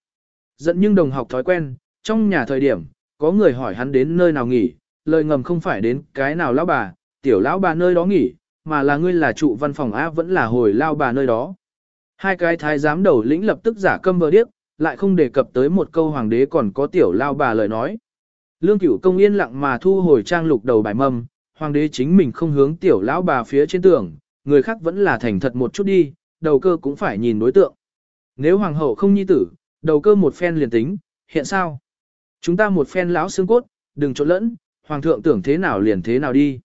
Giận nhưng đồng học thói quen, trong nhà thời điểm, có người hỏi hắn đến nơi nào nghỉ, lời ngầm không phải đến cái nào lão bà, tiểu lão bà nơi đó nghỉ, mà là ngươi là trụ văn phòng A vẫn là hồi lao bà nơi đó. Hai cái thái giám đầu lĩnh lập tức giả câm vờ điếc, lại không đề cập tới một câu hoàng đế còn có tiểu lao bà lời nói. Lương cửu công yên lặng mà thu hồi trang lục đầu bài mâm, hoàng đế chính mình không hướng tiểu lão bà phía trên tường, người khác vẫn là thành thật một chút đi, đầu cơ cũng phải nhìn đối tượng. Nếu hoàng hậu không nhi tử, đầu cơ một phen liền tính, hiện sao? Chúng ta một phen lão xương cốt, đừng trộn lẫn, hoàng thượng tưởng thế nào liền thế nào đi.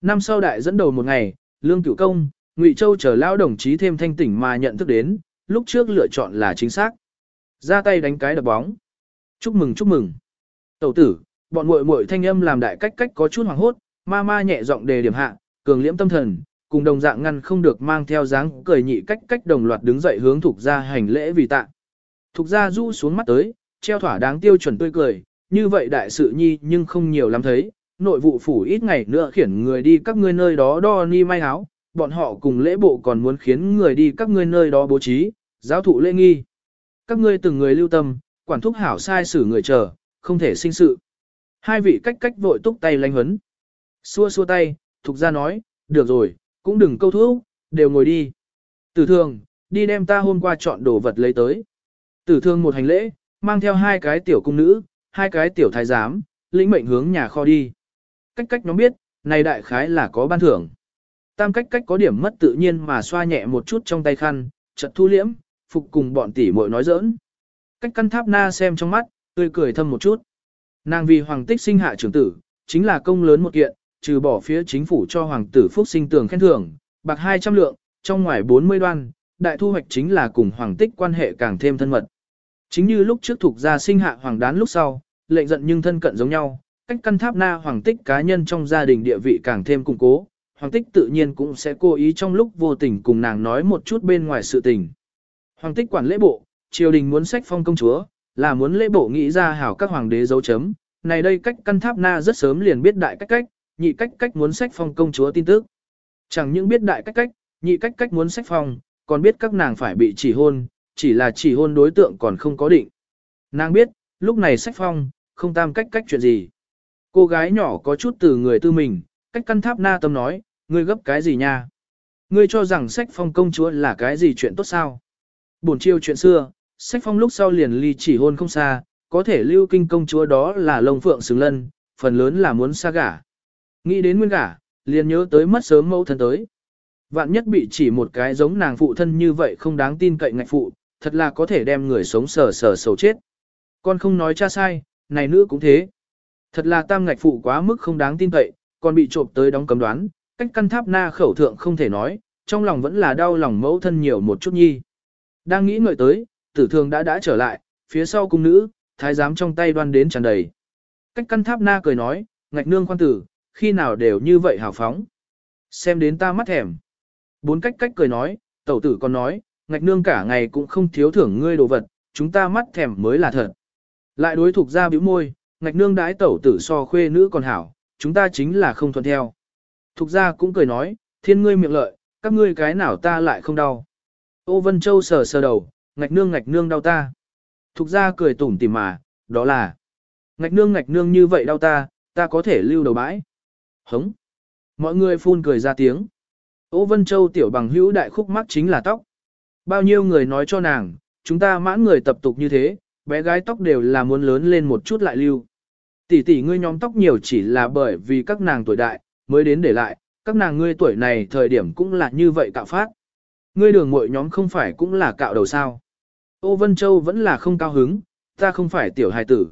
Năm sau đại dẫn đầu một ngày, lương cửu công, ngụy châu chờ lão đồng chí thêm thanh tỉnh mà nhận thức đến, lúc trước lựa chọn là chính xác. Ra tay đánh cái đập bóng. Chúc mừng chúc mừng. Tẩu tử, bọn muội muội thanh âm làm đại cách cách có chút hoàng hốt, ma ma nhẹ giọng đề điểm hạ, cường liễm tâm thần, cùng đồng dạng ngăn không được mang theo dáng cười nhị cách cách đồng loạt đứng dậy hướng thuộc gia hành lễ vì tạ. Thục gia rũ xuống mắt tới, treo thỏa đáng tiêu chuẩn tươi cười, như vậy đại sự nhi nhưng không nhiều lắm thấy, nội vụ phủ ít ngày nữa khiển người đi các ngươi nơi đó đo ni may áo, bọn họ cùng lễ bộ còn muốn khiến người đi các ngươi nơi đó bố trí, giáo thụ lễ nghi. Các ngươi từng người lưu tâm, quản thúc hảo sai xử người chờ, không thể sinh sự. Hai vị cách cách vội túc tay lanh hấn, Xua xua tay, thục gia nói, được rồi, cũng đừng câu thúc, đều ngồi đi. Tử thường, đi đem ta hôm qua chọn đồ vật lấy tới. Tử thương một hành lễ, mang theo hai cái tiểu cung nữ, hai cái tiểu thái giám, lĩnh mệnh hướng nhà kho đi. Cách cách nhóm biết, này đại khái là có ban thưởng. Tam cách cách có điểm mất tự nhiên mà xoa nhẹ một chút trong tay khăn, chợt thu liễm, phục cùng bọn tỷ muội nói giỡn. Cách căn tháp na xem trong mắt, tươi cười thâm một chút. Nàng vì hoàng tích sinh hạ trưởng tử, chính là công lớn một kiện, trừ bỏ phía chính phủ cho hoàng tử phúc sinh tường khen thưởng, bạc 200 lượng, trong ngoài 40 đoan, đại thu hoạch chính là cùng hoàng tích quan hệ càng thêm thân mật. Chính như lúc trước thuộc gia sinh hạ hoàng đán lúc sau, lệnh giận nhưng thân cận giống nhau, cách căn tháp na hoàng tích cá nhân trong gia đình địa vị càng thêm củng cố, hoàng tích tự nhiên cũng sẽ cố ý trong lúc vô tình cùng nàng nói một chút bên ngoài sự tình. Hoàng tích quản lễ bộ, triều đình muốn sách phong công chúa, là muốn lễ bộ nghĩ ra hảo các hoàng đế dấu chấm, này đây cách căn tháp na rất sớm liền biết đại cách cách, nhị cách cách muốn sách phong công chúa tin tức. Chẳng những biết đại cách cách, nhị cách cách muốn sách phong, còn biết các nàng phải bị chỉ hôn, chỉ là chỉ hôn đối tượng còn không có định. Nàng biết, lúc này sách phong, không tam cách cách chuyện gì. Cô gái nhỏ có chút từ người tư mình, cách căn tháp na tâm nói, ngươi gấp cái gì nha? Ngươi cho rằng sách phong công chúa là cái gì chuyện tốt sao? Bổn chiêu chuyện xưa, sách phong lúc sau liền ly chỉ hôn không xa, có thể lưu kinh công chúa đó là lông phượng xứng lân, phần lớn là muốn xa gả. Nghĩ đến nguyên gả, liền nhớ tới mất sớm mẫu thân tới. Vạn nhất bị chỉ một cái giống nàng phụ thân như vậy không đáng tin cậy ngạch phụ, thật là có thể đem người sống sờ sờ sầu chết. Con không nói cha sai, này nữ cũng thế. Thật là tam ngạch phụ quá mức không đáng tin cậy, còn bị trộm tới đóng cấm đoán, cách căn tháp na khẩu thượng không thể nói, trong lòng vẫn là đau lòng mẫu thân nhiều một chút nhi. Đang nghĩ ngợi tới, tử thường đã đã trở lại, phía sau cung nữ, thái giám trong tay đoan đến tràn đầy. Cách căn tháp na cười nói, ngạch nương quan tử, khi nào đều như vậy hào phóng. Xem đến ta mắt thèm. Bốn cách cách cười nói, tẩu tử còn nói, ngạch nương cả ngày cũng không thiếu thưởng ngươi đồ vật, chúng ta mắt thèm mới là thật. Lại đối thuộc ra bĩu môi, ngạch nương đãi tẩu tử so khuê nữ còn hảo, chúng ta chính là không thuận theo. Thục ra cũng cười nói, thiên ngươi miệng lợi, các ngươi cái nào ta lại không đau. Ô Vân Châu sờ sờ đầu, ngạch nương ngạch nương đau ta. Thục ra cười tủm tỉm mà, đó là. Ngạch nương ngạch nương như vậy đau ta, ta có thể lưu đầu bãi. Hống. Mọi người phun cười ra tiếng. Ô Vân Châu tiểu bằng hữu đại khúc mắc chính là tóc. Bao nhiêu người nói cho nàng, chúng ta mãn người tập tục như thế, bé gái tóc đều là muốn lớn lên một chút lại lưu. Tỷ tỷ ngươi nhóm tóc nhiều chỉ là bởi vì các nàng tuổi đại, mới đến để lại, các nàng ngươi tuổi này thời điểm cũng là như vậy cạo phát. Ngươi đường muội nhóm không phải cũng là cạo đầu sao. Ô Vân Châu vẫn là không cao hứng, ta không phải tiểu hài tử.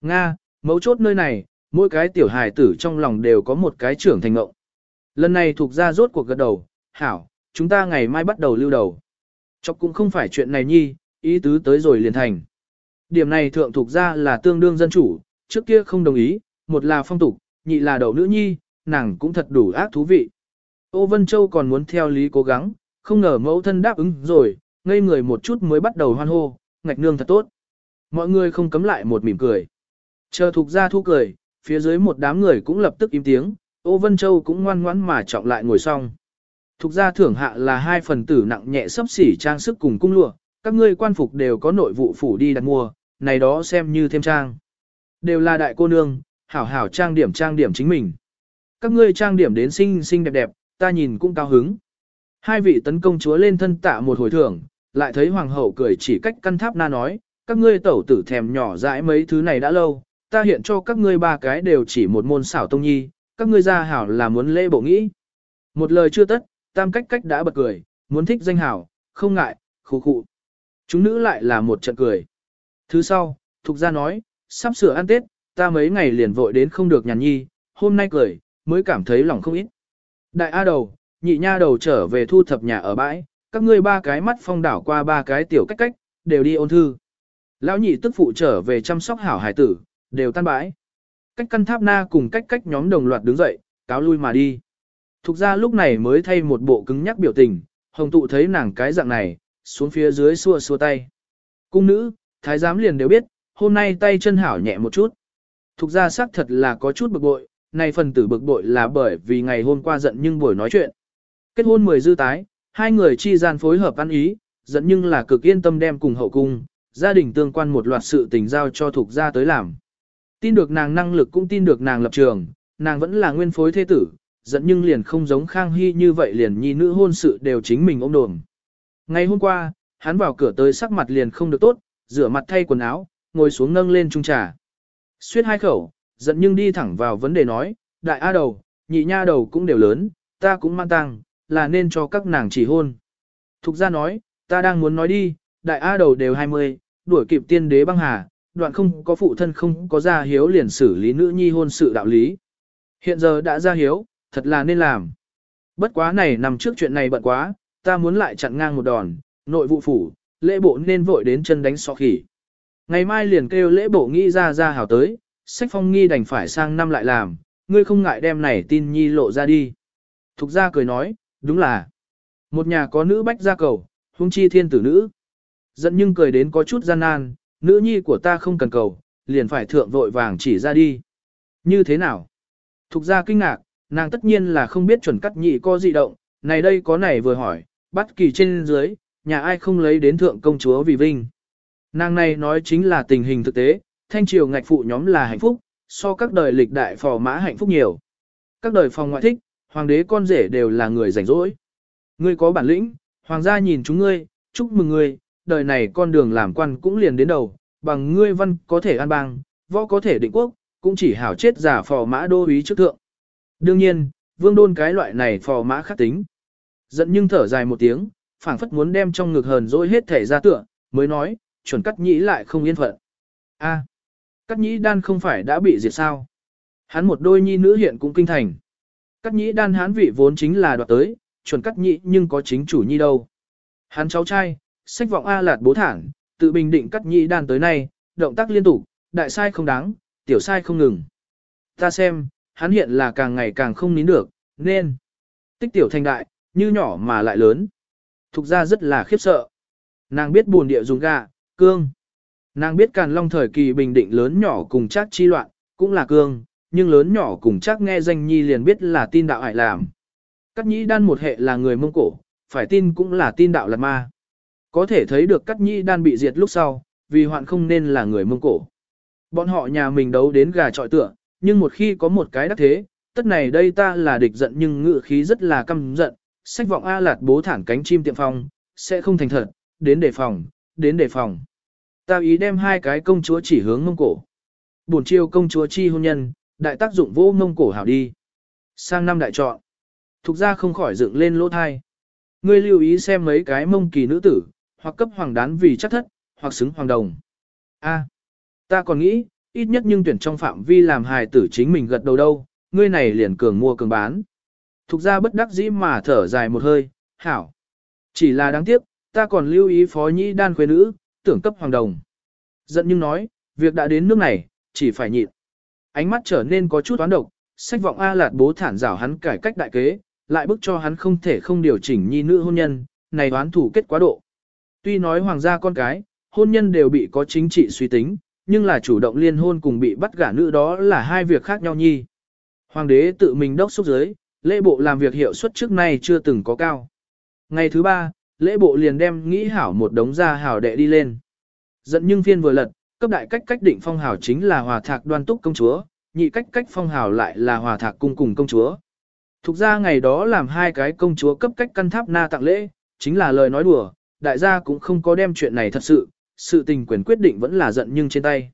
Nga, mấu chốt nơi này, mỗi cái tiểu hài tử trong lòng đều có một cái trưởng thành ngộng. Lần này thuộc ra rốt cuộc gật đầu, hảo, chúng ta ngày mai bắt đầu lưu đầu. Chọc cũng không phải chuyện này nhi, ý tứ tới rồi liền thành. Điểm này thượng thuộc ra là tương đương dân chủ, trước kia không đồng ý, một là phong tục, nhị là đầu nữ nhi, nàng cũng thật đủ ác thú vị. Ô Vân Châu còn muốn theo lý cố gắng, không ngờ mẫu thân đáp ứng rồi, ngây người một chút mới bắt đầu hoan hô, ngạch nương thật tốt. Mọi người không cấm lại một mỉm cười. Chờ thuộc ra thu cười, phía dưới một đám người cũng lập tức im tiếng, Ô Vân Châu cũng ngoan ngoãn mà trọng lại ngồi xong. Thục gia thưởng hạ là hai phần tử nặng nhẹ sấp xỉ trang sức cùng cung lụa, các ngươi quan phục đều có nội vụ phủ đi đặt mua, này đó xem như thêm trang. Đều là đại cô nương, hảo hảo trang điểm trang điểm chính mình. Các ngươi trang điểm đến xinh xinh đẹp đẹp, ta nhìn cũng cao hứng. Hai vị tấn công chúa lên thân tạ một hồi thưởng, lại thấy hoàng hậu cười chỉ cách căn tháp na nói, các ngươi tẩu tử thèm nhỏ dãi mấy thứ này đã lâu, ta hiện cho các ngươi ba cái đều chỉ một môn xảo tông nhi, các ngươi ra hảo là muốn lễ bộ nghĩ. Một lời chưa tất, tam cách cách đã bật cười, muốn thích danh hảo, không ngại, khụ khụ. Chúng nữ lại là một trận cười. Thứ sau, Thục gia nói, sắp sửa ăn Tết, ta mấy ngày liền vội đến không được nhàn nhi, hôm nay cười, mới cảm thấy lòng không ít. Đại A đầu, nhị nha đầu trở về thu thập nhà ở bãi, các ngươi ba cái mắt phong đảo qua ba cái tiểu cách cách, đều đi ôn thư. Lão nhị tức phụ trở về chăm sóc hảo hải tử, đều tan bãi. Cách căn tháp na cùng cách cách nhóm đồng loạt đứng dậy, cáo lui mà đi. Thục ra lúc này mới thay một bộ cứng nhắc biểu tình, hồng tụ thấy nàng cái dạng này, xuống phía dưới xua xua tay. Cung nữ, thái giám liền đều biết, hôm nay tay chân hảo nhẹ một chút. Thục ra xác thật là có chút bực bội, này phần tử bực bội là bởi vì ngày hôm qua giận nhưng buổi nói chuyện. Kết hôn mười dư tái, hai người chi gian phối hợp ăn ý, giận nhưng là cực yên tâm đem cùng hậu cung, gia đình tương quan một loạt sự tình giao cho thuộc gia tới làm. Tin được nàng năng lực cũng tin được nàng lập trường, nàng vẫn là nguyên phối thế tử, giận nhưng liền không giống Khang Hy như vậy liền nhi nữ hôn sự đều chính mình ôm đồm. Ngày hôm qua, hắn vào cửa tới sắc mặt liền không được tốt, rửa mặt thay quần áo, ngồi xuống nâng lên chung trà. Xuyết hai khẩu, giận nhưng đi thẳng vào vấn đề nói, đại A đầu, nhị nha đầu cũng đều lớn, ta cũng mang tăng, là nên cho các nàng chỉ hôn. Thục ra nói, ta đang muốn nói đi, đại A đầu đều 20, đuổi kịp tiên đế băng hà, đoạn không có phụ thân không có gia hiếu liền xử lý nữ nhi hôn sự đạo lý. Hiện giờ đã gia hiếu, thật là nên làm. Bất quá này nằm trước chuyện này bận quá, ta muốn lại chặn ngang một đòn, nội vụ phủ, lễ bộ nên vội đến chân đánh so khỉ. Ngày mai liền kêu lễ bộ nghĩ ra ra hảo tới, sách phong nghi đành phải sang năm lại làm, ngươi không ngại đem này tin nhi lộ ra đi. Thục gia cười nói, đúng là, một nhà có nữ bách gia cầu, huống chi thiên tử nữ. Giận nhưng cười đến có chút gian nan, nữ nhi của ta không cần cầu, liền phải thượng vội vàng chỉ ra đi. Như thế nào? Thục gia kinh ngạc, nàng tất nhiên là không biết chuẩn cắt nhị có dị động, này đây có này vừa hỏi, bắt kỳ trên dưới, nhà ai không lấy đến thượng công chúa vì vinh. Nàng này nói chính là tình hình thực tế, thanh triều ngạch phụ nhóm là hạnh phúc, so các đời lịch đại phò mã hạnh phúc nhiều. Các đời phòng ngoại thích, hoàng đế con rể đều là người rảnh rỗi. Ngươi có bản lĩnh, hoàng gia nhìn chúng ngươi, chúc mừng ngươi, đời này con đường làm quan cũng liền đến đầu, bằng ngươi văn có thể an bang, võ có thể định quốc, cũng chỉ hảo chết giả phò mã đô úy trước thượng. Đương nhiên, vương đôn cái loại này phò mã khắc tính. Giận nhưng thở dài một tiếng, phảng phất muốn đem trong ngực hờn dỗi hết thể ra tựa, mới nói, chuẩn cắt nhĩ lại không yên phận. A, cắt nhĩ đan không phải đã bị diệt sao? Hắn một đôi nhi nữ hiện cũng kinh thành. Cắt nhĩ đan hán vị vốn chính là đoạt tới, chuẩn cắt nhĩ nhưng có chính chủ nhi đâu. Hắn cháu trai, sách vọng A lạt bố thản, tự bình định cắt nhĩ đan tới nay, động tác liên tục, đại sai không đáng, tiểu sai không ngừng. Ta xem, hắn hiện là càng ngày càng không nín được, nên tích tiểu thành đại, như nhỏ mà lại lớn. Thục ra rất là khiếp sợ. Nàng biết buồn địa dùng gà, cương. Nàng biết càn long thời kỳ bình định lớn nhỏ cùng chắc chi loạn, cũng là cương, nhưng lớn nhỏ cùng chắc nghe danh nhi liền biết là tin đạo hại làm. Cắt nhĩ đan một hệ là người mông cổ, phải tin cũng là tin đạo lạt ma. Có thể thấy được cắt nhĩ đan bị diệt lúc sau, vì hoạn không nên là người mông cổ. Bọn họ nhà mình đấu đến gà trọi tựa, nhưng một khi có một cái đắc thế, tất này đây ta là địch giận nhưng ngự khí rất là căm giận, sách vọng A lạt bố thản cánh chim tiệm phong, sẽ không thành thật, đến đề phòng, đến đề phòng. Ta ý đem hai cái công chúa chỉ hướng mông cổ. Buồn chiêu công chúa chi hôn nhân, đại tác dụng vô mông cổ hảo đi. Sang năm đại chọn. Thục ra không khỏi dựng lên lỗ thai. Ngươi lưu ý xem mấy cái mông kỳ nữ tử, hoặc cấp hoàng đán vì chắc thất, hoặc xứng hoàng đồng. A, ta còn nghĩ, ít nhất nhưng tuyển trong phạm vi làm hài tử chính mình gật đầu đâu, ngươi này liền cường mua cường bán. Thục ra bất đắc dĩ mà thở dài một hơi, hảo. Chỉ là đáng tiếc, ta còn lưu ý phó nhĩ đan khuê nữ, tưởng cấp hoàng đồng. Giận nhưng nói, việc đã đến nước này, chỉ phải nhịn. Ánh mắt trở nên có chút toán độc, sách vọng A lạt bố thản rảo hắn cải cách đại kế, lại bức cho hắn không thể không điều chỉnh nhi nữ hôn nhân, này đoán thủ kết quá độ. Tuy nói hoàng gia con cái, hôn nhân đều bị có chính trị suy tính, nhưng là chủ động liên hôn cùng bị bắt gả nữ đó là hai việc khác nhau nhi. Hoàng đế tự mình đốc xúc giới, lễ bộ làm việc hiệu suất trước nay chưa từng có cao. Ngày thứ ba, lễ bộ liền đem nghĩ hảo một đống gia hảo đệ đi lên. Dẫn nhưng phiên vừa lật, cấp đại cách cách định phong hảo chính là hòa thạc đoan túc công chúa, nhị cách cách phong hảo lại là hòa thạc cung cùng công chúa. Thục ra ngày đó làm hai cái công chúa cấp cách căn tháp na tặng lễ, chính là lời nói đùa, đại gia cũng không có đem chuyện này thật sự, sự tình quyền quyết định vẫn là giận nhưng trên tay.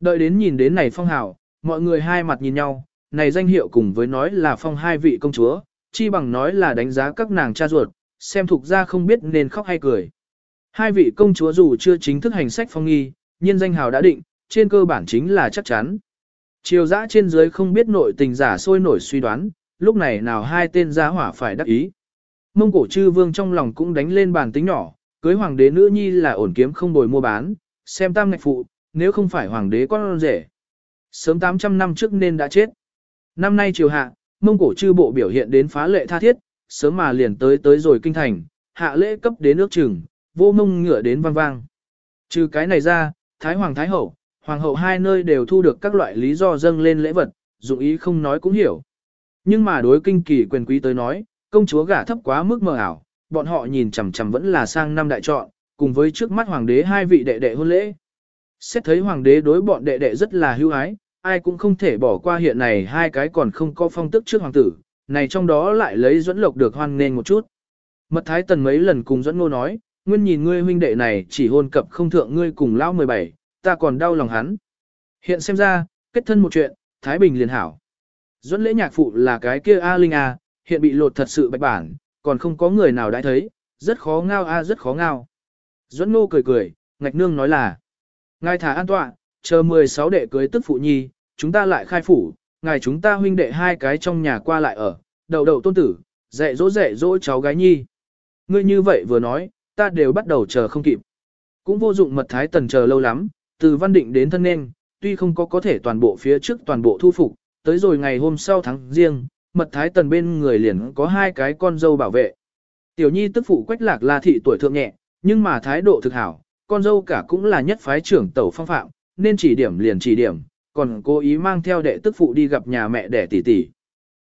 Đợi đến nhìn đến này phong hảo, mọi người hai mặt nhìn nhau, này danh hiệu cùng với nói là phong hai vị công chúa, chi bằng nói là đánh giá các nàng cha ruột, xem thuộc ra không biết nên khóc hay cười. Hai vị công chúa dù chưa chính thức hành sách phong nghi, nhưng danh hào đã định, trên cơ bản chính là chắc chắn. Triều dã trên dưới không biết nội tình giả sôi nổi suy đoán, lúc này nào hai tên gia hỏa phải đắc ý. Mông cổ chư vương trong lòng cũng đánh lên bàn tính nhỏ, cưới hoàng đế nữ nhi là ổn kiếm không bồi mua bán, xem tam ngạch phụ, nếu không phải hoàng đế con rể. Sớm 800 năm trước nên đã chết. Năm nay triều hạ, mông cổ chư bộ biểu hiện đến phá lệ tha thiết, sớm mà liền tới tới rồi kinh thành, hạ lễ cấp đến nước chừng, vô mông ngựa đến vang vang. Trừ cái này ra, Thái Hoàng Thái Hậu, Hoàng hậu hai nơi đều thu được các loại lý do dâng lên lễ vật, dụng ý không nói cũng hiểu. Nhưng mà đối kinh kỳ quyền quý tới nói, công chúa gả thấp quá mức mờ ảo, bọn họ nhìn chằm chằm vẫn là sang năm đại chọn, cùng với trước mắt hoàng đế hai vị đệ đệ hôn lễ. Xét thấy hoàng đế đối bọn đệ đệ rất là hưu ái, ai cũng không thể bỏ qua hiện này hai cái còn không có phong tức trước hoàng tử, này trong đó lại lấy dẫn lộc được hoan nghênh một chút. Mật thái tần mấy lần cùng dẫn ngô nói, nguyên nhìn ngươi huynh đệ này chỉ hôn cập không thượng ngươi cùng lão 17, ta còn đau lòng hắn. Hiện xem ra, kết thân một chuyện, Thái Bình liền hảo. Duẫn lễ nhạc phụ là cái kia A Linh A, hiện bị lột thật sự bạch bản, còn không có người nào đã thấy, rất khó ngao A rất khó ngao. Duẫn nô cười cười, ngạch nương nói là, ngài thả an tọa, chờ 16 đệ cưới tức phụ nhi, chúng ta lại khai phủ, ngài chúng ta huynh đệ hai cái trong nhà qua lại ở, đầu đầu tôn tử, dạy dỗ dạy dỗ cháu gái nhi. Ngươi như vậy vừa nói, ta đều bắt đầu chờ không kịp. Cũng vô dụng mật thái tần chờ lâu lắm, từ văn định đến thân nên, tuy không có có thể toàn bộ phía trước toàn bộ thu phục, tới rồi ngày hôm sau tháng riêng, mật thái tần bên người liền có hai cái con dâu bảo vệ. Tiểu nhi tức phụ quách lạc la thị tuổi thượng nhẹ, nhưng mà thái độ thực hảo, con dâu cả cũng là nhất phái trưởng tẩu phong phạm, nên chỉ điểm liền chỉ điểm, còn cố ý mang theo đệ tức phụ đi gặp nhà mẹ đẻ tỷ tỷ.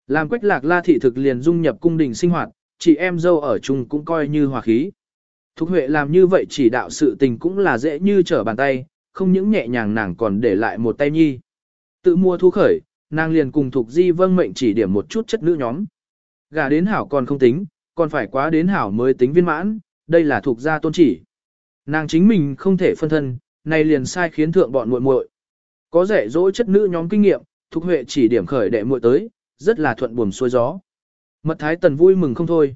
Làm quách lạc la thị thực liền dung nhập cung đình sinh hoạt, chị em dâu ở chung cũng coi như hòa khí. Thục Huệ làm như vậy chỉ đạo sự tình cũng là dễ như trở bàn tay, không những nhẹ nhàng nàng còn để lại một tay nhi. Tự mua thu khởi, nàng liền cùng Thục Di vâng mệnh chỉ điểm một chút chất nữ nhóm. Gà đến hảo còn không tính, còn phải quá đến hảo mới tính viên mãn, đây là thuộc gia tôn chỉ. Nàng chính mình không thể phân thân, này liền sai khiến thượng bọn muội muội. Có rẻ dỗ chất nữ nhóm kinh nghiệm, Thục Huệ chỉ điểm khởi đệ muội tới, rất là thuận buồm xuôi gió. Mật Thái Tần vui mừng không thôi.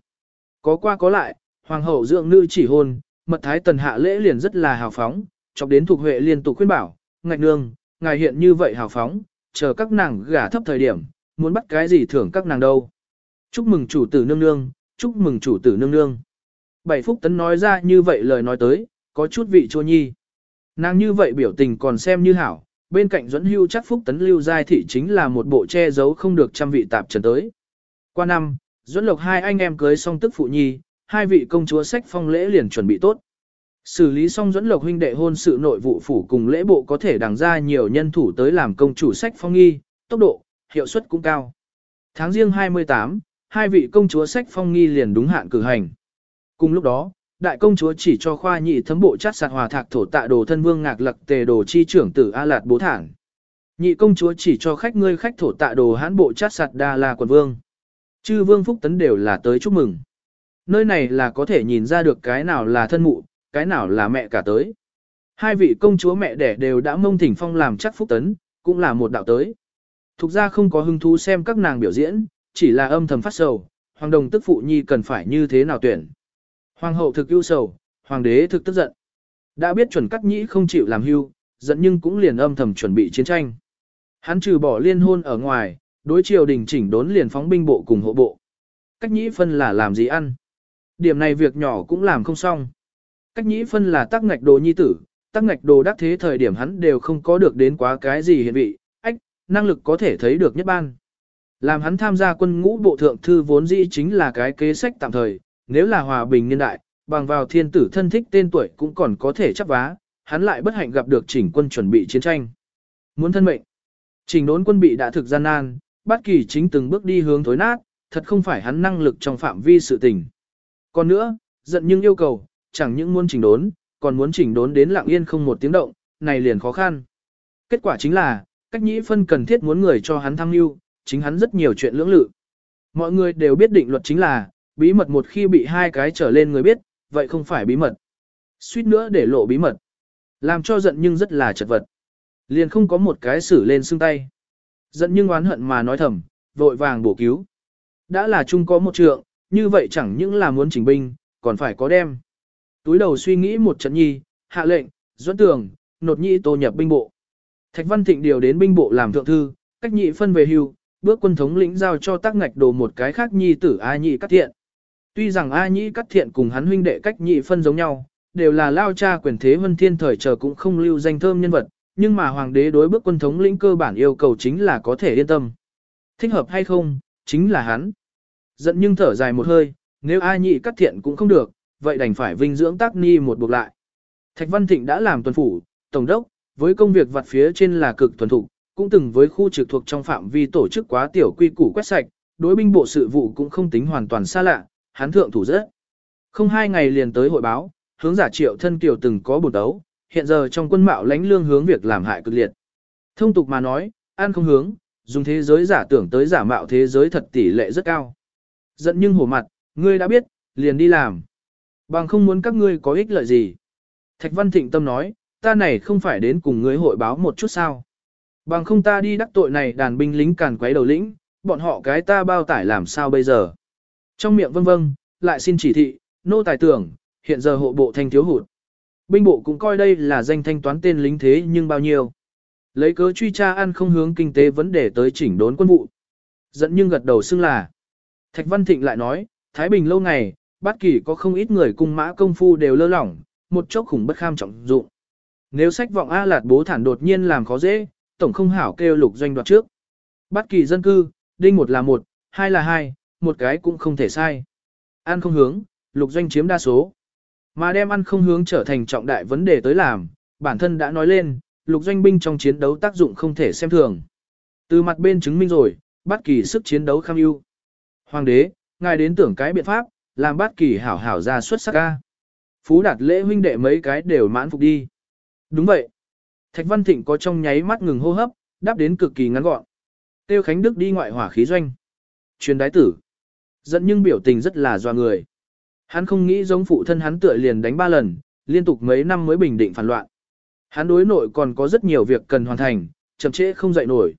Có qua có lại, hoàng hậu dưỡng nữ chỉ hôn, Mật Thái Tần hạ lễ liền rất là hào phóng, chọc đến Thục Huệ liên tục khuyên bảo, ngạch nương, ngài hiện như vậy hào phóng, chờ các nàng gả thấp thời điểm, muốn bắt cái gì thưởng các nàng đâu. Chúc mừng chủ tử nương nương, chúc mừng chủ tử nương nương. Bảy phúc tấn nói ra như vậy lời nói tới, có chút vị chua nhi. Nàng như vậy biểu tình còn xem như hảo, bên cạnh dẫn hưu chắc phúc tấn lưu giai thị chính là một bộ che giấu không được trăm vị tạp trần tới. Qua năm, dẫn lộc hai anh em cưới xong tức phụ nhi, hai vị công chúa sách phong lễ liền chuẩn bị tốt. Xử lý xong dẫn lộc huynh đệ hôn sự nội vụ phủ cùng lễ bộ có thể đằng ra nhiều nhân thủ tới làm công chủ sách phong nghi, tốc độ, hiệu suất cũng cao. Tháng riêng 28, hai vị công chúa sách phong nghi liền đúng hạn cử hành. Cùng lúc đó, đại công chúa chỉ cho khoa nhị thấm bộ chát sạt hòa thạc thổ tạ đồ thân vương ngạc lặc tề đồ chi trưởng tử A Lạt bố thản. Nhị công chúa chỉ cho khách ngươi khách thổ tạ đồ hãn bộ chát sạt đa là quần vương. Chư vương phúc tấn đều là tới chúc mừng. Nơi này là có thể nhìn ra được cái nào là thân mụ, cái nào là mẹ cả tới. Hai vị công chúa mẹ đẻ đều đã mông thỉnh phong làm chắc phúc tấn, cũng là một đạo tới. Thục ra không có hứng thú xem các nàng biểu diễn, chỉ là âm thầm phát sầu, hoàng đồng tức phụ nhi cần phải như thế nào tuyển. Hoàng hậu thực ưu sầu, hoàng đế thực tức giận. Đã biết chuẩn cắt nhĩ không chịu làm hưu, giận nhưng cũng liền âm thầm chuẩn bị chiến tranh. Hắn trừ bỏ liên hôn ở ngoài, đối triều đình chỉnh đốn liền phóng binh bộ cùng hộ bộ. Cách nhĩ phân là làm gì ăn. Điểm này việc nhỏ cũng làm không xong. Cách nhĩ phân là tắc ngạch đồ nhi tử, tắc ngạch đồ đắc thế thời điểm hắn đều không có được đến quá cái gì hiện vị, ách, năng lực có thể thấy được nhất ban. Làm hắn tham gia quân ngũ bộ thượng thư vốn dĩ chính là cái kế sách tạm thời, nếu là hòa bình niên đại, bằng vào thiên tử thân thích tên tuổi cũng còn có thể chấp vá, hắn lại bất hạnh gặp được chỉnh quân chuẩn bị chiến tranh. Muốn thân mệnh, chỉnh đốn quân bị đã thực gian nan, bất kỳ chính từng bước đi hướng thối nát, thật không phải hắn năng lực trong phạm vi sự tình. Còn nữa, giận nhưng yêu cầu, chẳng những muốn chỉnh đốn, còn muốn chỉnh đốn đến lặng yên không một tiếng động, này liền khó khăn. Kết quả chính là, cách nhĩ phân cần thiết muốn người cho hắn tham mưu, chính hắn rất nhiều chuyện lưỡng lự. Mọi người đều biết định luật chính là, bí mật một khi bị hai cái trở lên người biết, vậy không phải bí mật. Suýt nữa để lộ bí mật. Làm cho giận nhưng rất là chật vật. Liền không có một cái xử lên xương tay. Giận nhưng oán hận mà nói thầm, vội vàng bổ cứu. Đã là chung có một trượng, như vậy chẳng những là muốn chỉnh binh, còn phải có đem. Túi đầu suy nghĩ một trận nhi, hạ lệnh, dẫn tường, nột nhị tô nhập binh bộ. Thạch Văn Thịnh điều đến binh bộ làm thượng thư, cách nhị phân về hưu, bước quân thống lĩnh giao cho tác ngạch đồ một cái khác nhi tử A nhị cắt thiện. Tuy rằng A nhị cắt thiện cùng hắn huynh đệ cách nhị phân giống nhau, đều là lao cha quyền thế vân thiên thời chờ cũng không lưu danh thơm nhân vật, nhưng mà hoàng đế đối bước quân thống lĩnh cơ bản yêu cầu chính là có thể yên tâm. Thích hợp hay không, chính là hắn. Giận nhưng thở dài một hơi, nếu A nhị cắt thiện cũng không được, vậy đành phải vinh dưỡng tác ni một buộc lại. Thạch Văn Thịnh đã làm tuần phủ, tổng đốc, với công việc vặt phía trên là cực thuần thục, cũng từng với khu trực thuộc trong phạm vi tổ chức quá tiểu quy củ quét sạch, đối binh bộ sự vụ cũng không tính hoàn toàn xa lạ, hắn thượng thủ rất. Không hai ngày liền tới hội báo, hướng giả triệu thân kiều từng có bột đấu, hiện giờ trong quân mạo lãnh lương hướng việc làm hại cực liệt. Thông tục mà nói, an không hướng, dùng thế giới giả tưởng tới giả mạo thế giới thật tỷ lệ rất cao. Giận nhưng hổ mặt, ngươi đã biết, liền đi làm. Bằng không muốn các ngươi có ích lợi gì. Thạch Văn Thịnh Tâm nói, ta này không phải đến cùng ngươi hội báo một chút sao. Bằng không ta đi đắc tội này đàn binh lính càn quấy đầu lĩnh, bọn họ cái ta bao tải làm sao bây giờ. Trong miệng vâng vâng, lại xin chỉ thị, nô tài tưởng, hiện giờ hộ bộ thanh thiếu hụt. Binh bộ cũng coi đây là danh thanh toán tên lính thế nhưng bao nhiêu. Lấy cớ truy tra ăn không hướng kinh tế vấn đề tới chỉnh đốn quân vụ. Dẫn nhưng gật đầu xưng là. Thạch Văn Thịnh lại nói, Thái Bình lâu ngày, bất kỳ có không ít người cung mã công phu đều lơ lỏng, một chốc khủng bất kham trọng dụng. Nếu sách vọng A Lạt bố thản đột nhiên làm khó dễ, tổng không hảo kêu lục doanh đoạt trước. Bất kỳ dân cư, đinh một là một, hai là hai, một cái cũng không thể sai. An không hướng, lục doanh chiếm đa số. Mà đem ăn không hướng trở thành trọng đại vấn đề tới làm, bản thân đã nói lên, lục doanh binh trong chiến đấu tác dụng không thể xem thường. Từ mặt bên chứng minh rồi, bất kỳ sức chiến đấu kham ưu. Hoàng đế, ngài đến tưởng cái biện pháp, làm bất kỳ hảo hảo ra xuất sắc ca. Phú đạt lễ huynh đệ mấy cái đều mãn phục đi. Đúng vậy. Thạch Văn Thịnh có trong nháy mắt ngừng hô hấp, đáp đến cực kỳ ngắn gọn. Tiêu Khánh Đức đi ngoại hỏa khí doanh. Truyền đái tử. Dẫn nhưng biểu tình rất là doa người. Hắn không nghĩ giống phụ thân hắn tựa liền đánh ba lần, liên tục mấy năm mới bình định phản loạn. Hắn đối nội còn có rất nhiều việc cần hoàn thành, chậm trễ không dậy nổi.